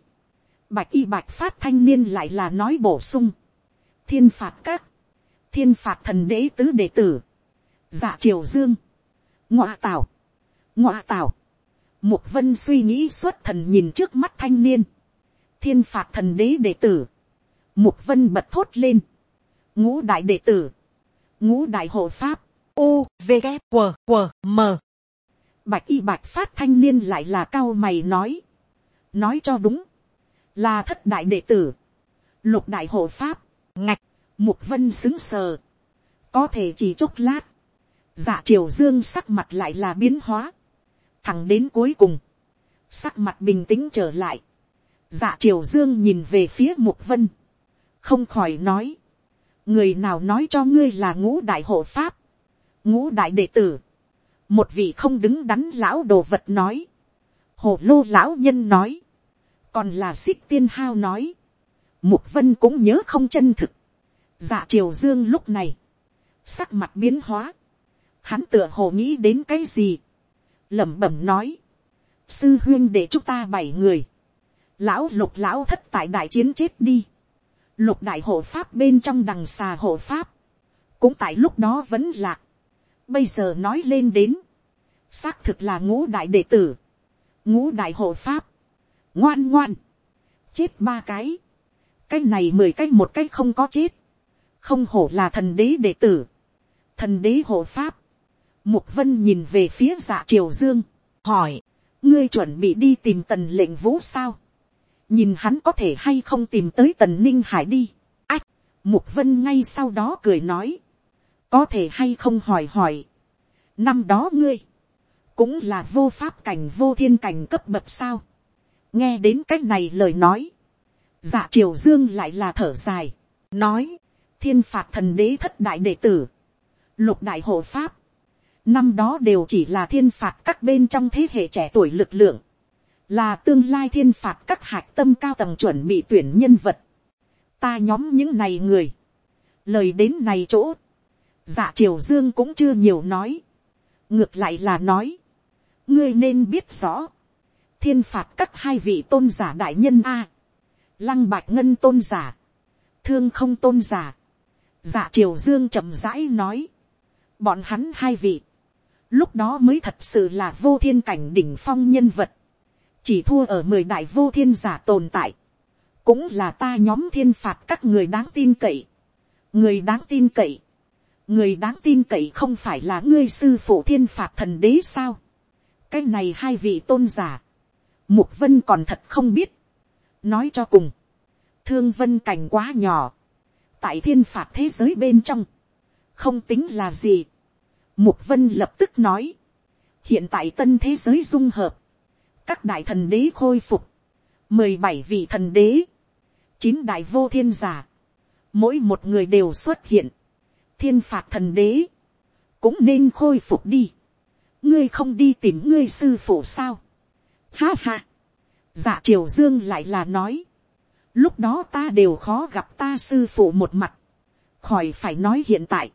bạch y bạch phát thanh niên lại là nói bổ sung, thiên phạt các, thiên phạt thần đế tứ đệ tử, dạ triều dương, ngọa tào, ngọa tào, mục vân suy nghĩ suốt thần nhìn trước mắt thanh niên, thiên phạt thần đế đệ tử, mục vân bật thốt lên, ngũ đại đệ tử, ngũ đại hộ pháp, u v g q q m. Bạch y bạch phát thanh niên lại là cao mày nói, nói cho đúng, là thất đại đệ tử, lục đại hộ pháp, ngạch, mục vân xứng sờ, có thể chỉ chốc lát, dạ triều dương sắc mặt lại là biến hóa, thẳng đến cuối cùng, sắc mặt bình tĩnh trở lại, dạ triều dương nhìn về phía mục vân, không khỏi nói, người nào nói cho ngươi là ngũ đại hộ pháp, ngũ đại đệ tử, một vị không đứng đắn lão đồ vật nói, hồ lô lão nhân nói, còn là xích tiên hao nói, mục vân cũng nhớ không chân thực, dạ triều dương lúc này, sắc mặt biến hóa, hắn tựa hồ nghĩ đến cái gì, lẩm bẩm nói, sư huyên để chúng ta bảy người, lão lục lão thất tại đại chiến chết đi, lục đại hộ pháp bên trong đằng xà hộ pháp, cũng tại lúc đó vẫn lạc, bây giờ nói lên đến, xác thực là ngũ đại đệ tử, ngũ đại hộ pháp, ngoan ngoan, chết ba cái, cái này mười cái một cái không có chết, không hổ là thần đế đệ tử, thần đế hộ pháp, mục vân nhìn về phía dạ triều dương, hỏi, ngươi chuẩn bị đi tìm tần lệnh vũ sao, nhìn hắn có thể hay không tìm tới tần ninh hải đi, ách, mục vân ngay sau đó cười nói, có thể hay không hỏi hỏi, năm đó ngươi, cũng là vô pháp cảnh vô thiên cảnh cấp bậc sao, nghe đến c á c h này lời nói, dạ triều dương lại là thở dài, nói, thiên phạt thần đế thất đại đệ tử, lục đại hộ pháp, năm đó đều chỉ là thiên phạt các bên trong thế hệ trẻ tuổi lực lượng, là tương lai thiên phạt các hạt tâm cao tầng chuẩn bị tuyển nhân vật, ta nhóm những này người, lời đến này chỗ, dạ triều dương cũng chưa nhiều nói, ngược lại là nói, ngươi nên biết rõ, thiên phạt các hai vị tôn giả đại nhân a, lăng bạch ngân tôn giả, thương không tôn giả, giả triều dương chậm rãi nói, bọn hắn hai vị, lúc đó mới thật sự là vô thiên cảnh đỉnh phong nhân vật, chỉ thua ở mười đại vô thiên giả tồn tại, cũng là ta nhóm thiên phạt các người đáng tin cậy, người đáng tin cậy, người đáng tin cậy không phải là ngươi sư phụ thiên phạt thần đế sao, cái này hai vị tôn giả, Mục vân còn thật không biết. Nói cho cùng. Thương vân cảnh quá nhỏ. Tại thiên phạt thế giới bên trong. Không tính là gì. Mục vân lập tức nói. Hiện tại tân thế giới dung hợp. Các đại thần đế khôi phục. 17 vị thần đế. 9 đại vô thiên giả. Mỗi một người đều xuất hiện. Thiên phạt thần đế. cũng nên khôi phục đi. ngươi không đi tìm ngươi sư phụ sao. ha ha. dạ triều dương lại là nói lúc đó ta đều khó gặp ta sư phụ một mặt. khỏi phải nói hiện tại.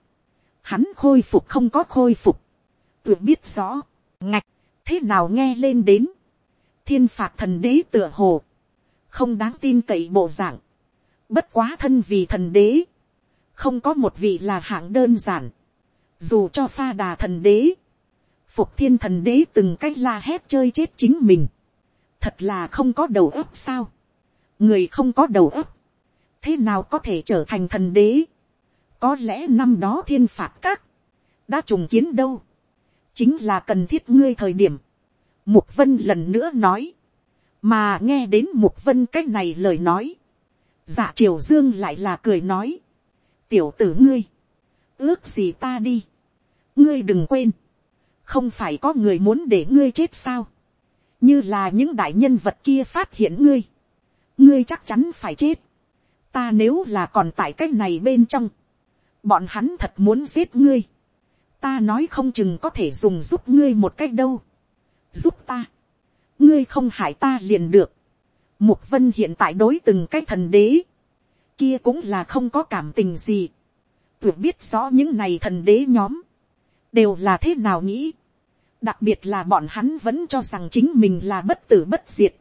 hắn khôi phục không có khôi phục. tự biết rõ. ngạch, thế nào nghe lên đến. thiên phạt thần đế tựa hồ. không đáng tin cậy bộ dạng. bất quá thân vì thần đế. không có một vị là hạng đơn giản dù cho pha đà thần đế, phục thiên thần đế từng cách la hét chơi chết chính mình, thật là không có đầu óc sao, người không có đầu óc, thế nào có thể trở thành thần đế, có lẽ năm đó thiên phạt các, đã trùng kiến đâu, chính là cần thiết ngươi thời điểm, mục vân lần nữa nói, mà nghe đến mục vân cái này lời nói, dạ triều dương lại là cười nói, tiểu tử ngươi, ước gì ta đi, ngươi đừng quên, không phải có người muốn để ngươi chết sao, như là những đại nhân vật kia phát hiện ngươi, ngươi chắc chắn phải chết, ta nếu là còn tại cái này bên trong, bọn hắn thật muốn giết ngươi, ta nói không chừng có thể dùng giúp ngươi một cách đâu, giúp ta, ngươi không hại ta liền được, mục vân hiện tại đối từng cái thần đế, kia cũng là không có cảm tình gì, tuyệt biết rõ những này thần đế nhóm, đều là thế nào nghĩ. đặc biệt là bọn hắn vẫn cho rằng chính mình là bất tử bất diệt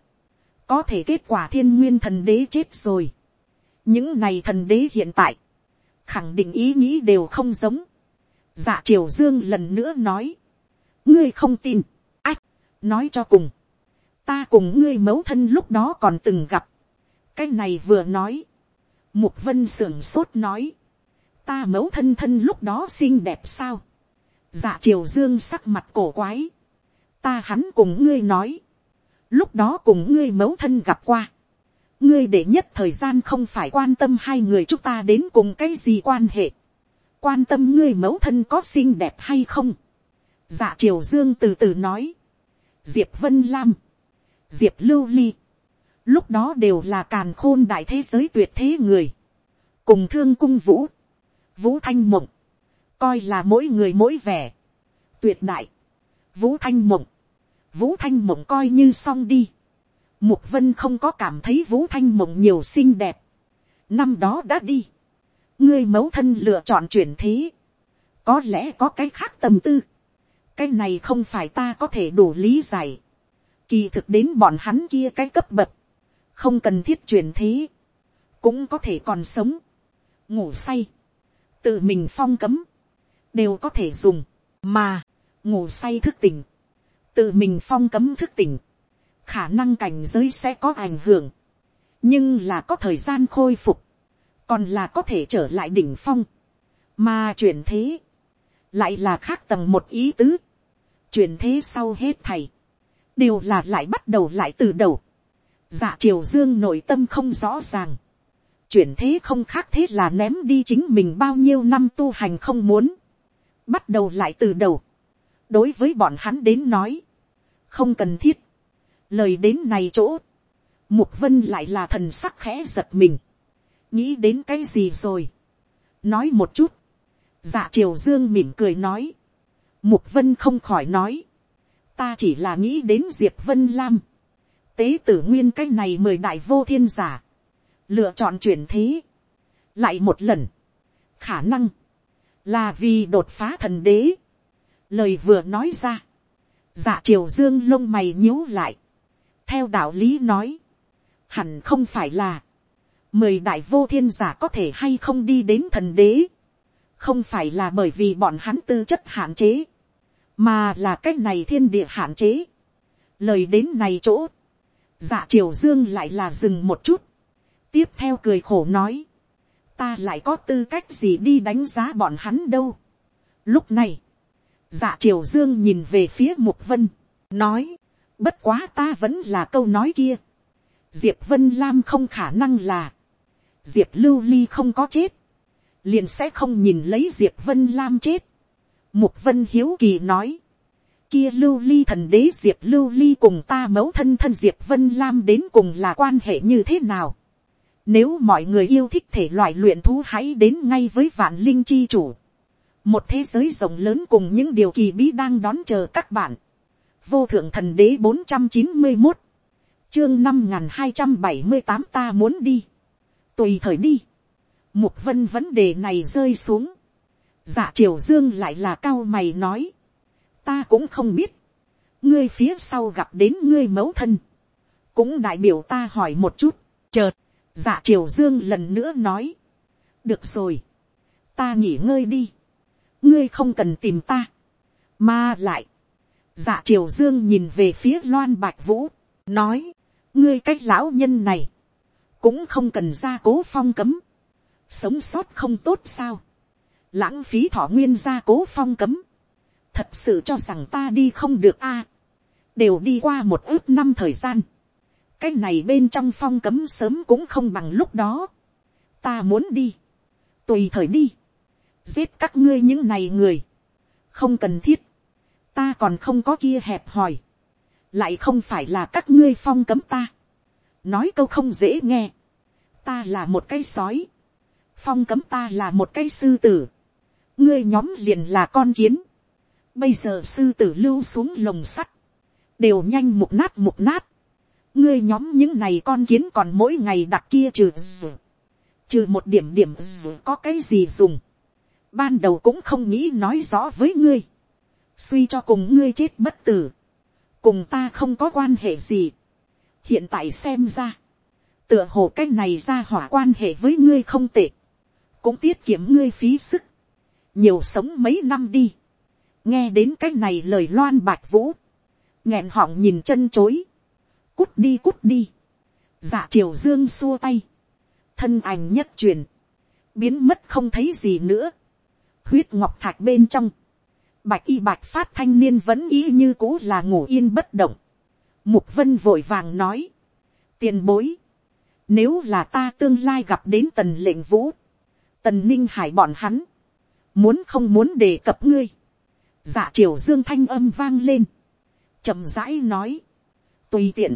có thể kết quả thiên nguyên thần đế chết rồi. những này thần đế hiện tại, khẳng định ý nghĩ đều không giống. dạ triều dương lần nữa nói, ngươi không tin, ách, nói cho cùng, ta cùng ngươi mẫu thân lúc đó còn từng gặp, cái này vừa nói, mục vân sưởng sốt nói, ta mẫu thân thân lúc đó xinh đẹp sao, dạ triều dương sắc mặt cổ quái, ta hắn cùng ngươi nói, lúc đó cùng ngươi mẫu thân gặp qua, ngươi để nhất thời gian không phải quan tâm hai người chúng ta đến cùng cái gì quan hệ, quan tâm ngươi mẫu thân có xinh đẹp hay không, dạ triều dương từ từ nói, diệp vân lam, diệp lưu ly, lúc đó đều là càn khôn đại thế giới tuyệt thế người, cùng thương cung vũ, vũ thanh mộng, coi là mỗi người mỗi vẻ, tuyệt đại, vũ thanh mộng, vũ thanh mộng coi như xong đi, mục vân không có cảm thấy vũ thanh mộng nhiều xinh đẹp, năm đó đã đi, ngươi mẫu thân lựa chọn chuyển thế, có lẽ có cái khác tâm tư, cái này không phải ta có thể đủ lý giải, kỳ thực đến bọn hắn kia cái cấp bậc, không cần thiết chuyển thế, cũng có thể còn sống, ngủ say, tự mình phong cấm, đều có thể dùng, mà, ngủ say thức tỉnh, tự mình phong cấm thức tỉnh, khả năng cảnh giới sẽ có ảnh hưởng, nhưng là có thời gian khôi phục, còn là có thể trở lại đỉnh phong, mà chuyển thế, lại là khác tầng một ý tứ, chuyển thế sau hết thầy, đều là lại bắt đầu lại từ đầu, dạ triều dương nội tâm không rõ ràng, chuyển thế không khác thế là ném đi chính mình bao nhiêu năm tu hành không muốn, bắt đầu lại từ đầu. đối với bọn hắn đến nói, không cần thiết. lời đến này chỗ, mục vân lại là thần sắc khẽ giật mình. nghĩ đến cái gì rồi. nói một chút. dạ triều dương mỉm cười nói. mục vân không khỏi nói. ta chỉ là nghĩ đến diệp vân lam. tế tử nguyên cái này mời đại vô thiên giả. lựa chọn chuyển thế. lại một lần. khả năng là vì đột phá thần đế. lời vừa nói ra, dạ triều dương lông mày nhíu lại, theo đạo lý nói, hẳn không phải là, mười đại vô thiên giả có thể hay không đi đến thần đế, không phải là bởi vì bọn hắn tư chất hạn chế, mà là cái này thiên địa hạn chế. lời đến này chỗ, dạ triều dương lại là dừng một chút, tiếp theo cười khổ nói, ta lại có tư cách gì đi đánh giá bọn hắn đâu. Lúc này, dạ triều dương nhìn về phía mục vân, nói, bất quá ta vẫn là câu nói kia. diệp vân lam không khả năng là, diệp lưu ly không có chết, liền sẽ không nhìn lấy diệp vân lam chết. mục vân hiếu kỳ nói, kia lưu ly thần đế diệp lưu ly cùng ta mẫu thân thân diệp vân lam đến cùng là quan hệ như thế nào. Nếu mọi người yêu thích thể loại luyện thú hãy đến ngay với vạn linh chi chủ một thế giới rộng lớn cùng những điều kỳ bí đang đón chờ các bạn. vô thượng thần đế bốn trăm chín mươi một, chương năm n g h n hai trăm bảy mươi tám ta muốn đi, tùy thời đi. mục vân vấn đề này rơi xuống. dạ triều dương lại là cao mày nói, ta cũng không biết, ngươi phía sau gặp đến ngươi mẫu thân, cũng đại biểu ta hỏi một chút, chợt, dạ triều dương lần nữa nói, được rồi, ta nghỉ ngơi đi, ngươi không cần tìm ta, mà lại, dạ triều dương nhìn về phía loan bạch vũ, nói, ngươi cái lão nhân này, cũng không cần ra cố phong cấm, sống sót không tốt sao, lãng phí thọ nguyên ra cố phong cấm, thật sự cho rằng ta đi không được a, đều đi qua một ước năm thời gian, cái này bên trong phong cấm sớm cũng không bằng lúc đó, ta muốn đi, tùy thời đi, giết các ngươi những này người, không cần thiết, ta còn không có kia hẹp hòi, lại không phải là các ngươi phong cấm ta, nói câu không dễ nghe, ta là một cái sói, phong cấm ta là một cái sư tử, ngươi nhóm liền là con kiến, bây giờ sư tử lưu xuống lồng sắt, đều nhanh mục nát mục nát, ngươi nhóm những này con kiến còn mỗi ngày đặt kia trừ trừ một điểm điểm có cái gì dùng, ban đầu cũng không nghĩ nói rõ với ngươi, suy cho cùng ngươi chết bất tử, cùng ta không có quan hệ gì. hiện tại xem ra, tựa hồ cái này ra hỏa quan hệ với ngươi không tệ, cũng tiết kiệm ngươi phí sức, nhiều sống mấy năm đi, nghe đến cái này lời loan bạch vũ, nghẹn họng nhìn chân chối, cút đi cút đi, dạ triều dương xua tay, thân ảnh nhất truyền, biến mất không thấy gì nữa, huyết ngọc thạch bên trong, bạch y bạch phát thanh niên vẫn ý như cũ là ngủ yên bất động. Mục vân vội vàng nói, tiền bối, nếu là ta tương lai gặp đến tần lệnh vũ, tần ninh hải bọn hắn, muốn không muốn đề cập ngươi, dạ triều dương thanh âm vang lên, chậm rãi nói, tùy tiện,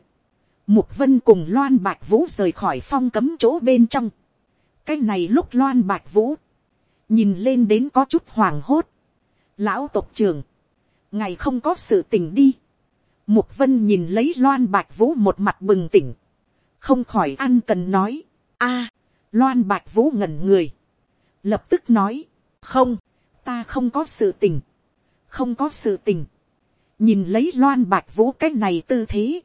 mục vân cùng loan bạch vũ rời khỏi phong cấm chỗ bên trong, cái này lúc loan bạch vũ, nhìn lên đến có chút hoàng hốt. lão tộc trưởng, ngày không có sự tình đi. mục vân nhìn lấy loan bạch vũ một mặt bừng tỉnh, không khỏi ăn cần nói, a, loan bạch vũ ngẩn người, lập tức nói, không, ta không có sự tình, không có sự tình, nhìn lấy loan bạch vũ cái này tư thế,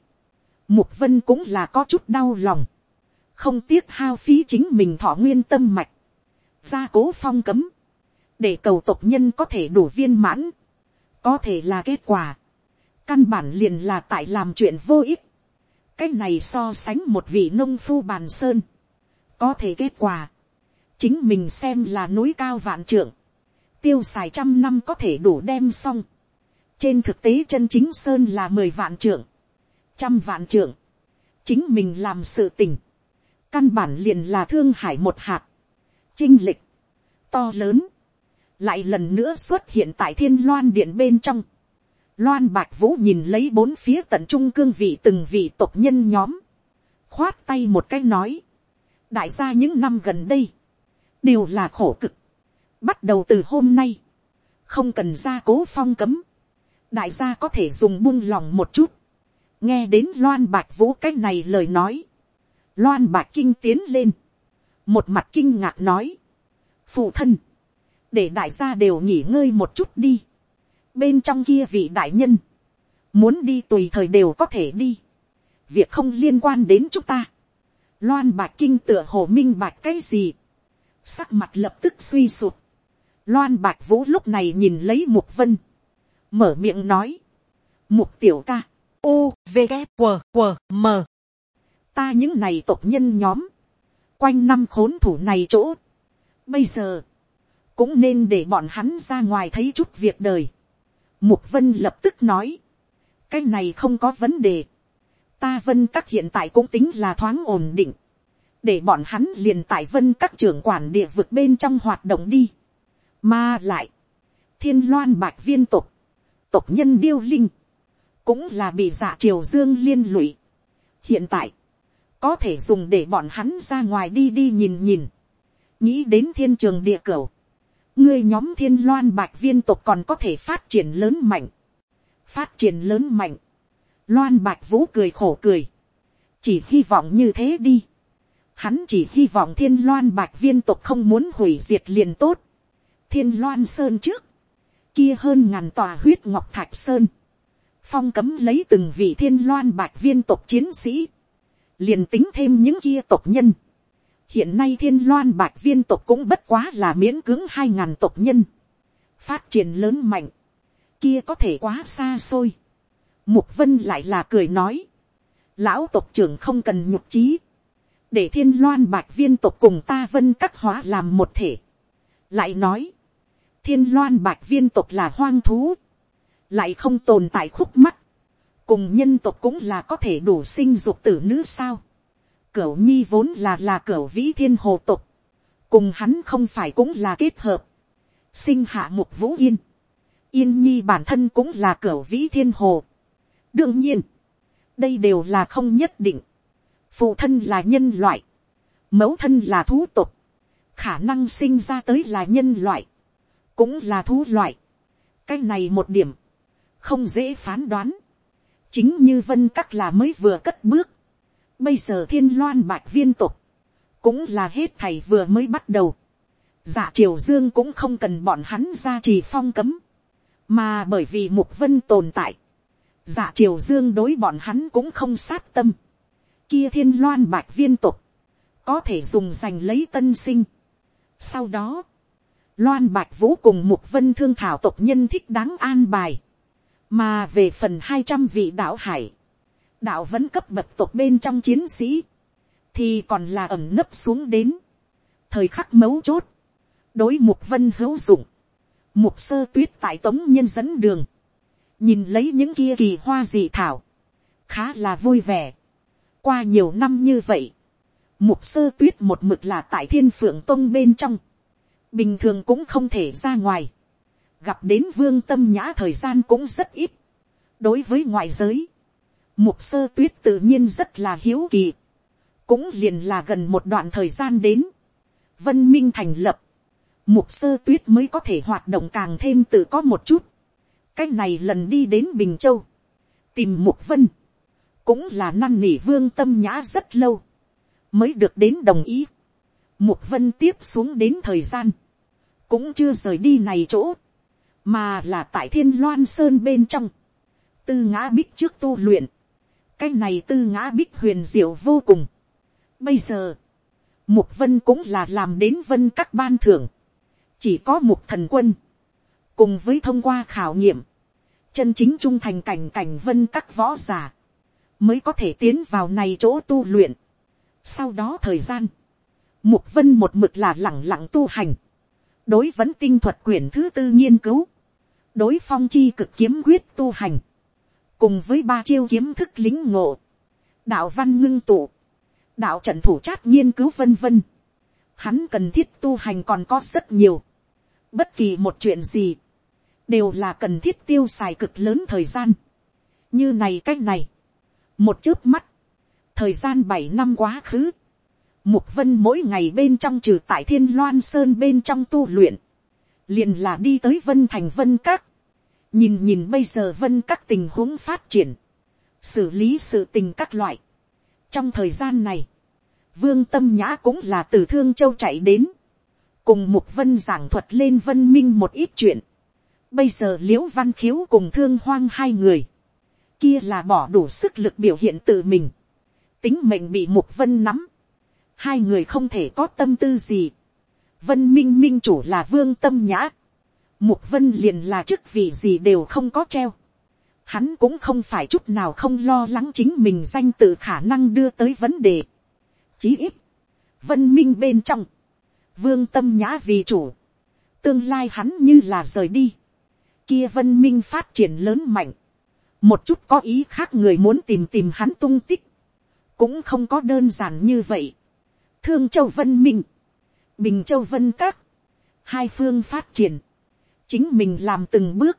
mục vân cũng là có chút đau lòng, không tiếc hao phí chính mình thọ nguyên tâm mạch, gia cố phong cấm, để cầu tộc nhân có thể đủ viên mãn, có thể là kết quả, căn bản liền là tại làm chuyện vô ích, cái này so sánh một vị nông phu bàn sơn, có thể kết quả, chính mình xem là núi cao vạn trượng, tiêu xài trăm năm có thể đủ đem xong, trên thực tế chân chính sơn là mười vạn trượng, trăm vạn trượng, chính mình làm sự tình, căn bản liền là thương hải một hạt, chinh lịch, to lớn, lại lần nữa xuất hiện tại thiên loan điện bên trong. Loan bạch vũ nhìn lấy bốn phía tận trung cương vị từng vị tộc nhân nhóm, khoát tay một cái nói, đại gia những năm gần đây, đều là khổ cực, bắt đầu từ hôm nay, không cần ra cố phong cấm, đại gia có thể dùng buông lòng một chút, nghe đến loan bạch vũ cái này lời nói, loan bạch kinh tiến lên, một mặt kinh ngạc nói, phụ thân, để đại gia đều nghỉ ngơi một chút đi. bên trong kia vị đại nhân, muốn đi tùy thời đều có thể đi. việc không liên quan đến chúng ta. loan bạc kinh tựa hồ minh bạc cái gì. sắc mặt lập tức suy sụt. loan bạc vũ lúc này nhìn lấy mục vân. mở miệng nói. mục tiểu ca. u v g q q m ta những này tộc nhân nhóm quanh năm khốn thủ này chỗ. bây giờ cũng nên để bọn hắn ra ngoài thấy chút việc đời. Mục vân lập tức nói, cái này không có vấn đề. Ta vân các hiện tại cũng tính là thoáng ổn định. để bọn hắn liền tại vân các trưởng quản địa vực bên trong hoạt động đi. Mà lại, thiên loan bạch viên tục, tộc nhân điêu linh, cũng là bị dạ triều dương liên lụy. hiện tại, có thể dùng để bọn hắn ra ngoài đi đi nhìn nhìn, nghĩ đến thiên trường địa cửu, ngươi nhóm thiên loan bạch viên tộc còn có thể phát triển lớn mạnh, phát triển lớn mạnh, loan bạch vũ cười khổ cười, chỉ hy vọng như thế đi, hắn chỉ hy vọng thiên loan bạch viên tộc không muốn hủy diệt liền tốt, thiên loan sơn trước, kia hơn ngàn tòa huyết ngọc thạch sơn, phong cấm lấy từng vị thiên loan bạch viên tộc chiến sĩ, liền tính thêm những kia tộc nhân, hiện nay thiên loan bạch viên tộc cũng bất quá là miễn cưỡng hai ngàn tộc nhân, phát triển lớn mạnh, kia có thể quá xa xôi. Mục vân lại là cười nói, lão tộc trưởng không cần nhục trí, để thiên loan bạch viên tộc cùng ta vân các hóa làm một thể. lại nói, thiên loan bạch viên tộc là hoang thú, lại không tồn tại khúc mắt, cùng nhân tộc cũng là có thể đủ sinh dục tử nữ sao. Cửu nhi vốn là là cửu vĩ thiên hồ tộc, cùng hắn không phải cũng là kết hợp, sinh hạ mục vũ yên, yên nhi bản thân cũng là cửu vĩ thiên hồ. đương nhiên, đây đều là không nhất định, phụ thân là nhân loại, mẫu thân là thú tộc, khả năng sinh ra tới là nhân loại, cũng là thú loại. cái này một điểm, không dễ phán đoán, chính như vân các là mới vừa cất bước, bây giờ thiên loan bạch viên tục, cũng là hết thầy vừa mới bắt đầu, dạ triều dương cũng không cần bọn hắn ra trì phong cấm, mà bởi vì mục vân tồn tại, dạ triều dương đối bọn hắn cũng không sát tâm, kia thiên loan bạch viên tục, có thể dùng giành lấy tân sinh. Sau đó, loan bạch vũ cùng mục vân thương thảo tộc nhân thích đáng an bài, mà về phần hai trăm vị đạo hải, đạo vẫn cấp bậc tộc bên trong chiến sĩ, thì còn là ẩm nấp xuống đến, thời khắc mấu chốt, đối mục vân hữu dụng, mục sơ tuyết tại tống nhân dẫn đường, nhìn lấy những kia kỳ hoa dị thảo, khá là vui vẻ. qua nhiều năm như vậy, mục sơ tuyết một mực là tại thiên phượng tông bên trong, bình thường cũng không thể ra ngoài, gặp đến vương tâm nhã thời gian cũng rất ít. đối với ngoại giới, mục sơ tuyết tự nhiên rất là hiếu kỳ, cũng liền là gần một đoạn thời gian đến, vân minh thành lập, mục sơ tuyết mới có thể hoạt động càng thêm tự có một chút. cái này lần đi đến bình châu, tìm mục vân, cũng là năn nỉ vương tâm nhã rất lâu, mới được đến đồng ý. mục vân tiếp xuống đến thời gian, cũng chưa rời đi này chỗ, mà là tại thiên loan sơn bên trong, tư ngã bích trước tu luyện, cái này tư ngã bích huyền diệu vô cùng. Bây giờ, mục vân cũng là làm đến vân các ban thưởng, chỉ có mục thần quân, cùng với thông qua khảo nghiệm, chân chính trung thành cảnh cảnh vân các võ g i ả mới có thể tiến vào này chỗ tu luyện. Sau đó thời gian, mục vân một mực là lẳng lặng tu hành, đối vẫn tinh thuật quyển thứ tư nghiên cứu, đối phong chi cực kiếm quyết tu hành, cùng với ba chiêu kiếm thức lính ngộ, đạo văn ngưng tụ, đạo trận thủ trát nghiên cứu vân vân. Hắn cần thiết tu hành còn có rất nhiều bất kỳ một chuyện gì, đều là cần thiết tiêu xài cực lớn thời gian. như này cách này, một chớp mắt, thời gian bảy năm quá khứ, mục vân mỗi ngày bên trong trừ tại thiên loan sơn bên trong tu luyện, liền là đi tới vân thành vân các, nhìn nhìn bây giờ vân các tình huống phát triển, xử lý sự tình các loại. trong thời gian này, vương tâm nhã cũng là từ thương châu chạy đến, cùng mục vân giảng thuật lên vân minh một ít chuyện. Bây giờ l i ễ u văn khiếu cùng thương hoang hai người, kia là bỏ đủ sức lực biểu hiện tự mình, tính mệnh bị mục vân nắm, hai người không thể có tâm tư gì. Vân minh minh chủ là vương tâm nhã, mục vân liền là chức vị gì đều không có treo. Hắn cũng không phải chút nào không lo lắng chính mình danh tự khả năng đưa tới vấn đề. Chí ít, vân minh bên trong, vương tâm nhã vì chủ, tương lai hắn như là rời đi, kia vân minh phát triển lớn mạnh, một chút có ý khác người muốn tìm tìm hắn tung tích, cũng không có đơn giản như vậy. thương châu vân minh, bình châu vân các, hai phương phát triển, chính mình làm từng bước,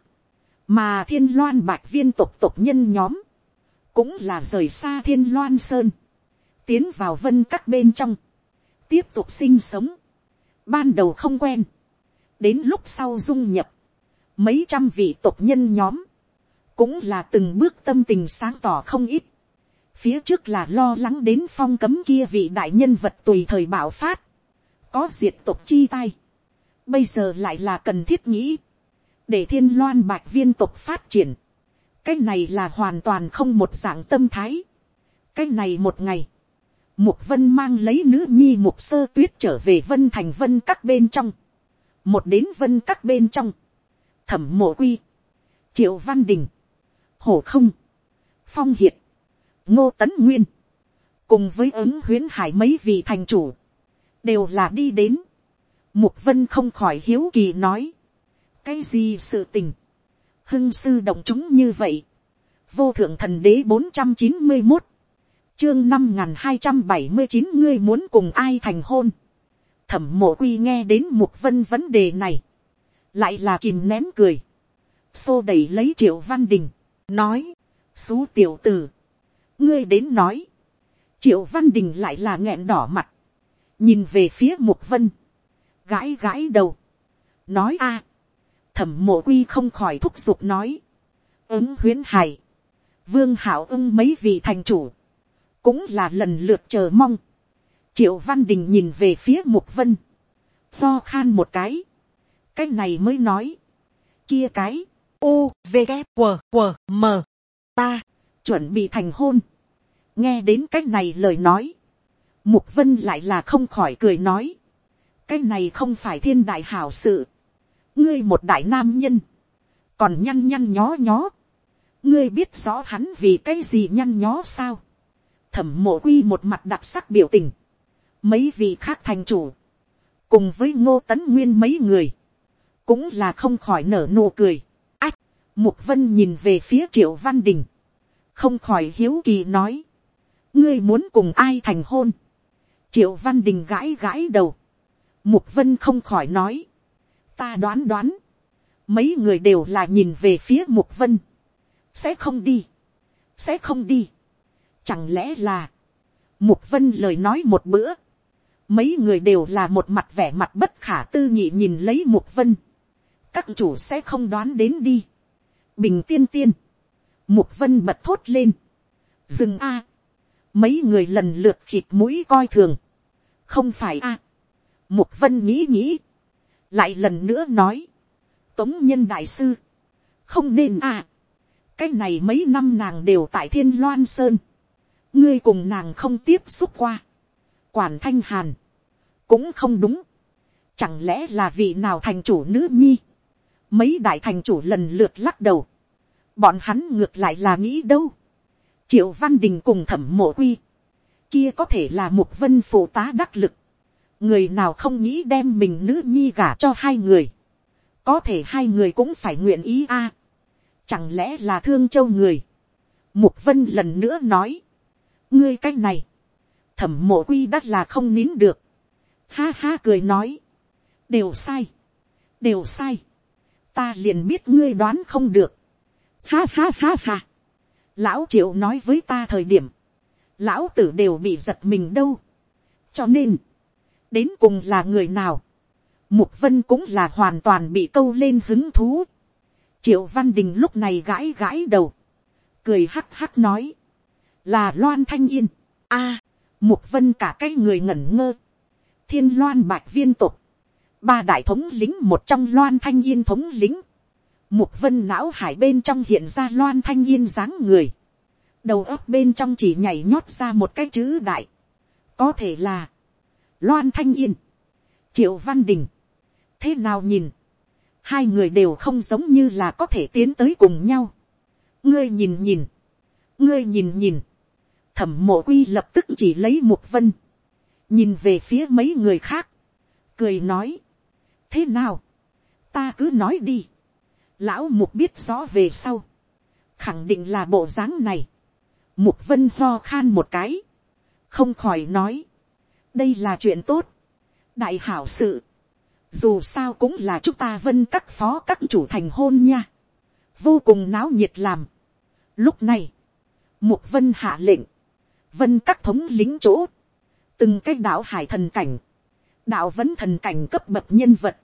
mà thiên loan bạch viên tộc tộc nhân nhóm, cũng là rời xa thiên loan sơn, tiến vào vân các bên trong, tiếp tục sinh sống. Ban đầu không quen, đến lúc sau dung nhập, mấy trăm vị tộc nhân nhóm, cũng là từng bước tâm tình sáng tỏ không ít. phía trước là lo lắng đến phong cấm kia vị đại nhân vật tùy thời bảo phát, có diệt tộc chi tay, bây giờ lại là cần thiết nghĩ, để thiên loan bạch viên tộc phát triển, cái này là hoàn toàn không một dạng tâm thái, cái này một ngày, Mục vân mang lấy nữ nhi mục sơ tuyết trở về vân thành vân các bên trong. Một đến vân các bên trong. Thẩm mộ quy. Triệu văn đình. Hổ không. Phong hiệt. Ngô tấn nguyên. Cùng với ứng huyến hải mấy vị thành chủ. Đều là đi đến. Mục vân không khỏi hiếu kỳ nói. Cái gì sự tình. Hưng sư động chúng như vậy. Vô thượng thần đế bốn trăm chín mươi một chương năm n hai trăm bảy mươi chín ngươi muốn cùng ai thành hôn. thẩm mộ quy nghe đến mục vân vấn đề này. lại là kìm nén cười. xô đẩy lấy triệu văn đình. nói. xú tiểu tử. ngươi đến nói. triệu văn đình lại là nghẹn đỏ mặt nhìn về phía mục vân. gãi gãi đầu. nói a. thẩm mộ quy không khỏi thúc giục nói. ứng huyến hải. vương hảo ưng mấy vị thành chủ cũng là lần lượt chờ mong. triệu văn đình nhìn về phía mục vân, lo khan một cái, cái này mới nói, kia cái, u v g q q m ta chuẩn bị thành hôn, nghe đến cái này lời nói, mục vân lại là không khỏi cười nói, cái này không phải thiên đại hảo sự, ngươi một đại nam nhân, còn nhăn nhăn nhó nhó, ngươi biết rõ hắn vì cái gì nhăn nhó sao, thẩm mộ quy một mặt đặc sắc biểu tình, mấy vị khác thành chủ, cùng với ngô tấn nguyên mấy người, cũng là không khỏi nở nụ cười. ách, mục vân nhìn về phía triệu văn đình, không khỏi hiếu kỳ nói, ngươi muốn cùng ai thành hôn, triệu văn đình gãi gãi đầu, mục vân không khỏi nói, ta đoán đoán, mấy người đều là nhìn về phía mục vân, sẽ không đi, sẽ không đi, Chẳng lẽ là, mục vân lời nói một bữa, mấy người đều là một mặt vẻ mặt bất khả tư nghị nhìn lấy mục vân. Các chủ sẽ không đoán đến đi. Bình tiên tiên. Mục vân bật thốt lên. Dừng a. Mấy người lần lượt khịt mũi coi thường. Không phải a. Mục vân nghĩ nghĩ. Lại lần nữa nói. Tống nhân đại sư. Không nên a. Cái này mấy năm nàng đều tại thiên loan sơn ngươi cùng nàng không tiếp xúc qua, quản thanh hàn, cũng không đúng, chẳng lẽ là vị nào thành chủ nữ nhi, mấy đại thành chủ lần lượt lắc đầu, bọn hắn ngược lại là nghĩ đâu, triệu văn đình cùng thẩm mộ quy, kia có thể là một vân phụ tá đắc lực, người nào không nghĩ đem mình nữ nhi gả cho hai người, có thể hai người cũng phải nguyện ý a, chẳng lẽ là thương châu người, mục vân lần nữa nói, ngươi cái này, thẩm mộ quy đắt là không nín được, ha ha cười nói, đều sai, đều sai, ta liền biết ngươi đoán không được, ha ha ha ha, lão triệu nói với ta thời điểm, lão tử đều bị giật mình đâu, cho nên, đến cùng là người nào, mục vân cũng là hoàn toàn bị câu lên hứng thú, triệu văn đình lúc này gãi gãi đầu, cười hắc hắc nói, là loan thanh yên, a, mục vân cả cái người ngẩn ngơ, thiên loan bạch viên tục, ba đại thống lính một trong loan thanh yên thống lính, mục vân não hải bên trong hiện ra loan thanh yên dáng người, đầu óc bên trong chỉ nhảy nhót ra một cái chữ đại, có thể là, loan thanh yên, triệu văn đình, thế nào nhìn, hai người đều không giống như là có thể tiến tới cùng nhau, ngươi nhìn nhìn, ngươi nhìn nhìn, thẩm mộ quy lập tức chỉ lấy một vân, nhìn về phía mấy người khác, cười nói, thế nào, ta cứ nói đi, lão mục biết rõ về sau, khẳng định là bộ dáng này, mục vân ho khan một cái, không khỏi nói, đây là chuyện tốt, đại hảo sự, dù sao cũng là chúng ta vân các phó các chủ thành hôn nha, vô cùng náo nhiệt làm. Lúc này, mục vân hạ lệnh, vân các thống lính chỗ, từng cái đạo hải thần cảnh, đạo vẫn thần cảnh cấp bậc nhân vật,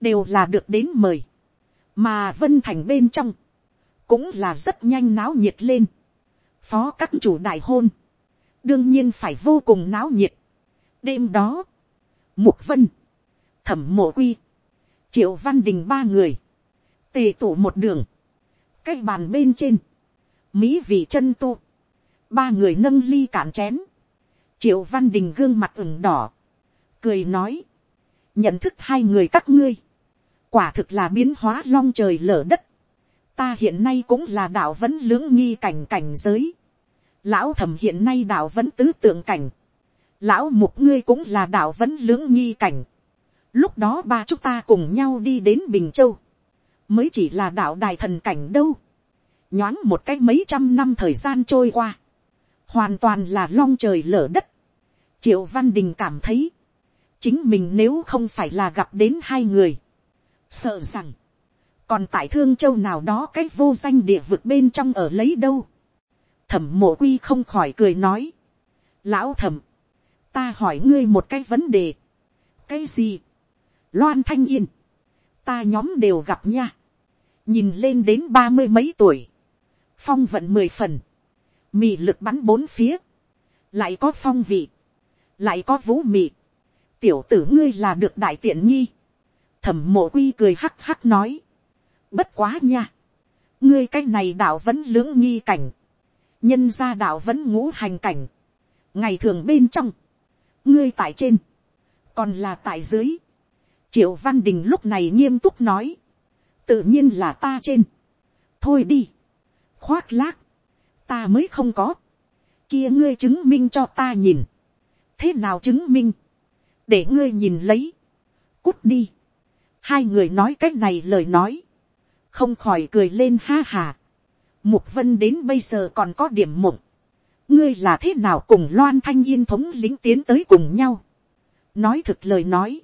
đều là được đến mời, mà vân thành bên trong, cũng là rất nhanh náo nhiệt lên, phó các chủ đại hôn, đương nhiên phải vô cùng náo nhiệt. đêm đó, mục vân, thẩm mộ quy, triệu văn đình ba người, tề tụ một đường, cái bàn bên trên, mỹ vị chân tu, ba người nâng ly cạn chén, triệu văn đình gương mặt ửng đỏ, cười nói, nhận thức hai người các ngươi, quả thực là biến hóa long trời lở đất, ta hiện nay cũng là đạo vẫn lưỡng nghi cảnh cảnh giới, lão thẩm hiện nay đạo vẫn tứ tượng cảnh, lão mục ngươi cũng là đạo vẫn lưỡng nghi cảnh, lúc đó ba chúng ta cùng nhau đi đến bình châu, mới chỉ là đạo đài thần cảnh đâu, nhoáng một cách mấy trăm năm thời gian trôi qua, hoàn toàn là long trời lở đất, triệu văn đình cảm thấy, chính mình nếu không phải là gặp đến hai người, sợ rằng, còn tại thương châu nào đó cái vô danh địa vực bên trong ở lấy đâu, thẩm mộ quy không khỏi cười nói, lão thẩm, ta hỏi ngươi một cái vấn đề, cái gì, loan thanh yên, ta nhóm đều gặp nha, nhìn lên đến ba mươi mấy tuổi, phong vận mười phần, mì lực bắn bốn phía, lại có phong vị, lại có vũ mị, tiểu tử ngươi là được đại tiện nghi, thẩm mộ quy cười hắc hắc nói, bất quá nha, ngươi cái này đạo vẫn lưỡng nghi cảnh, nhân gia đạo vẫn ngũ hành cảnh, ngày thường bên trong, ngươi tại trên, còn là tại dưới, triệu văn đình lúc này nghiêm túc nói, tự nhiên là ta trên, thôi đi, khoác lác, ta mới không có, kia ngươi chứng minh cho ta nhìn, thế nào chứng minh, để ngươi nhìn lấy, cút đi, hai người nói cách này lời nói, không khỏi cười lên ha hà, mục vân đến bây giờ còn có điểm mộng, ngươi là thế nào cùng loan thanh yên thống lính tiến tới cùng nhau, nói thực lời nói,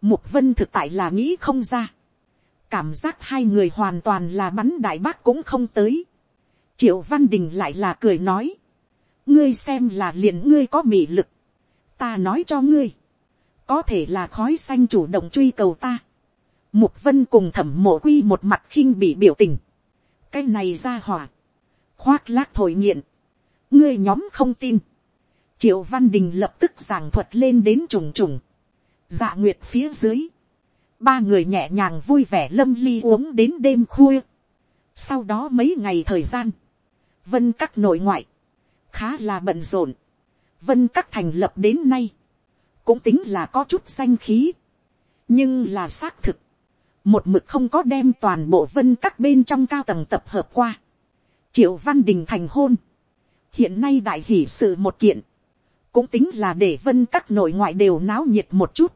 mục vân thực tại là nghĩ không ra, cảm giác hai người hoàn toàn là bắn đại bác cũng không tới, triệu văn đình lại là cười nói, ngươi xem là liền ngươi có mị lực, ta nói cho ngươi, có thể là khói xanh chủ động truy cầu ta. Mục vân cùng thẩm mộ quy một mặt khinh bị biểu tình. cái này ra hỏa, khoác lác thổi nghiện, ngươi nhóm không tin. triệu văn đình lập tức giảng thuật lên đến trùng trùng, dạ nguyệt phía dưới, ba người nhẹ nhàng vui vẻ lâm ly uống đến đêm khuya. sau đó mấy ngày thời gian, vân các nội ngoại, khá là bận rộn, vân các thành lập đến nay, cũng tính là có chút danh khí, nhưng là xác thực, một mực không có đem toàn bộ vân các bên trong cao tầng tập hợp qua, triệu văn đình thành hôn, hiện nay đại hỷ sự một kiện, cũng tính là để vân các nội ngoại đều náo nhiệt một chút,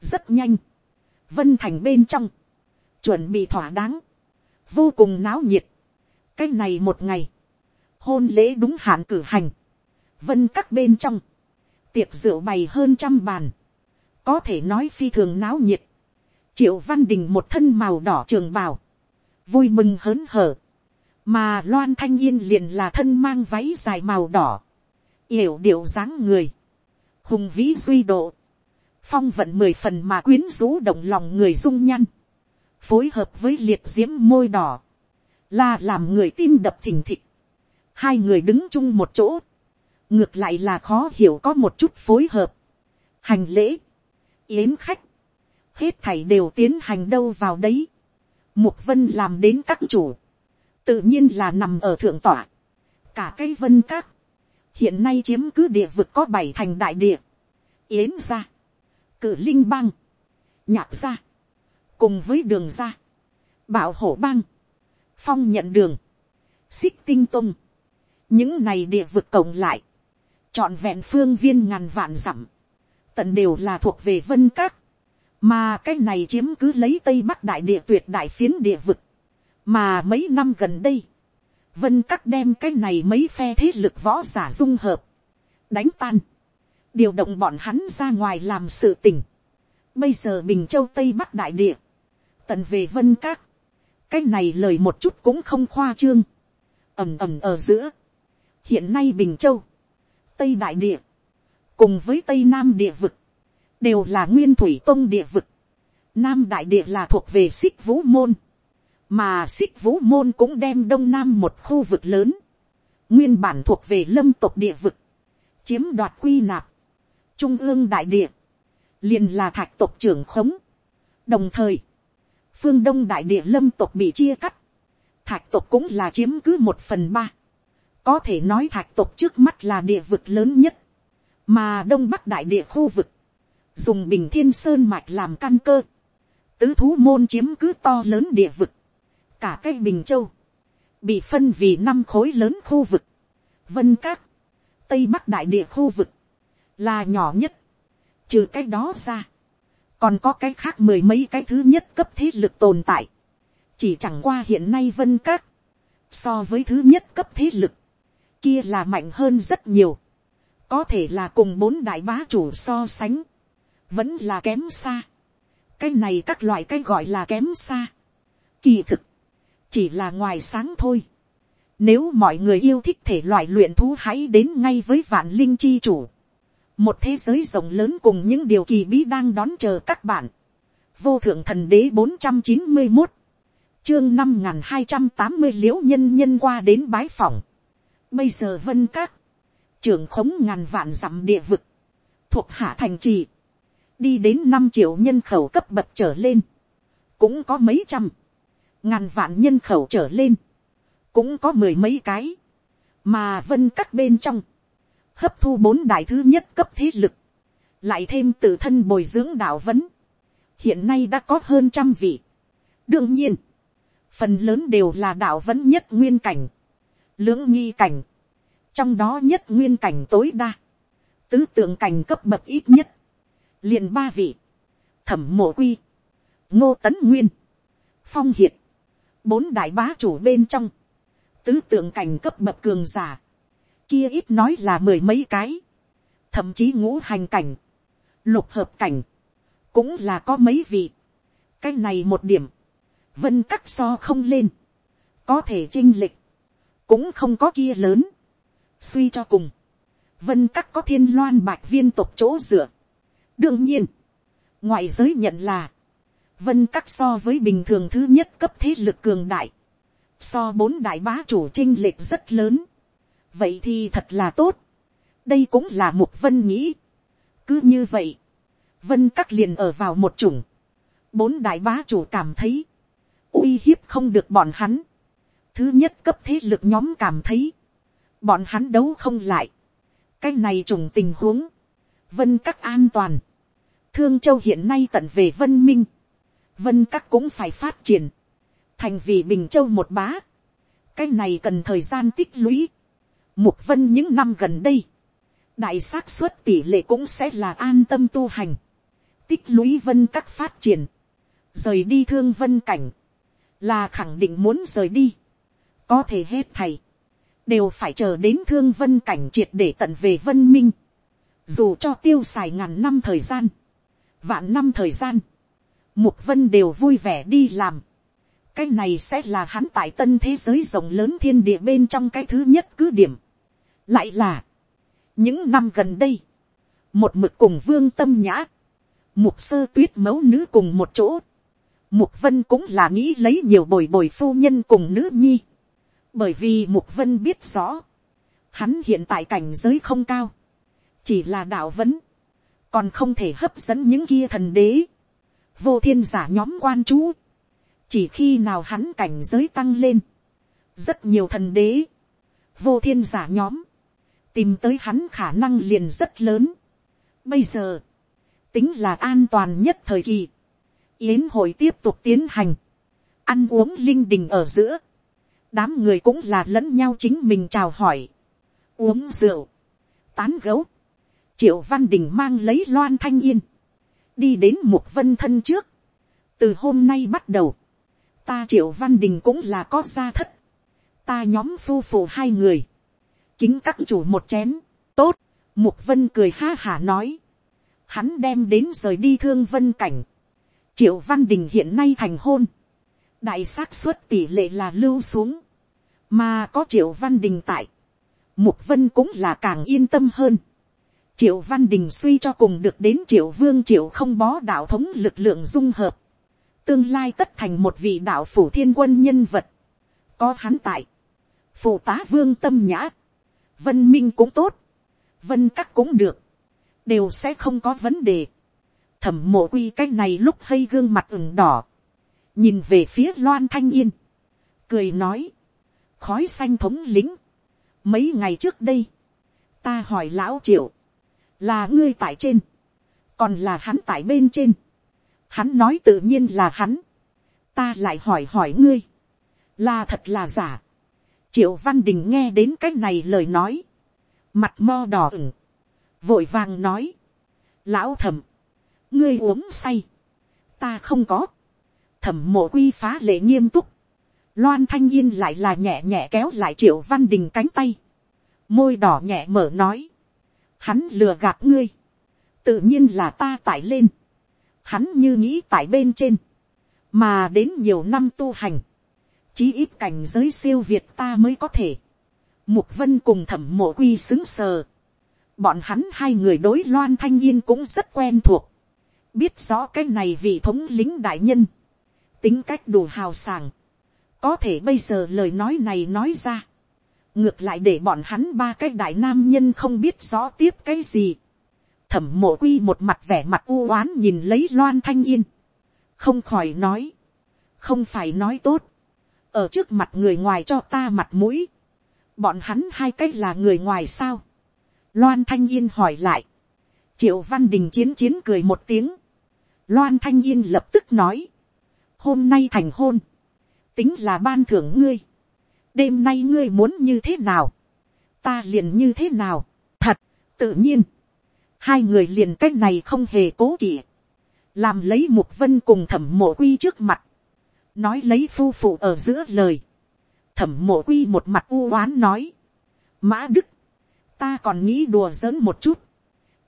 rất nhanh, vân thành bên trong, chuẩn bị thỏa đáng, vô cùng náo nhiệt, cái này một ngày, hôn lễ đúng hạn cử hành, vân các bên trong, tiệc rượu bày hơn trăm bàn, có thể nói phi thường náo nhiệt, triệu văn đình một thân màu đỏ trường bào, vui mừng hớn hở, mà loan thanh yên liền là thân mang váy dài màu đỏ, yểu điệu dáng người, hùng vĩ duy độ, phong vận mười phần mà quyến rũ động lòng người dung nhăn, phối hợp với liệt diễm môi đỏ, là làm người tim đập thình thịch, hai người đứng chung một chỗ, ngược lại là khó hiểu có một chút phối hợp, hành lễ, yến khách, hết thảy đều tiến hành đâu vào đấy, mục vân làm đến các chủ, tự nhiên là nằm ở thượng tỏa. cả cây vân các, hiện nay chiếm cứ địa vực có bảy thành đại địa, yến ra, cử linh bang, nhạc ra, cùng với đường ra, bảo hổ bang, phong nhận đường, xích tinh tung, những này địa vực cộng lại, trọn vẹn phương viên ngàn vạn dặm, tận đều là thuộc về vân các, mà cái này chiếm cứ lấy tây bắc đại địa tuyệt đại phiến địa vực, mà mấy năm gần đây, vân các đem cái này mấy phe thế lực võ giả dung hợp, đánh tan, điều động bọn hắn ra ngoài làm sự tình. Bây giờ bình châu tây bắc đại địa, tận về vân các, cái này lời một chút cũng không khoa trương, ầm ầm ở giữa. hiện nay bình châu, tây đại địa, cùng với tây nam địa vực, đều là nguyên thủy tông địa vực. nam đại địa là thuộc về xích vũ môn, mà xích vũ môn cũng đem đông nam một khu vực lớn, nguyên bản thuộc về lâm tộc địa vực, chiếm đoạt quy nạp, trung ương đại địa, liền là thạch tộc trưởng khống. đồng thời, phương đông đại địa lâm tộc bị chia cắt, thạch tộc cũng là chiếm cứ một phần ba, có thể nói thạch tộc trước mắt là địa vực lớn nhất, mà đông bắc đại địa khu vực, dùng bình thiên sơn mạch làm căn cơ, tứ thú môn chiếm cứ to lớn địa vực, cả cái bình châu, bị phân vì năm khối lớn khu vực, vân các, tây bắc đại địa khu vực, là nhỏ nhất, trừ cái đó ra, còn có cái khác mười mấy cái thứ nhất cấp thế lực tồn tại, chỉ chẳng qua hiện nay vân các, so với thứ nhất cấp thế lực, kia là mạnh hơn rất nhiều, có thể là cùng bốn đại bá chủ so sánh, vẫn là kém xa, cái này các loại cái gọi là kém xa, kỳ thực, chỉ là ngoài sáng thôi, nếu mọi người yêu thích thể loại luyện thú hãy đến ngay với vạn linh chi chủ. Một thế giới rộng lớn cùng những điều kỳ bí đang đón chờ các bạn. Vô thượng thần đế bốn trăm chín mươi một Chương năm hai trăm tám mươi liễu nhân nhân qua đến bái phỏng. Bây giờ vân các. Trưởng khống ngàn vạn dặm địa vực. Thuộc hạ thành trì. Đi đến năm triệu nhân khẩu cấp bậc trở lên. Cũng có mấy trăm. Ngàn vạn nhân khẩu trở lên. Cũng có mười mấy cái, mà vân các bên trong, hấp thu bốn đại thứ nhất cấp thế lực, lại thêm tự thân bồi dưỡng đạo vấn, hiện nay đã có hơn trăm vị. đương nhiên, phần lớn đều là đạo vấn nhất nguyên cảnh, lưỡng nghi cảnh, trong đó nhất nguyên cảnh tối đa, tứ tượng cảnh cấp bậc ít nhất, liền ba vị, thẩm mộ quy, ngô tấn nguyên, phong hiệt, bốn đại bá chủ bên trong, tứ tượng cảnh cấp bậc cường giả, kia ít nói là mười mấy cái, thậm chí ngũ hành cảnh, lục hợp cảnh, cũng là có mấy vị. cái này một điểm, vân cắt so không lên, có thể chinh lịch, cũng không có kia lớn. suy cho cùng, vân cắt có thiên loan bạch viên tộc chỗ dựa đương nhiên, ngoại giới nhận là, vân các so với bình thường thứ nhất cấp thế lực cường đại, so bốn đại bá chủ trinh lệch rất lớn, vậy thì thật là tốt, đây cũng là một vân nghĩ, cứ như vậy, vân các liền ở vào một chủng, bốn đại bá chủ cảm thấy, uy hiếp không được bọn hắn, thứ nhất cấp thế lực nhóm cảm thấy, bọn hắn đấu không lại, cái này trùng tình huống, vân các an toàn, thương châu hiện nay tận về vân minh, vân các cũng phải phát triển, thành vì bình châu một bá. cái này cần thời gian tích lũy. mục vân những năm gần đây, đại xác suất tỷ lệ cũng sẽ là an tâm tu hành, tích lũy vân các phát triển, rời đi thương vân cảnh, là khẳng định muốn rời đi, có thể hết thầy, đều phải chờ đến thương vân cảnh triệt để tận về vân minh, dù cho tiêu xài ngàn năm thời gian, vạn năm thời gian, mục vân đều vui vẻ đi làm, cái này sẽ là hắn tại tân thế giới rộng lớn thiên địa bên trong cái thứ nhất cứ điểm. lại là, những năm gần đây, một mực cùng vương tâm nhã, mục sơ tuyết mẫu nữ cùng một chỗ, mục vân cũng là nghĩ lấy nhiều bồi bồi phu nhân cùng nữ nhi, bởi vì mục vân biết rõ, hắn hiện tại cảnh giới không cao, chỉ là đạo vấn, còn không thể hấp dẫn những kia thần đế, vô thiên giả nhóm quan chú, chỉ khi nào hắn cảnh giới tăng lên, rất nhiều thần đế, vô thiên giả nhóm, tìm tới hắn khả năng liền rất lớn. Bây giờ, tính là an toàn nhất thời kỳ, yến hội tiếp tục tiến hành, ăn uống linh đình ở giữa, đám người cũng là lẫn nhau chính mình chào hỏi, uống rượu, tán gấu, triệu văn đình mang lấy loan thanh yên, đi đến mục vân thân trước, từ hôm nay bắt đầu, ta triệu văn đình cũng là có gia thất, ta nhóm phu phụ hai người, kính các chủ một chén, tốt, mục vân cười ha hả nói, hắn đem đến rời đi thương vân cảnh, triệu văn đình hiện nay thành hôn, đại xác suất tỷ lệ là lưu xuống, mà có triệu văn đình tại, mục vân cũng là càng yên tâm hơn, triệu văn đình suy cho cùng được đến triệu vương triệu không bó đạo thống lực lượng dung hợp, tương lai tất thành một vị đạo phủ thiên quân nhân vật, có hắn tại, phụ tá vương tâm nhã, vân minh cũng tốt, vân các cũng được, đều sẽ không có vấn đề. thẩm mộ quy cái này lúc hay gương mặt ửng đỏ, nhìn về phía loan thanh yên, cười nói, khói xanh thống lính, mấy ngày trước đây, ta hỏi lão triệu, là ngươi tại trên, còn là hắn tại bên trên, hắn nói tự nhiên là hắn, ta lại hỏi hỏi ngươi, là thật là giả, triệu văn đình nghe đến cái này lời nói, mặt mo đỏ ửng, vội vàng nói, lão thẩm, ngươi uống say, ta không có, thẩm mộ quy phá lệ nghiêm túc, loan thanh yên lại là nhẹ nhẹ kéo lại triệu văn đình cánh tay, môi đỏ nhẹ mở nói, hắn lừa gạt ngươi, tự nhiên là ta tải lên, hắn như nghĩ tải bên trên, mà đến nhiều năm tu hành, chí ít cảnh giới siêu việt ta mới có thể, mục vân cùng thẩm mộ quy xứng sờ, bọn hắn hai người đối loan thanh yên cũng rất quen thuộc, biết rõ cái này vị thống lính đại nhân, tính cách đủ hào sảng, có thể bây giờ lời nói này nói ra, ngược lại để bọn hắn ba cái đại nam nhân không biết rõ tiếp cái gì, thẩm mộ quy một mặt vẻ mặt u oán nhìn lấy loan thanh yên, không khỏi nói, không phải nói tốt, ở trước mặt người ngoài cho ta mặt mũi, bọn hắn hai cái là người ngoài sao, loan thanh yên hỏi lại, triệu văn đình chiến chiến cười một tiếng, loan thanh yên lập tức nói, hôm nay thành hôn, tính là ban thưởng ngươi, đêm nay ngươi muốn như thế nào, ta liền như thế nào, thật, tự nhiên, hai người liền c á c h này không hề cố kỵ, làm lấy mục vân cùng thẩm mộ quy trước mặt, nói lấy phu phụ ở giữa lời, thẩm mộ quy một mặt u oán nói, mã đức, ta còn nghĩ đùa giỡn một chút,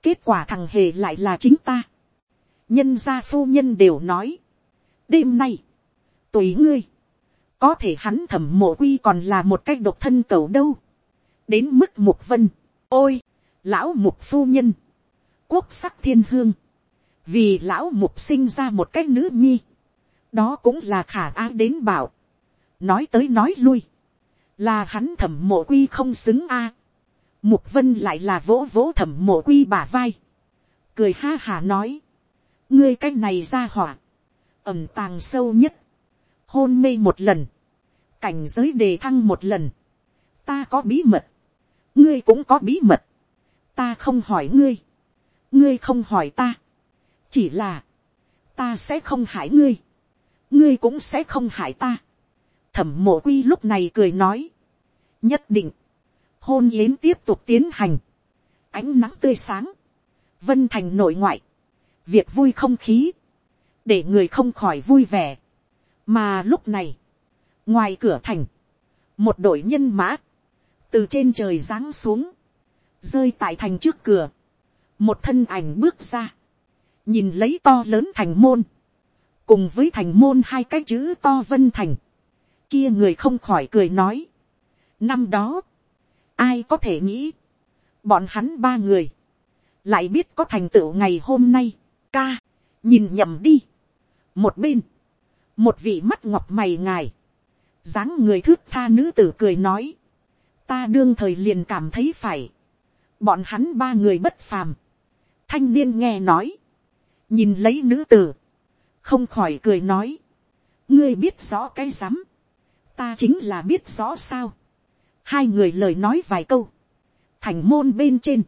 kết quả thằng hề lại là chính ta, nhân gia phu nhân đều nói, đêm nay, tùy ngươi, có thể hắn thẩm mộ quy còn là một cái độc thân cầu đâu, đến mức mục vân, ôi, lão mục phu nhân, quốc sắc thiên hương, vì lão mục sinh ra một cái nữ nhi, đó cũng là khả á đến bảo, nói tới nói lui, là hắn thẩm mộ quy không xứng a, mục vân lại là vỗ vỗ thẩm mộ quy bả vai, cười ha hà nói, ngươi cái này ra hỏa, ẩm tàng sâu nhất, hôn mê một lần, cảnh giới đề thăng một lần, ta có bí mật, ngươi cũng có bí mật, ta không hỏi ngươi, ngươi không hỏi ta, chỉ là, ta sẽ không hại ngươi, ngươi cũng sẽ không hại ta. thẩm mộ quy lúc này cười nói, nhất định, hôn yến tiếp tục tiến hành, ánh nắng tươi sáng, vân thành nội ngoại, việc vui không khí, để người không khỏi vui vẻ mà lúc này, ngoài cửa thành, một đội nhân mã, từ trên trời giáng xuống, rơi tại thành trước cửa, một thân ảnh bước ra, nhìn lấy to lớn thành môn, cùng với thành môn hai cái chữ to vân thành, kia người không khỏi cười nói. năm đó, ai có thể nghĩ, bọn hắn ba người, lại biết có thành tựu ngày hôm nay, ca, nhìn nhầm đi. một bên, một vị mắt ngọc mày ngài, dáng người thước tha nữ tử cười nói, ta đương thời liền cảm thấy phải, bọn hắn ba người bất phàm, thanh niên nghe nói, nhìn lấy nữ tử, không khỏi cười nói, ngươi biết rõ cái rắm, ta chính là biết rõ sao, hai người lời nói vài câu, thành môn bên trên,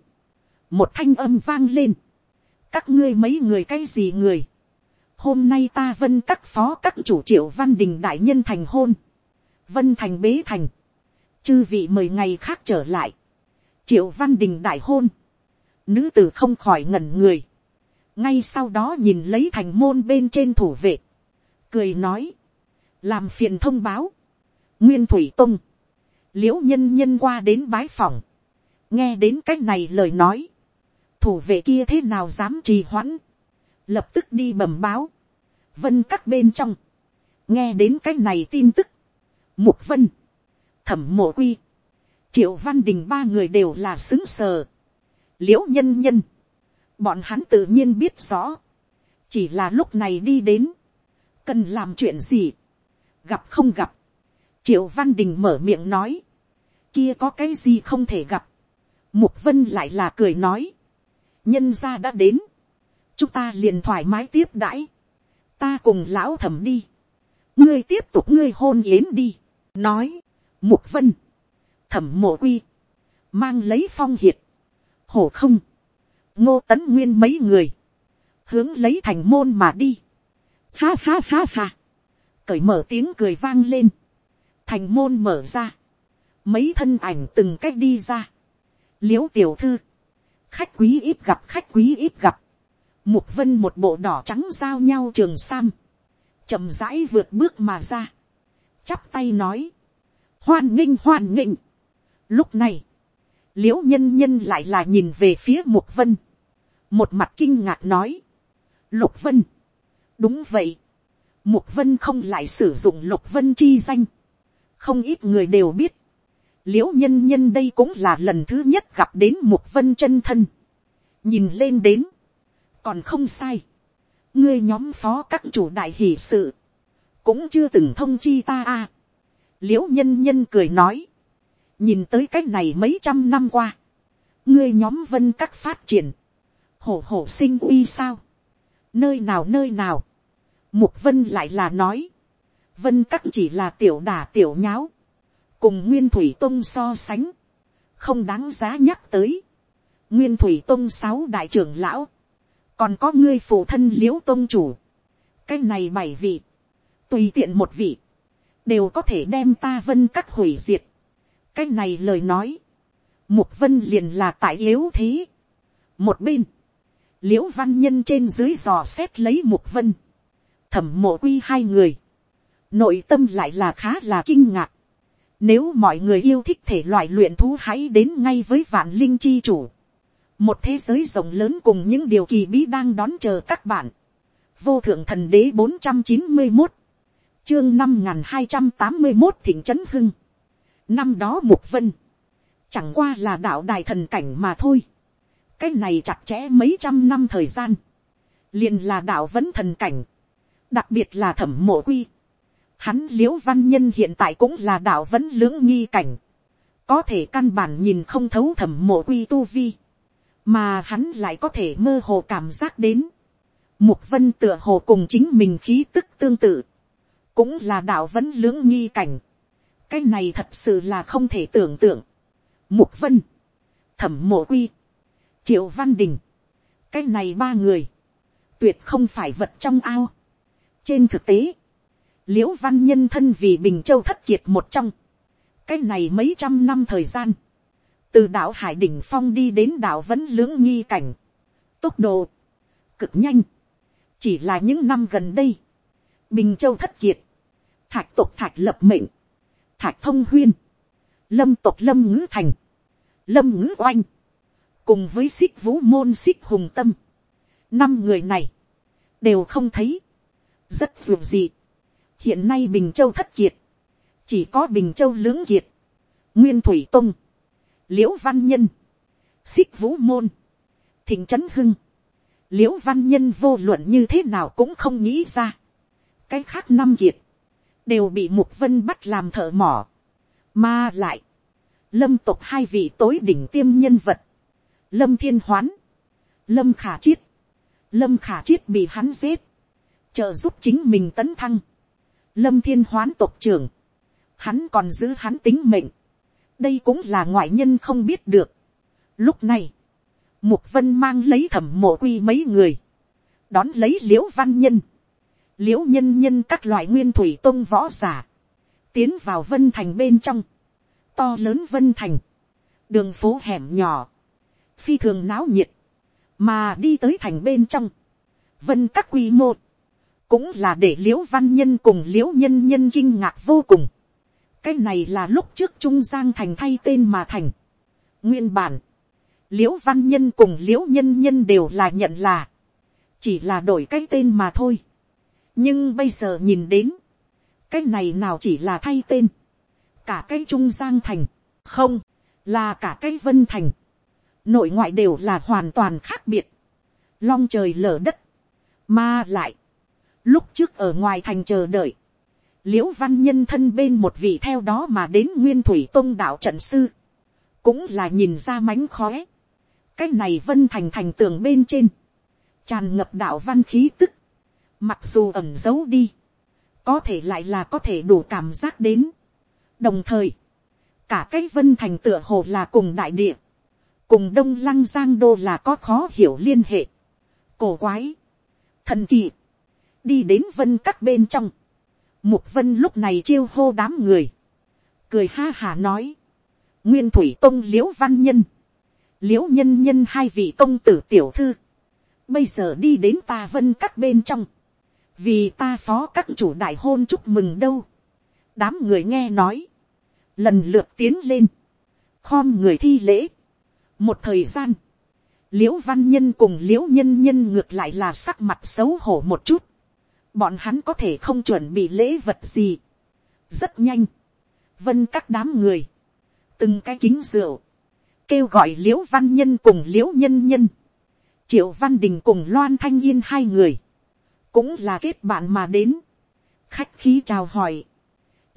một thanh âm vang lên, các ngươi mấy người cái gì người, hôm nay ta vân các phó các chủ triệu văn đình đại nhân thành hôn, vân thành bế thành, chư vị mời ngày khác trở lại, triệu văn đình đại hôn, Nữ tử không khỏi ngẩn người. Ngay sau đó nhìn lấy thành môn bên trên thủ vệ. Cười nói. Làm phiền thông báo. Nguyên Thủy Tông. Liễu nhân nhân qua đến bái phòng. Nghe đến cách này lời nói. Thủ vệ kia thế nào dám trì hoãn. Lập tức đi bẩm báo. Vân các bên trong. Nghe đến cái này tin tức. Mục vân. Thẩm mộ quy. Triệu Văn Đình ba người đều là xứng sờ. L i ễ u nhân nhân, bọn hắn tự nhiên biết rõ, chỉ là lúc này đi đến, cần làm chuyện gì, gặp không gặp, triệu văn đình mở miệng nói, kia có cái gì không thể gặp, mục vân lại là cười nói, nhân gia đã đến, chúng ta liền thoải mái tiếp đãi, ta cùng lão thẩm đi, ngươi tiếp tục ngươi hôn yến đi, nói, mục vân, thẩm mộ quy, mang lấy phong hiệt, hổ không, ngô tấn nguyên mấy người, hướng lấy thành môn mà đi, ha ha ha ha, cởi mở tiếng cười vang lên, thành môn mở ra, mấy thân ảnh từng cách đi ra, l i ễ u tiểu thư, khách quý ít gặp khách quý ít gặp, mục vân một bộ đỏ trắng giao nhau trường sam, chậm rãi vượt bước mà ra, chắp tay nói, hoan nghênh hoan nghênh. Lúc này, liễu nhân nhân lại là nhìn về phía mục vân, một mặt kinh ngạc nói, lục vân, đúng vậy, mục vân không lại sử dụng lục vân chi danh, không ít người đều biết, liễu nhân nhân đây cũng là lần thứ nhất gặp đến mục vân chân thân, nhìn lên đến, còn không sai, ngươi nhóm phó các chủ đại hỷ sự, cũng chưa từng thông chi ta à. a, l i ễ u nhân nhân cười nói, nhìn tới cái này mấy trăm năm qua, ngươi nhóm vân các phát triển, hổ hổ sinh uy sao, nơi nào nơi nào, mục vân lại là nói, vân các chỉ là tiểu đà tiểu nháo, cùng nguyên thủy tông so sánh, không đáng giá nhắc tới. nguyên thủy tông sáu đại trưởng lão, còn có ngươi phụ thân l i ễ u tông chủ, cái này bảy vị, tùy tiện một vị, đều có thể đem ta vân cắt hủy diệt. cái này lời nói, mục vân liền là tại yếu thế. một bên, l i ễ u văn nhân trên dưới dò xét lấy mục vân, thẩm mộ quy hai người, nội tâm lại là khá là kinh ngạc. Nếu mọi người yêu thích thể loại luyện thú hãy đến ngay với vạn linh chi chủ. Một thế giới rộng lớn cùng những điều kỳ bí đang đón chờ các bạn. Vô thượng thần đế bốn trăm chín mươi một Chương năm hai trăm tám mươi một thịnh trấn hưng. Năm đó Mục Vân. Chẳng qua là đạo đài thần cảnh mà thôi. Cái này chặt chẽ mấy trăm năm thời gian. liền là đạo vẫn thần cảnh. Đặc biệt là thẩm mộ quy Hắn l i ễ u văn nhân hiện tại cũng là đạo vẫn lưỡng nghi cảnh. Có thể căn bản nhìn không thấu thẩm mộ quy tu vi. Mà hắn lại có thể mơ hồ cảm giác đến. Mục vân tựa hồ cùng chính mình khí tức tương tự. Cũng là đạo vẫn lưỡng nghi cảnh. Cái này thật sự là không thể tưởng tượng. Mục vân. Thẩm mộ quy. Triệu văn đình. Cái này ba người. Tuyệt không phải vật trong ao. Trên thực tế Liễu văn nhân thân vì bình châu thất kiệt một trong, cái này mấy trăm năm thời gian, từ đảo hải đỉnh phong đi đến đảo vẫn lưỡng nghi cảnh, tốc độ cực nhanh, chỉ là những năm gần đây, bình châu thất kiệt, thạch tộc thạch lập mệnh, thạch thông huyên, lâm tộc lâm ngữ thành, lâm ngữ oanh, cùng với xích vũ môn xích hùng tâm, năm người này, đều không thấy, rất dù gì, hiện nay bình châu thất kiệt, chỉ có bình châu lưỡng kiệt, nguyên thủy tông, l i ễ u văn nhân, xích vũ môn, thịnh trấn hưng, l i ễ u văn nhân vô luận như thế nào cũng không nghĩ ra. cái khác năm kiệt, đều bị mục vân bắt làm thợ mỏ, mà lại, lâm tục hai vị tối đỉnh tiêm nhân vật, lâm thiên hoán, lâm khả chiết, lâm khả chiết bị hắn giết, trợ giúp chính mình tấn thăng, lâm thiên hoán tộc trưởng, hắn còn giữ hắn tính mệnh, đây cũng là ngoại nhân không biết được. Lúc này, mục vân mang lấy thẩm mộ quy mấy người, đón lấy liễu văn nhân, liễu nhân nhân các loại nguyên thủy tôn võ giả, tiến vào vân thành bên trong, to lớn vân thành, đường phố hẻm nhỏ, phi thường náo nhiệt, mà đi tới thành bên trong, vân các quy mô, cũng là để liễu văn nhân cùng liễu nhân nhân kinh ngạc vô cùng cái này là lúc trước trung giang thành thay tên mà thành. nguyên bản, l i ễ u văn nhân cùng l i ễ u nhân nhân đều là nhận là, chỉ là đổi cái tên mà thôi. nhưng bây giờ nhìn đến, cái này nào chỉ là thay tên, cả cái trung giang thành, không, là cả cái vân thành, nội ngoại đều là hoàn toàn khác biệt, long trời lở đất, mà lại, lúc trước ở ngoài thành chờ đợi, l i ễ u văn nhân thân bên một vị theo đó mà đến nguyên thủy tôn đạo trận sư, cũng là nhìn ra mánh khóe, cái này vân thành thành tường bên trên, tràn ngập đạo văn khí tức, mặc dù ẩm giấu đi, có thể lại là có thể đủ cảm giác đến. đồng thời, cả cái vân thành tựa hồ là cùng đại địa, cùng đông lăng giang đô là có khó hiểu liên hệ, cổ quái, thần kỳ, đi đến vân các bên trong, mục vân lúc này chiêu hô đám người, cười ha hà nói, nguyên thủy tông liễu văn nhân, liễu nhân nhân hai vị công tử tiểu thư, bây giờ đi đến ta vân các bên trong, vì ta phó các chủ đại hôn chúc mừng đâu, đám người nghe nói, lần lượt tiến lên, khom người thi lễ, một thời gian, liễu văn nhân cùng liễu nhân nhân ngược lại là sắc mặt xấu hổ một chút, bọn hắn có thể không chuẩn bị lễ vật gì. rất nhanh, vân các đám người, từng cái kính rượu, kêu gọi l i ễ u văn nhân cùng l i ễ u nhân nhân, triệu văn đình cùng loan thanh yên hai người, cũng là kết bạn mà đến, khách khí chào hỏi,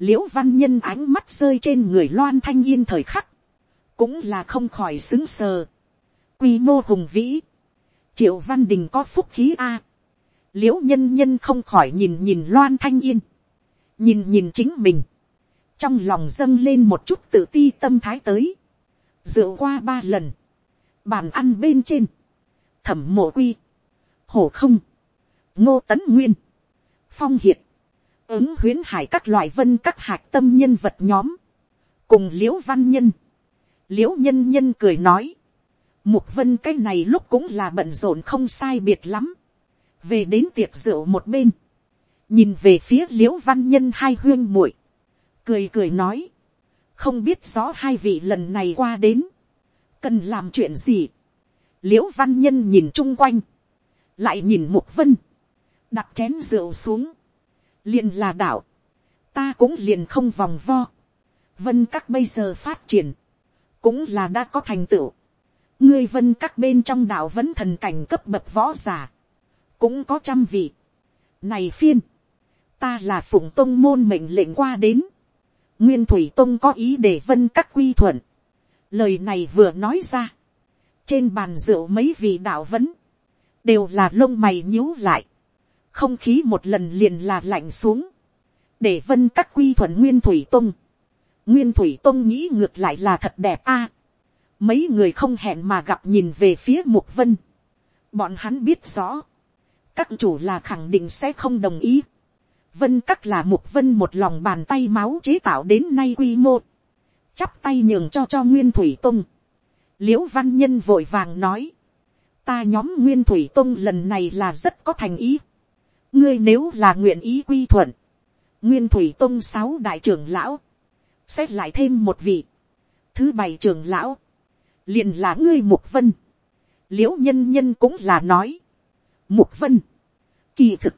l i ễ u văn nhân ánh mắt rơi trên người loan thanh yên thời khắc, cũng là không khỏi xứng sờ, quy mô hùng vĩ, triệu văn đình có phúc khí a, l i ễ u nhân nhân không khỏi nhìn nhìn loan thanh yên, nhìn nhìn chính mình, trong lòng dâng lên một chút tự ti tâm thái tới, dựa qua ba lần, bàn ăn bên trên, thẩm mộ quy, hổ không, ngô tấn nguyên, phong hiệt, ứng huyến hải các loại vân các hạc tâm nhân vật nhóm, cùng l i ễ u văn nhân, l i ễ u nhân nhân cười nói, mục vân cái này lúc cũng là bận rộn không sai biệt lắm, về đến tiệc rượu một bên, nhìn về phía l i ễ u văn nhân hai huyên muội, cười cười nói, không biết rõ hai vị lần này qua đến, cần làm chuyện gì, l i ễ u văn nhân nhìn chung quanh, lại nhìn mục vân, đặt chén rượu xuống, liền là đạo, ta cũng liền không vòng vo, vân các bây giờ phát triển, cũng là đã có thành tựu, ngươi vân các bên trong đạo vẫn thần cảnh cấp bậc võ giả, cũng có trăm vị. Này phiên, ta là phụng tông môn mệnh lệnh qua đến. Nguyên thủy tông có ý để vân các quy thuận. Lời này vừa nói ra. Trên bàn rượu mấy vị đạo vấn, đều là lông mày nhíu lại. Không khí một lần liền là lạnh xuống. Để vân các quy thuận nguyên thủy tông. Nguyên thủy tông nghĩ ngược lại là thật đẹp a. mấy người không hẹn mà gặp nhìn về phía mục vân. Bọn hắn biết rõ các chủ là khẳng định sẽ không đồng ý. Vân các là một vân một lòng bàn tay máu chế tạo đến nay quy mô. Chắp tay nhường cho cho Nguyên Thủy Tông. Liễu Văn Nhân vội vàng nói. Ta nhóm Nguyên Thủy Tông lần này là rất có thành ý. Ngươi nếu là nguyện ý quy thuận. Nguyên Thủy Tông sáu đại trưởng lão. Xét lại thêm một vị. Thứ bảy trưởng lão. liền là ngươi Mục Vân. Liễu Nhân Nhân cũng là nói. Mục Vân. Kỳ thực.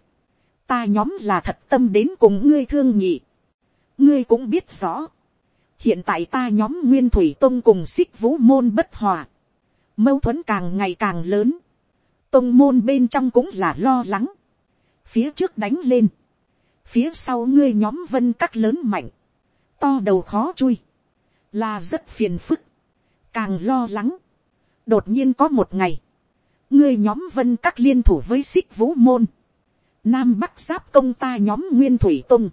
Ta nhóm là thật tâm đến cùng ngươi thương nhị. Ngươi cũng biết rõ. Hiện tại ta nhóm Nguyên Thủy Tông cùng xích vũ môn bất hòa. Mâu thuẫn càng ngày càng lớn. Tông môn bên trong cũng là lo lắng. Phía trước đánh lên. Phía sau ngươi nhóm vân các lớn mạnh. To đầu khó chui. Là rất phiền phức. Càng lo lắng. Đột nhiên có một ngày ngươi nhóm vân các liên thủ với xích vũ môn, nam bắc giáp công ta nhóm nguyên thủy tung,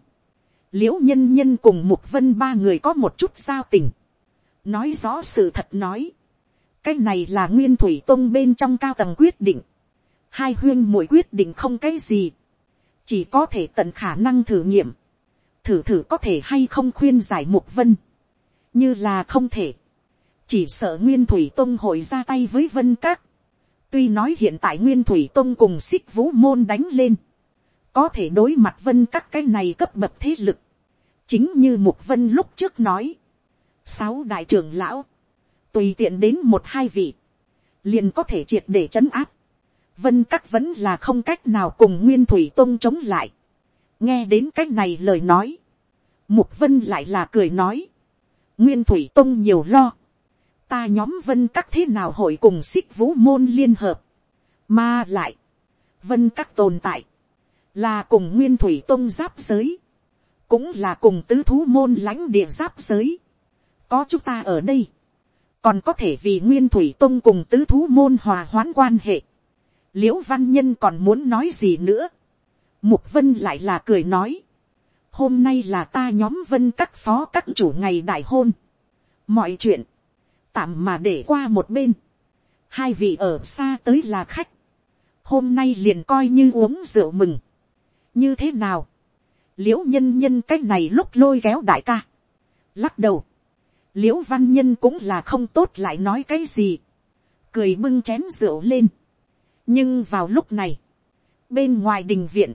l i ễ u nhân nhân cùng mục vân ba người có một chút giao tình, nói rõ sự thật nói, cái này là nguyên thủy tung bên trong cao tầng quyết định, hai huyên mỗi quyết định không cái gì, chỉ có thể tận khả năng thử nghiệm, thử thử có thể hay không khuyên giải mục vân, như là không thể, chỉ sợ nguyên thủy tung hội ra tay với vân các, Tuy nói hiện tại Nguyên Thủy Tông cùng xích vũ môn đánh lên. Có thể đối mặt vân các cái này cấp bậc thế lực. Chính như Mục Vân lúc trước nói. Sáu đại trưởng lão. Tùy tiện đến một hai vị. Liền có thể triệt để chấn áp. Vân các vẫn là không cách nào cùng Nguyên Thủy Tông chống lại. Nghe đến cách này lời nói. Mục Vân lại là cười nói. Nguyên Thủy Tông nhiều lo ta nhóm vân các thế nào hội cùng xích vũ môn liên hợp, mà lại, vân các tồn tại, là cùng nguyên thủy tôn giáp giới, cũng là cùng tứ thú môn lãnh địa giáp giới, có chúng ta ở đây, còn có thể vì nguyên thủy tôn cùng tứ thú môn hòa hoãn quan hệ, l i ễ u văn nhân còn muốn nói gì nữa, mục vân lại là cười nói, hôm nay là ta nhóm vân các phó các chủ ngày đại hôn, mọi chuyện, tạm mà để qua một bên, hai vị ở xa tới là khách, hôm nay liền coi như uống rượu mừng, như thế nào, l i ễ u nhân nhân cái này lúc lôi kéo đại ca, lắc đầu, l i ễ u văn nhân cũng là không tốt lại nói cái gì, cười bưng chén rượu lên, nhưng vào lúc này, bên ngoài đình viện,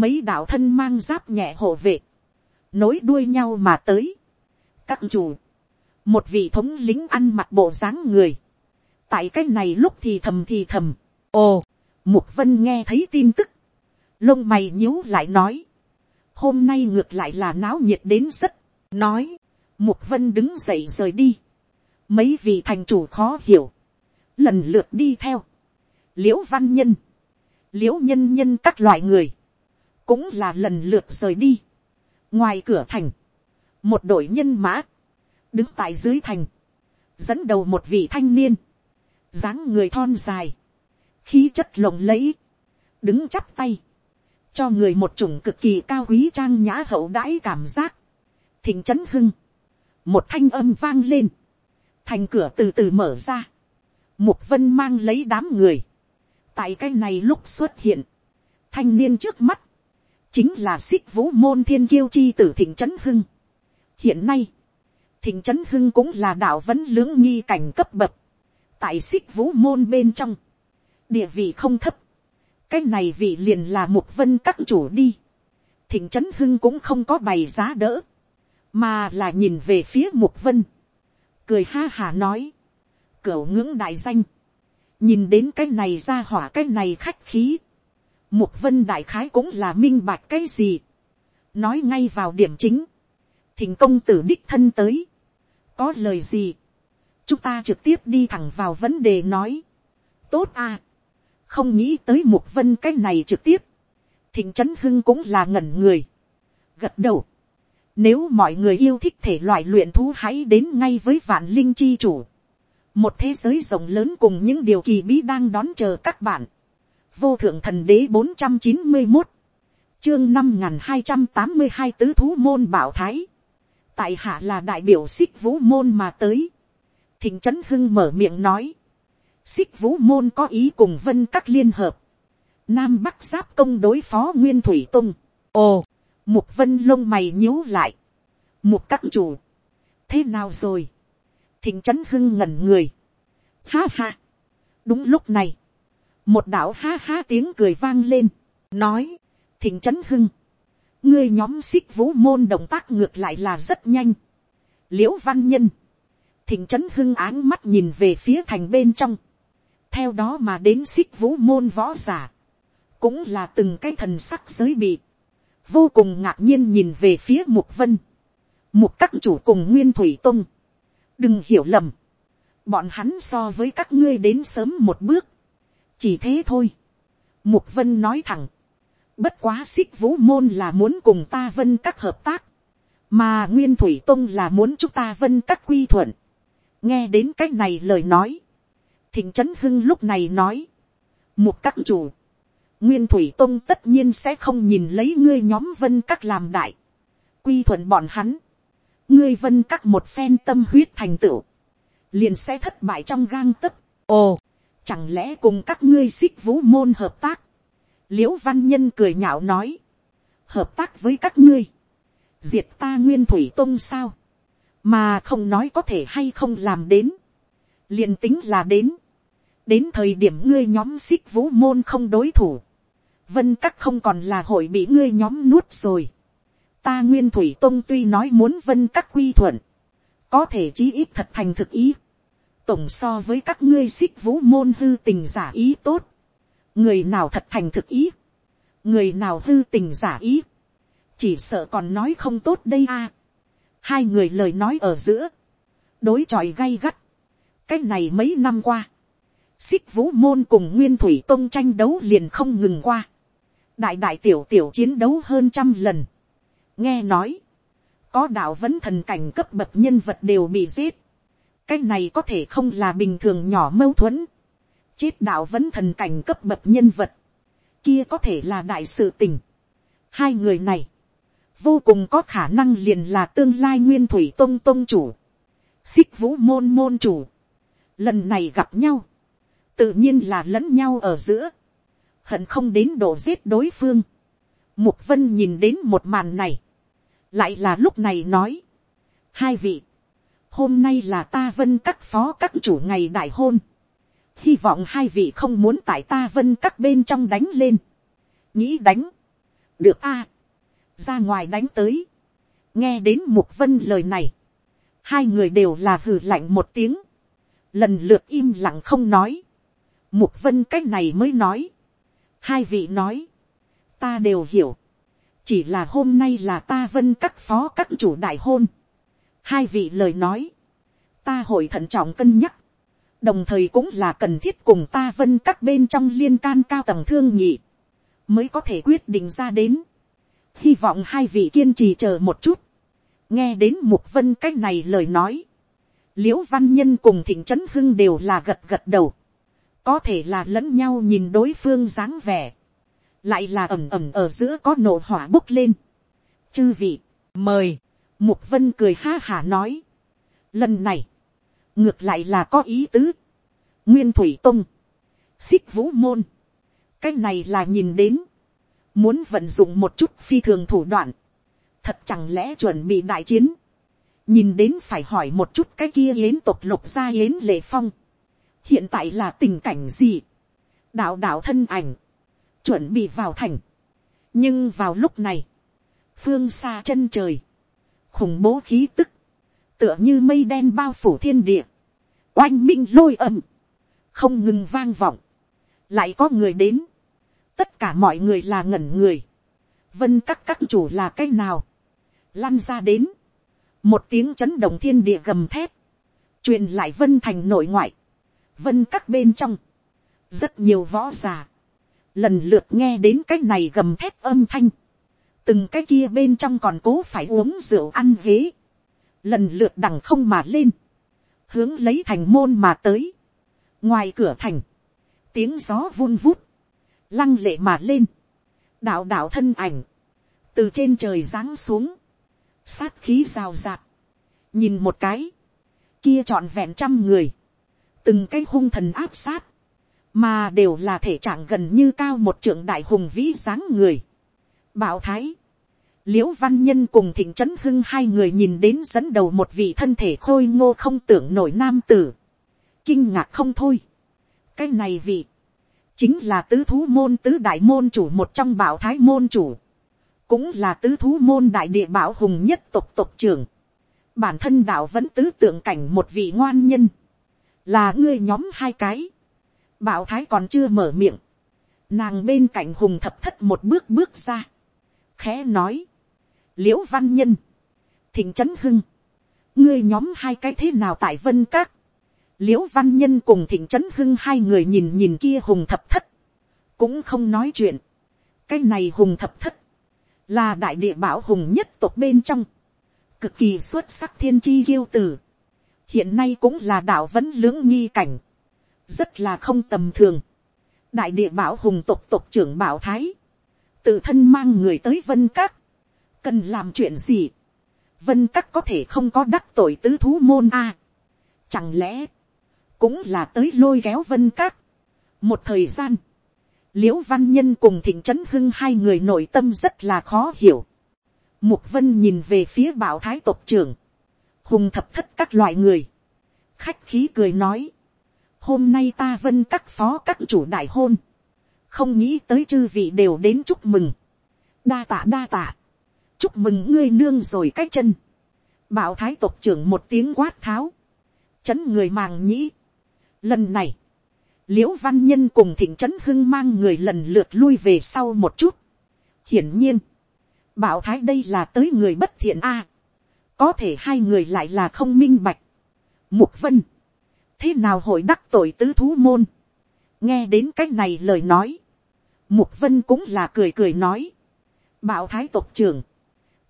mấy đạo thân mang giáp nhẹ hộ vệ, nối đuôi nhau mà tới, các chủ, một vị thống lính ăn mặc bộ dáng người, tại cái này lúc thì thầm thì thầm, ồ, mục vân nghe thấy tin tức, lông mày nhíu lại nói, hôm nay ngược lại là náo nhiệt đến rất, nói, mục vân đứng dậy rời đi, mấy vị thành chủ khó hiểu, lần lượt đi theo, liễu văn nhân, liễu nhân nhân các loại người, cũng là lần lượt rời đi, ngoài cửa thành, một đội nhân mã, đứng tại dưới thành, dẫn đầu một vị thanh niên, dáng người thon dài, khí chất lộng lẫy, đứng chắp tay, cho người một chủng cực kỳ cao quý trang nhã hậu đãi cảm giác. thịnh trấn hưng, một thanh âm vang lên, thành cửa từ từ mở ra, mục vân mang lấy đám người, tại cái này lúc xuất hiện, thanh niên trước mắt, chính là xích vũ môn thiên kiêu chi tử thịnh trấn hưng. hiện nay, thịnh trấn hưng cũng là đạo vấn lưỡng nghi cảnh cấp bậc, tại xích vũ môn bên trong, địa vị không thấp, cái này vị liền là một vân các chủ đi. thịnh trấn hưng cũng không có bày giá đỡ, mà là nhìn về phía một vân, cười ha hà nói, cửu ngưỡng đại danh, nhìn đến cái này ra hỏa cái này khách khí, một vân đại khái cũng là minh bạch cái gì, nói ngay vào điểm chính, thỉnh công tử đích thân tới, có lời gì, chúng ta trực tiếp đi thẳng vào vấn đề nói, tốt à, không nghĩ tới một vân cái này trực tiếp, thịnh trấn hưng cũng là ngẩn người, gật đầu, nếu mọi người yêu thích thể loại luyện thú hãy đến ngay với vạn linh chi chủ, một thế giới rộng lớn cùng những điều kỳ bí đang đón chờ các bạn, vô thượng thần đế bốn trăm chín mươi một, chương năm n g h n hai trăm tám mươi hai tứ thú môn bảo thái, tại hạ là đại biểu xích vũ môn mà tới, thịnh trấn hưng mở miệng nói, xích vũ môn có ý cùng vân các liên hợp, nam bắc giáp công đối phó nguyên thủy tung, ồ, mục vân lông mày nhíu lại, mục các chủ, thế nào rồi, thịnh trấn hưng ngẩn người, ha ha, đúng lúc này, một đạo ha ha tiếng cười vang lên, nói, thịnh trấn hưng, ngươi nhóm xích vũ môn động tác ngược lại là rất nhanh, liễu văn nhân, thịnh trấn hưng áng mắt nhìn về phía thành bên trong, theo đó mà đến xích vũ môn võ giả, cũng là từng cái thần sắc giới bị, vô cùng ngạc nhiên nhìn về phía mục vân, mục các chủ cùng nguyên thủy tung, đừng hiểu lầm, bọn hắn so với các ngươi đến sớm một bước, chỉ thế thôi, mục vân nói thẳng, bất quá xích vũ môn là muốn cùng ta vân các hợp tác, mà nguyên thủy tông là muốn chúng ta vân các quy thuận, nghe đến cái này lời nói, thịnh trấn hưng lúc này nói, một các chủ, nguyên thủy tông tất nhiên sẽ không nhìn lấy ngươi nhóm vân các làm đại, quy thuận bọn hắn, ngươi vân các một phen tâm huyết thành tựu, liền sẽ thất bại trong gang tấc, ồ, chẳng lẽ cùng các ngươi xích vũ môn hợp tác, l i ễ u văn nhân cười nhạo nói, hợp tác với các ngươi, diệt ta nguyên thủy tông sao, mà không nói có thể hay không làm đến, liền tính là đến, đến thời điểm ngươi nhóm xích vũ môn không đối thủ, vân các không còn là hội bị ngươi nhóm nuốt rồi. ta nguyên thủy tôn tuy nói muốn vân các quy thuận, có thể chí ít thật thành thực ý, tổng so với các ngươi xích vũ môn hư tình giả ý tốt, người nào thật thành thực ý, người nào hư tình giả ý, chỉ sợ còn nói không tốt đây a. hai người lời nói ở giữa, đối chọi gay gắt, cái này mấy năm qua, xích vũ môn cùng nguyên thủy tôn tranh đấu liền không ngừng qua. đại đại tiểu tiểu chiến đấu hơn trăm lần, nghe nói, có đạo vẫn thần cảnh cấp bậc nhân vật đều bị giết, cái này có thể không là bình thường nhỏ mâu thuẫn, chết đạo vẫn thần cảnh cấp bậc nhân vật, kia có thể là đại sự tình. Hai người này, vô cùng có khả năng liền là tương lai nguyên thủy tôn tôn chủ, xích vũ môn môn chủ. Lần này gặp nhau, tự nhiên là lẫn nhau ở giữa, hận không đến độ giết đối phương. Mục vân nhìn đến một màn này, lại là lúc này nói, hai vị, hôm nay là ta vân các phó các chủ ngày đại hôn, hy vọng hai vị không muốn tại ta vân các bên trong đánh lên, nghĩ đánh, được a, ra ngoài đánh tới, nghe đến mục vân lời này, hai người đều là hừ lạnh một tiếng, lần lượt im lặng không nói, mục vân cách này mới nói, hai vị nói, ta đều hiểu, chỉ là hôm nay là ta vân các phó các chủ đại hôn, hai vị lời nói, ta hội thận trọng cân nhắc, đồng thời cũng là cần thiết cùng ta vân các bên trong liên can cao tầng thương nhị, mới có thể quyết định ra đến, hy vọng hai vị kiên trì chờ một chút, nghe đến mục vân cách này lời nói, liễu văn nhân cùng thịnh trấn hưng đều là gật gật đầu, có thể là lẫn nhau nhìn đối phương dáng vẻ, lại là ẩm ẩm ở giữa có nổ hỏa bốc lên. chư vị, mời, mục vân cười ha hả nói, lần này, ngược lại là có ý tứ, nguyên thủy tông, xích vũ môn, cái này là nhìn đến, muốn vận dụng một chút phi thường thủ đoạn, thật chẳng lẽ chuẩn bị đại chiến, nhìn đến phải hỏi một chút cái kia yến tộc lục gia yến lệ phong, hiện tại là tình cảnh gì, đạo đạo thân ảnh, chuẩn bị vào thành, nhưng vào lúc này, phương xa chân trời, khủng bố khí tức, tựa như mây đen bao phủ thiên địa, oanh minh lôi ầm, không ngừng vang vọng, lại có người đến, tất cả mọi người là ngẩn người, vân các các chủ là cái nào, lăn ra đến, một tiếng chấn động thiên địa gầm thép, truyền lại vân thành nội ngoại, vân các bên trong, rất nhiều võ già, lần lượt nghe đến cái này gầm thép âm thanh, từng cái kia bên trong còn cố phải uống rượu ăn ghế, lần lượt đằng không mà lên, hướng lấy thành môn mà tới, ngoài cửa thành, tiếng gió vun vút, lăng lệ mà lên, đạo đạo thân ảnh, từ trên trời giáng xuống, sát khí rào rạt, nhìn một cái, kia trọn vẹn trăm người, từng cái hung thần áp sát, mà đều là thể trạng gần như cao một trưởng đại hùng vĩ dáng người. Bảo thái, l i ễ u văn nhân cùng thịnh trấn hưng hai người nhìn đến dẫn đầu một vị thân thể khôi ngô không tưởng nổi nam tử, kinh ngạc không thôi. cái này vị, chính là tứ thú môn tứ đại môn chủ một trong bảo thái môn chủ, cũng là tứ thú môn đại địa bảo hùng nhất tộc tộc trưởng. bản thân đạo vẫn tứ tượng cảnh một vị ngoan nhân, là ngươi nhóm hai cái. bảo thái còn chưa mở miệng, nàng bên cạnh hùng thập thất một bước bước ra, khẽ nói, l i ễ u văn nhân, thịnh trấn hưng, ngươi nhóm hai cái thế nào tại vân các, l i ễ u văn nhân cùng thịnh trấn hưng hai người nhìn nhìn kia hùng thập thất, cũng không nói chuyện, cái này hùng thập thất, là đại địa bảo hùng nhất tộc bên trong, cực kỳ xuất sắc thiên chi kiêu tử, hiện nay cũng là đạo vẫn lưỡng nghi cảnh, rất là không tầm thường, đại địa bảo hùng tộc tộc trưởng bảo thái, tự thân mang người tới vân các, cần làm chuyện gì, vân các có thể không có đắc tội tứ thú môn a, chẳng lẽ, cũng là tới lôi kéo vân các, một thời gian, l i ễ u văn nhân cùng thịnh trấn hưng hai người nội tâm rất là khó hiểu. mục vân nhìn về phía bảo thái tộc trưởng, hùng thập thất các loại người, khách khí cười nói, hôm nay ta vân các phó các chủ đại hôn, không nghĩ tới chư vị đều đến chúc mừng, đa tạ đa tạ, chúc mừng ngươi nương rồi cách chân, bảo thái tộc trưởng một tiếng quát tháo, chấn người màng nhĩ, lần này, l i ễ u văn nhân cùng thịnh trấn hưng mang người lần lượt lui về sau một chút. hiển nhiên, bảo thái đây là tới người bất thiện a có thể hai người lại là không minh bạch. mục vân, thế nào hội đắc tội tứ thú môn. nghe đến cách này lời nói, Mục vân cũng là cười cười nói. Bảo thái tộc trưởng.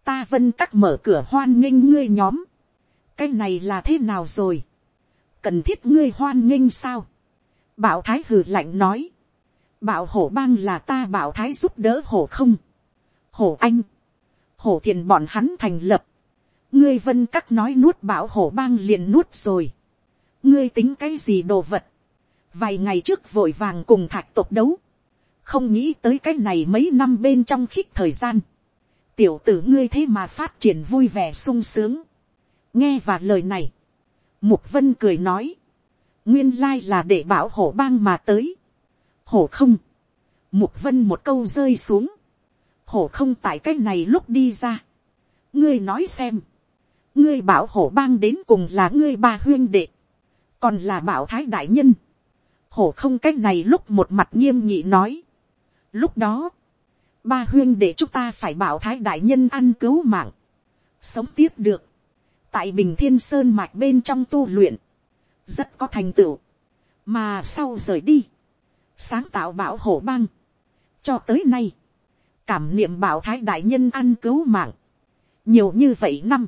Ta vân các mở cửa hoan nghênh ngươi nhóm. Cái này là thế nào rồi? Cần thiết ngươi hoan nghênh sao? Bảo thái hừ lạnh nói. Bảo hổ bang là ta bảo thái giúp đỡ hổ không? Hổ anh. Hổ thiền bọn hắn thành lập. Ngươi vân các nói nuốt bảo hổ bang liền nuốt rồi. Ngươi tính cái gì đồ vật? Vài ngày trước vội vàng cùng thạch tộc đấu. Không nghĩ tới cái này mấy năm bên trong khích thời gian, tiểu tử ngươi thế mà phát triển vui vẻ sung sướng, nghe và lời này, mục vân cười nói, nguyên lai là để bảo hổ bang mà tới, hổ không, mục vân một câu rơi xuống, hổ không tại cái này lúc đi ra, ngươi nói xem, ngươi bảo hổ bang đến cùng là ngươi ba huyên đệ, còn là bảo thái đại nhân, hổ không cách này lúc một mặt nghiêm nghị nói, Lúc đó, ba huyên đệ chúng ta phải bảo thái đại nhân ăn cứu mạng, sống tiếp được, tại bình thiên sơn mạch bên trong tu luyện, rất có thành tựu, mà sau rời đi, sáng tạo bảo hộ bang, cho tới nay, cảm niệm bảo thái đại nhân ăn cứu mạng, nhiều như vậy năm,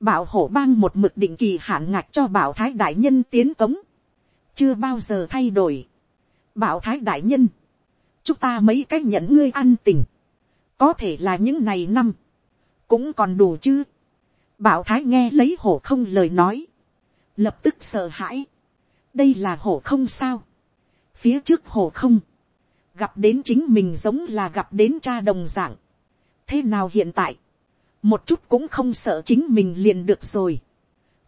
bảo Hổ bang một mực định kỳ hạn ngạch cho bảo thái đại nhân tiến cống, chưa bao giờ thay đổi. bảo thái đại nhân, chúng ta mấy cách nhận ngươi ăn tình, có thể là những này năm, cũng còn đủ chứ. bảo thái nghe lấy hổ không lời nói, lập tức sợ hãi, đây là hổ không sao, phía trước hổ không, gặp đến chính mình giống là gặp đến cha đồng d ạ n g thế nào hiện tại, một chút cũng không sợ chính mình liền được rồi,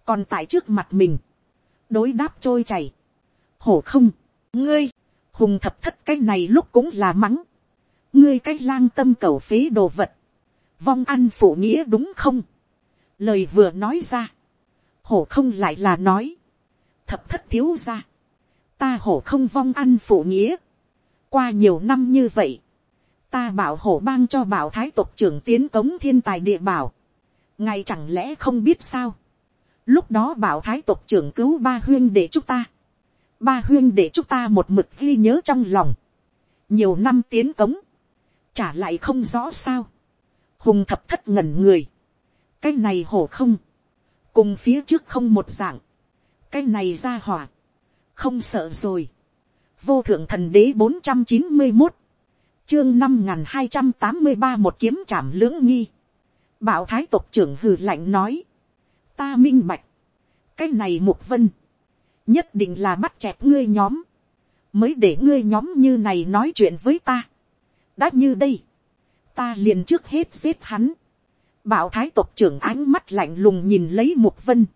còn tại trước mặt mình, đối đáp trôi chảy, hổ không, ngươi, hùng thập thất cái này lúc cũng là mắng, ngươi cái lang tâm cầu phế đồ vật, vong ăn phụ nghĩa đúng không, lời vừa nói ra, hổ không lại là nói, thập thất thiếu ra, ta hổ không vong ăn phụ nghĩa, qua nhiều năm như vậy, ta bảo hổ bang cho bảo thái tộc trưởng tiến cống thiên tài địa bảo, ngài chẳng lẽ không biết sao, lúc đó bảo thái tộc trưởng cứu ba huyên để chúng ta, ba huyên để chúng ta một mực ghi nhớ trong lòng, nhiều năm tiến cống, trả lại không rõ sao, hùng thập thất ngẩn người, cái này hổ không, cùng phía trước không một dạng, cái này ra hỏa, không sợ rồi, vô thượng thần đế bốn trăm chín mươi một, chương năm n hai trăm tám mươi ba một kiếm trảm lưỡng nghi, bảo thái tộc trưởng hừ lạnh nói, ta minh bạch, cái này mục vân, nhất định là bắt chẹt ngươi nhóm, mới để ngươi nhóm như này nói chuyện với ta. đã như đây, ta liền trước hết giết hắn. bảo thái tộc trưởng ánh mắt lạnh lùng nhìn lấy mục vân,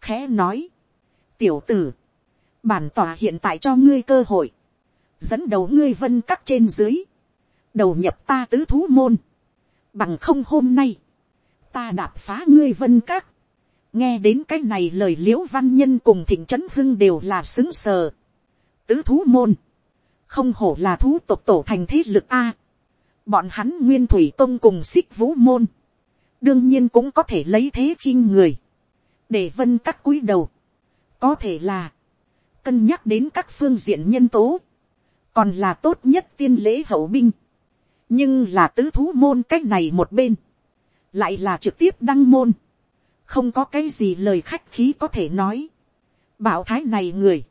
khẽ nói, tiểu tử, bản tòa hiện tại cho ngươi cơ hội, dẫn đầu ngươi vân các trên dưới, đầu nhập ta tứ thú môn, bằng không hôm nay, ta đạp phá ngươi vân các, nghe đến cái này lời l i ễ u văn nhân cùng thịnh trấn hưng đều là xứng sờ. tứ thú môn, không hổ là thú tộc tổ thành thế lực a. bọn hắn nguyên thủy tôn cùng xích vũ môn, đương nhiên cũng có thể lấy thế khinh người, để vân các cúi đầu, có thể là, cân nhắc đến các phương diện nhân tố, còn là tốt nhất tiên lễ hậu binh, nhưng là tứ thú môn cách này một bên, lại là trực tiếp đăng môn, không có cái gì lời khách khí có thể nói. bảo thái này người,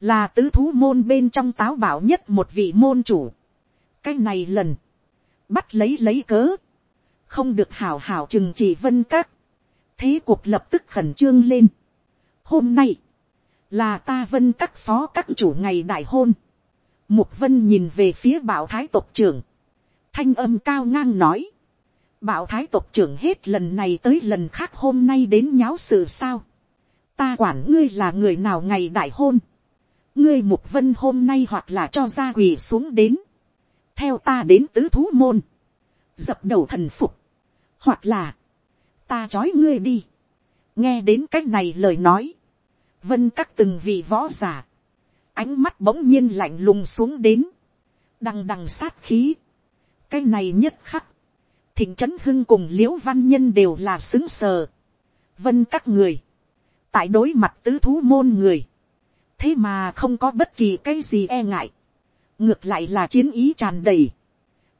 là tứ thú môn bên trong táo bảo nhất một vị môn chủ. cái này lần, bắt lấy lấy cớ, không được hào hào chừng chỉ vân các, thế cuộc lập tức khẩn trương lên. hôm nay, là ta vân các phó các chủ ngày đại hôn. mục vân nhìn về phía bảo thái tộc trưởng, thanh âm cao ngang nói, bảo thái tộc trưởng hết lần này tới lần khác hôm nay đến nháo sự sao. ta quản ngươi là người nào ngày đại hôn. ngươi mục vân hôm nay hoặc là cho ra quỳ xuống đến. theo ta đến tứ thú môn. dập đầu thần phục. hoặc là, ta trói ngươi đi. nghe đến c á c h này lời nói. vân các từng vị võ giả. ánh mắt bỗng nhiên lạnh lùng xuống đến. đằng đằng sát khí cái này nhất khắc. Thịnh trấn hưng cùng l i ễ u văn nhân đều là xứng sờ. vân các người, tại đối mặt tứ thú môn người, thế mà không có bất kỳ cái gì e ngại. ngược lại là chiến ý tràn đầy,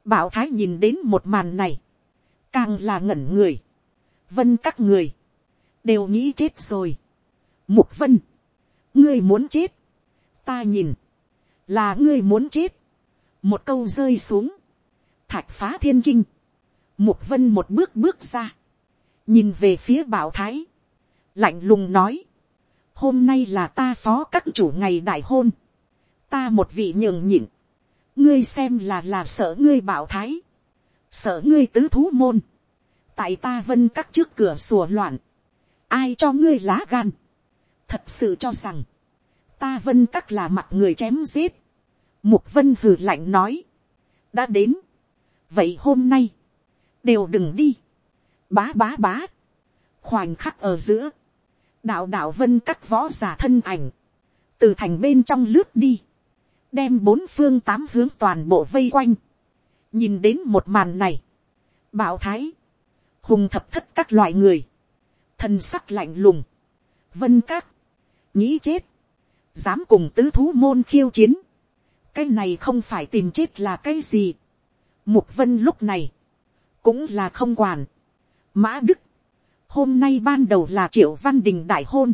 bảo thái nhìn đến một màn này, càng là ngẩn người, vân các người, đều nghĩ chết rồi. Mục vân, ngươi muốn chết, ta nhìn, là ngươi muốn chết, một câu rơi xuống, thạch phá thiên kinh, mục vân một bước bước ra, nhìn về phía bảo thái, lạnh lùng nói, hôm nay là ta phó các chủ ngày đại hôn, ta một vị nhường nhịn, ngươi xem là là sợ ngươi bảo thái, sợ ngươi tứ thú môn, tại ta vân các trước cửa sùa loạn, ai cho ngươi lá gan, thật sự cho rằng, ta vân các là mặt người chém giết, mục vân hừ lạnh nói, đã đến, vậy hôm nay, đều đừng đi, bá bá bá, khoảnh khắc ở giữa, đạo đạo vân các võ giả thân ảnh, từ thành bên trong lướt đi, đem bốn phương tám hướng toàn bộ vây quanh, nhìn đến một màn này, bảo thái, hùng thập thất các loại người, thần sắc lạnh lùng, vân các, nghĩ chết, dám cùng tứ thú môn khiêu chiến, cái này không phải tìm chết là cái gì. Mục vân lúc này, cũng là không quản. Mã Đức, hôm nay ban đầu là triệu văn đình đại hôn.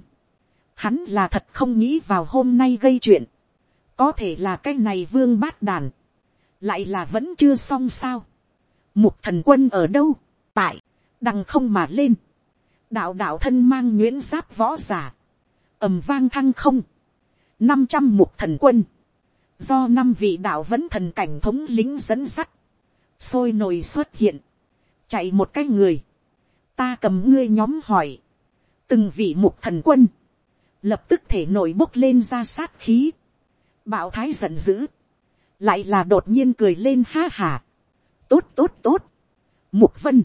Hắn là thật không nghĩ vào hôm nay gây chuyện. Có thể là cái này vương bát đàn. Lại là vẫn chưa xong sao. Mục thần quân ở đâu? Tại, đằng không mà lên. Đạo đạo thân mang nguyễn giáp võ giả. ầm vang thăng không. năm trăm mục thần quân do năm vị đạo vẫn thần cảnh thống lính dẫn sắt, sôi nổi xuất hiện, chạy một cái người, ta cầm ngươi nhóm hỏi, từng vị mục thần quân, lập tức thể nổi bốc lên ra sát khí, bạo thái giận dữ, lại là đột nhiên cười lên ha hà, tốt tốt tốt, mục vân,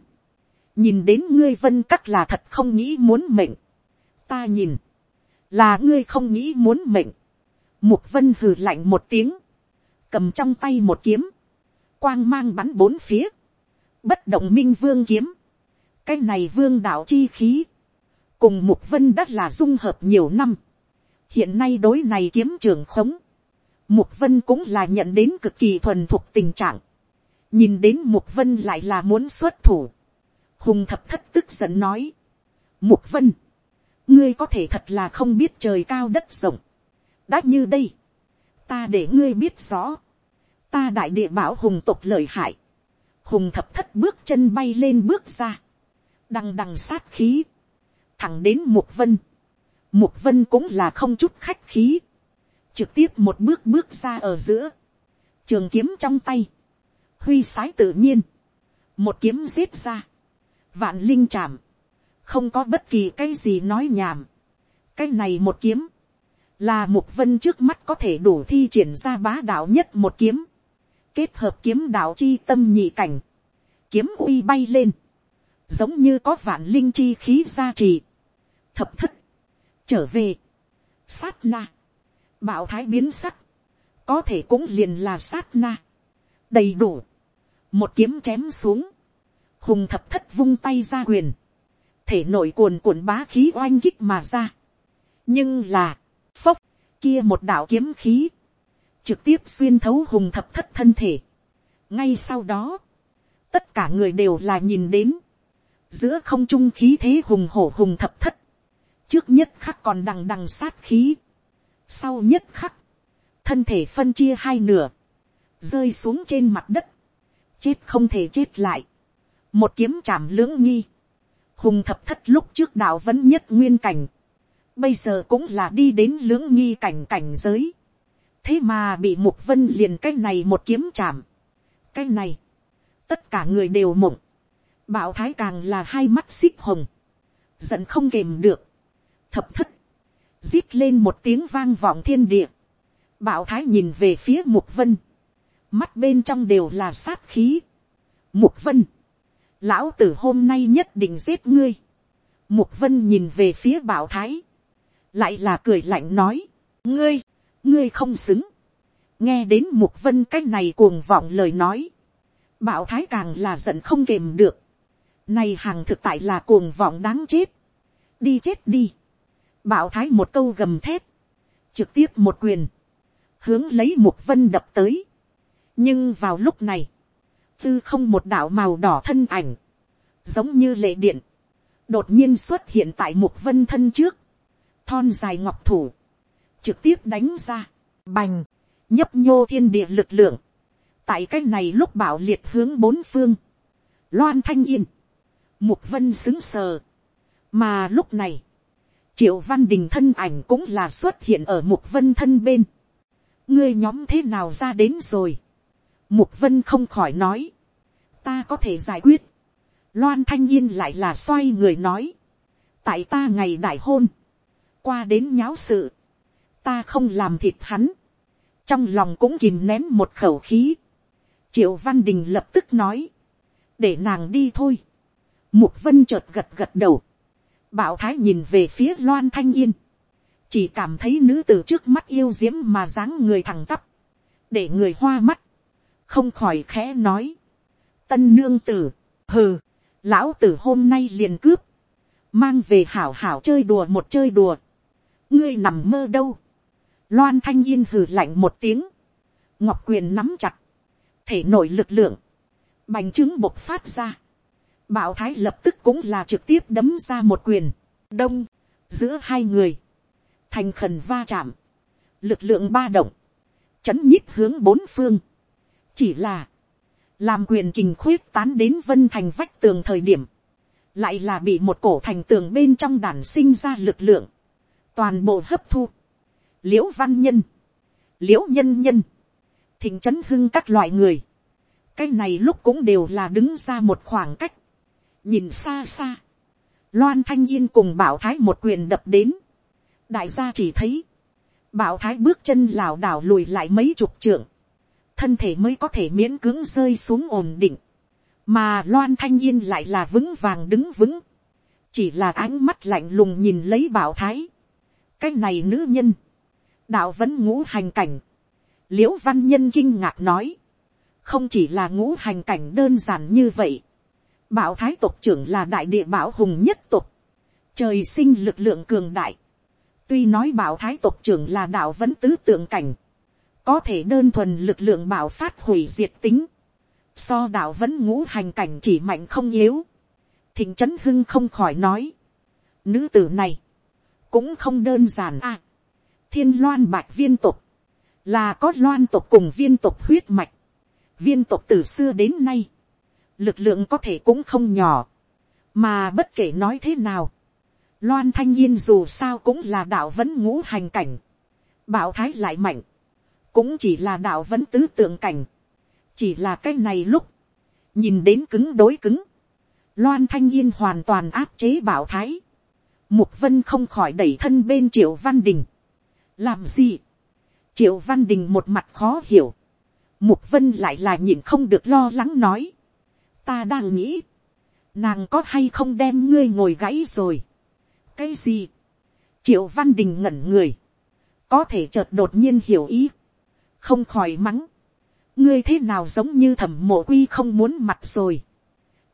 nhìn đến ngươi vân các là thật không nghĩ muốn mệnh, ta nhìn, là ngươi không nghĩ muốn mệnh, Mục vân hừ lạnh một tiếng. Cầm trong tay một kiếm. Quang mang bắn bốn phía. Bất động minh vương kiếm. Cái này vương đạo chi khí. Cùng mục vân đất là dung hợp nhiều năm. Hiện nay đối này kiếm trường khống. Mục vân cũng là nhận đến cực kỳ thuần thuộc tình trạng. Nhìn đến mục vân lại là muốn xuất thủ. Hùng thập thất tức giận nói. Mục vân. Ngươi có thể thật là không biết trời cao đất rộng đã như đây, ta để ngươi biết rõ, ta đại địa bảo hùng tục lợi hại, hùng thập thất bước chân bay lên bước ra, đằng đằng sát khí, thẳng đến mục vân, mục vân cũng là không chút khách khí, trực tiếp một bước bước ra ở giữa, trường kiếm trong tay, huy sái tự nhiên, một kiếm giết ra, vạn linh chạm, không có bất kỳ cái gì nói nhảm, cái này một kiếm, là mục vân trước mắt có thể đủ thi triển ra bá đạo nhất một kiếm, kết hợp kiếm đạo chi tâm nhị cảnh, kiếm uy bay lên, giống như có vạn linh chi khí gia trì, thập thất, trở về, sát na, bạo thái biến sắc, có thể cũng liền là sát na, đầy đủ, một kiếm chém xuống, hùng thập thất vung tay ra quyền, thể nội cuồn cuộn bá khí oanh kích mà ra, nhưng là, phốc, kia một đạo kiếm khí, trực tiếp xuyên thấu hùng thập thất thân thể. ngay sau đó, tất cả người đều là nhìn đến, giữa không trung khí thế hùng hổ hùng thập thất, trước nhất khắc còn đằng đằng sát khí, sau nhất khắc, thân thể phân chia hai nửa, rơi xuống trên mặt đất, chết không thể chết lại, một kiếm chạm lưỡng nghi, hùng thập thất lúc trước đạo vẫn nhất nguyên cảnh, bây giờ cũng là đi đến lưỡng nghi cảnh cảnh giới thế mà bị mục vân liền cái này một kiếm chạm. cái này, tất cả người đều mộng. bảo thái càng là hai mắt xích hồng. giận không kềm được. thập thất, rít lên một tiếng vang vọng thiên địa. bảo thái nhìn về phía mục vân. mắt bên trong đều là sát khí. mục vân, lão tử hôm nay nhất định giết ngươi. Mục vân nhìn về phía bảo thái lại là cười lạnh nói, ngươi, ngươi không xứng, nghe đến mục vân cái này cuồng vọng lời nói, bảo thái càng là giận không kềm được, này hàng thực tại là cuồng vọng đáng chết, đi chết đi, bảo thái một câu gầm thép, trực tiếp một quyền, hướng lấy mục vân đập tới, nhưng vào lúc này, tư không một đạo màu đỏ thân ảnh, giống như lệ điện, đột nhiên xuất hiện tại mục vân thân trước, thon dài ngọc thủ, trực tiếp đánh ra, bành, nhấp nhô thiên địa lực lượng, tại cái này lúc bảo liệt hướng bốn phương, loan thanh yên, mục vân xứng sờ, mà lúc này, triệu văn đình thân ảnh cũng là xuất hiện ở mục vân thân bên, ngươi nhóm thế nào ra đến rồi, mục vân không khỏi nói, ta có thể giải quyết, loan thanh yên lại là xoay người nói, tại ta ngày đại hôn, qua đến nháo sự, ta không làm thịt hắn, trong lòng cũng kìm nén một khẩu khí, triệu văn đình lập tức nói, để nàng đi thôi, mục vân chợt gật gật đầu, bảo thái nhìn về phía loan thanh yên, chỉ cảm thấy nữ từ trước mắt yêu diễm mà dáng người thẳng tắp, để người hoa mắt, không khỏi khẽ nói, tân nương tử, hừ, lão tử hôm nay liền cướp, mang về hảo hảo chơi đùa một chơi đùa, ngươi nằm mơ đâu, loan thanh yên hừ lạnh một tiếng, ngọc quyền nắm chặt, thể nội lực lượng, bành trướng bộc phát ra, bảo thái lập tức cũng là trực tiếp đấm ra một quyền, đông, giữa hai người, thành khẩn va chạm, lực lượng ba động, chấn nhích hướng bốn phương, chỉ là, làm quyền kình khuyết tán đến vân thành vách tường thời điểm, lại là bị một cổ thành tường bên trong đàn sinh ra lực lượng, toàn bộ hấp thu, Liễu văn nhân, Liễu nhân nhân, thịnh trấn hưng các loại người, cái này lúc cũng đều là đứng ra một khoảng cách, nhìn xa xa, loan thanh yên cùng bảo thái một quyền đập đến, đại gia chỉ thấy, bảo thái bước chân lảo đảo lùi lại mấy chục trượng, thân thể mới có thể miễn cưỡng rơi xuống ổn định, mà loan thanh yên lại là vững vàng đứng vững, chỉ là ánh mắt lạnh lùng nhìn lấy bảo thái, cái này nữ nhân, đạo vẫn ngũ hành cảnh, l i ễ u văn nhân kinh ngạc nói, không chỉ là ngũ hành cảnh đơn giản như vậy, bảo thái tộc trưởng là đại địa bảo hùng nhất tộc, trời sinh lực lượng cường đại, tuy nói bảo thái tộc trưởng là đạo vẫn tứ tượng cảnh, có thể đơn thuần lực lượng bảo phát hủy diệt tính, so đạo vẫn ngũ hành cảnh chỉ mạnh không yếu, thịnh trấn hưng không khỏi nói, nữ tử này, cũng không đơn giản à, thiên loan bạch viên tục, là có loan tục cùng viên tục huyết mạch, viên tục từ xưa đến nay, lực lượng có thể cũng không nhỏ, mà bất kể nói thế nào, loan thanh yên dù sao cũng là đạo vẫn ngũ hành cảnh, bảo thái lại mạnh, cũng chỉ là đạo vẫn tứ tượng cảnh, chỉ là cái này lúc, nhìn đến cứng đối cứng, loan thanh yên hoàn toàn áp chế bảo thái, mục vân không khỏi đẩy thân bên triệu văn đình, làm gì, triệu văn đình một mặt khó hiểu, mục vân lại là nhìn không được lo lắng nói, ta đang nghĩ, nàng có hay không đem ngươi ngồi gãy rồi, cái gì, triệu văn đình ngẩn người, có thể chợt đột nhiên hiểu ý, không khỏi mắng, ngươi thế nào giống như thẩm mộ quy không muốn mặt rồi.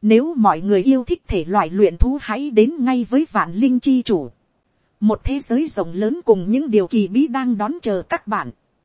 Nếu mọi người yêu thích thể loại luyện thú hãy đến ngay với vạn linh chi chủ. Một thế giới rộng lớn cùng những điều kỳ bí đang đón chờ các bạn.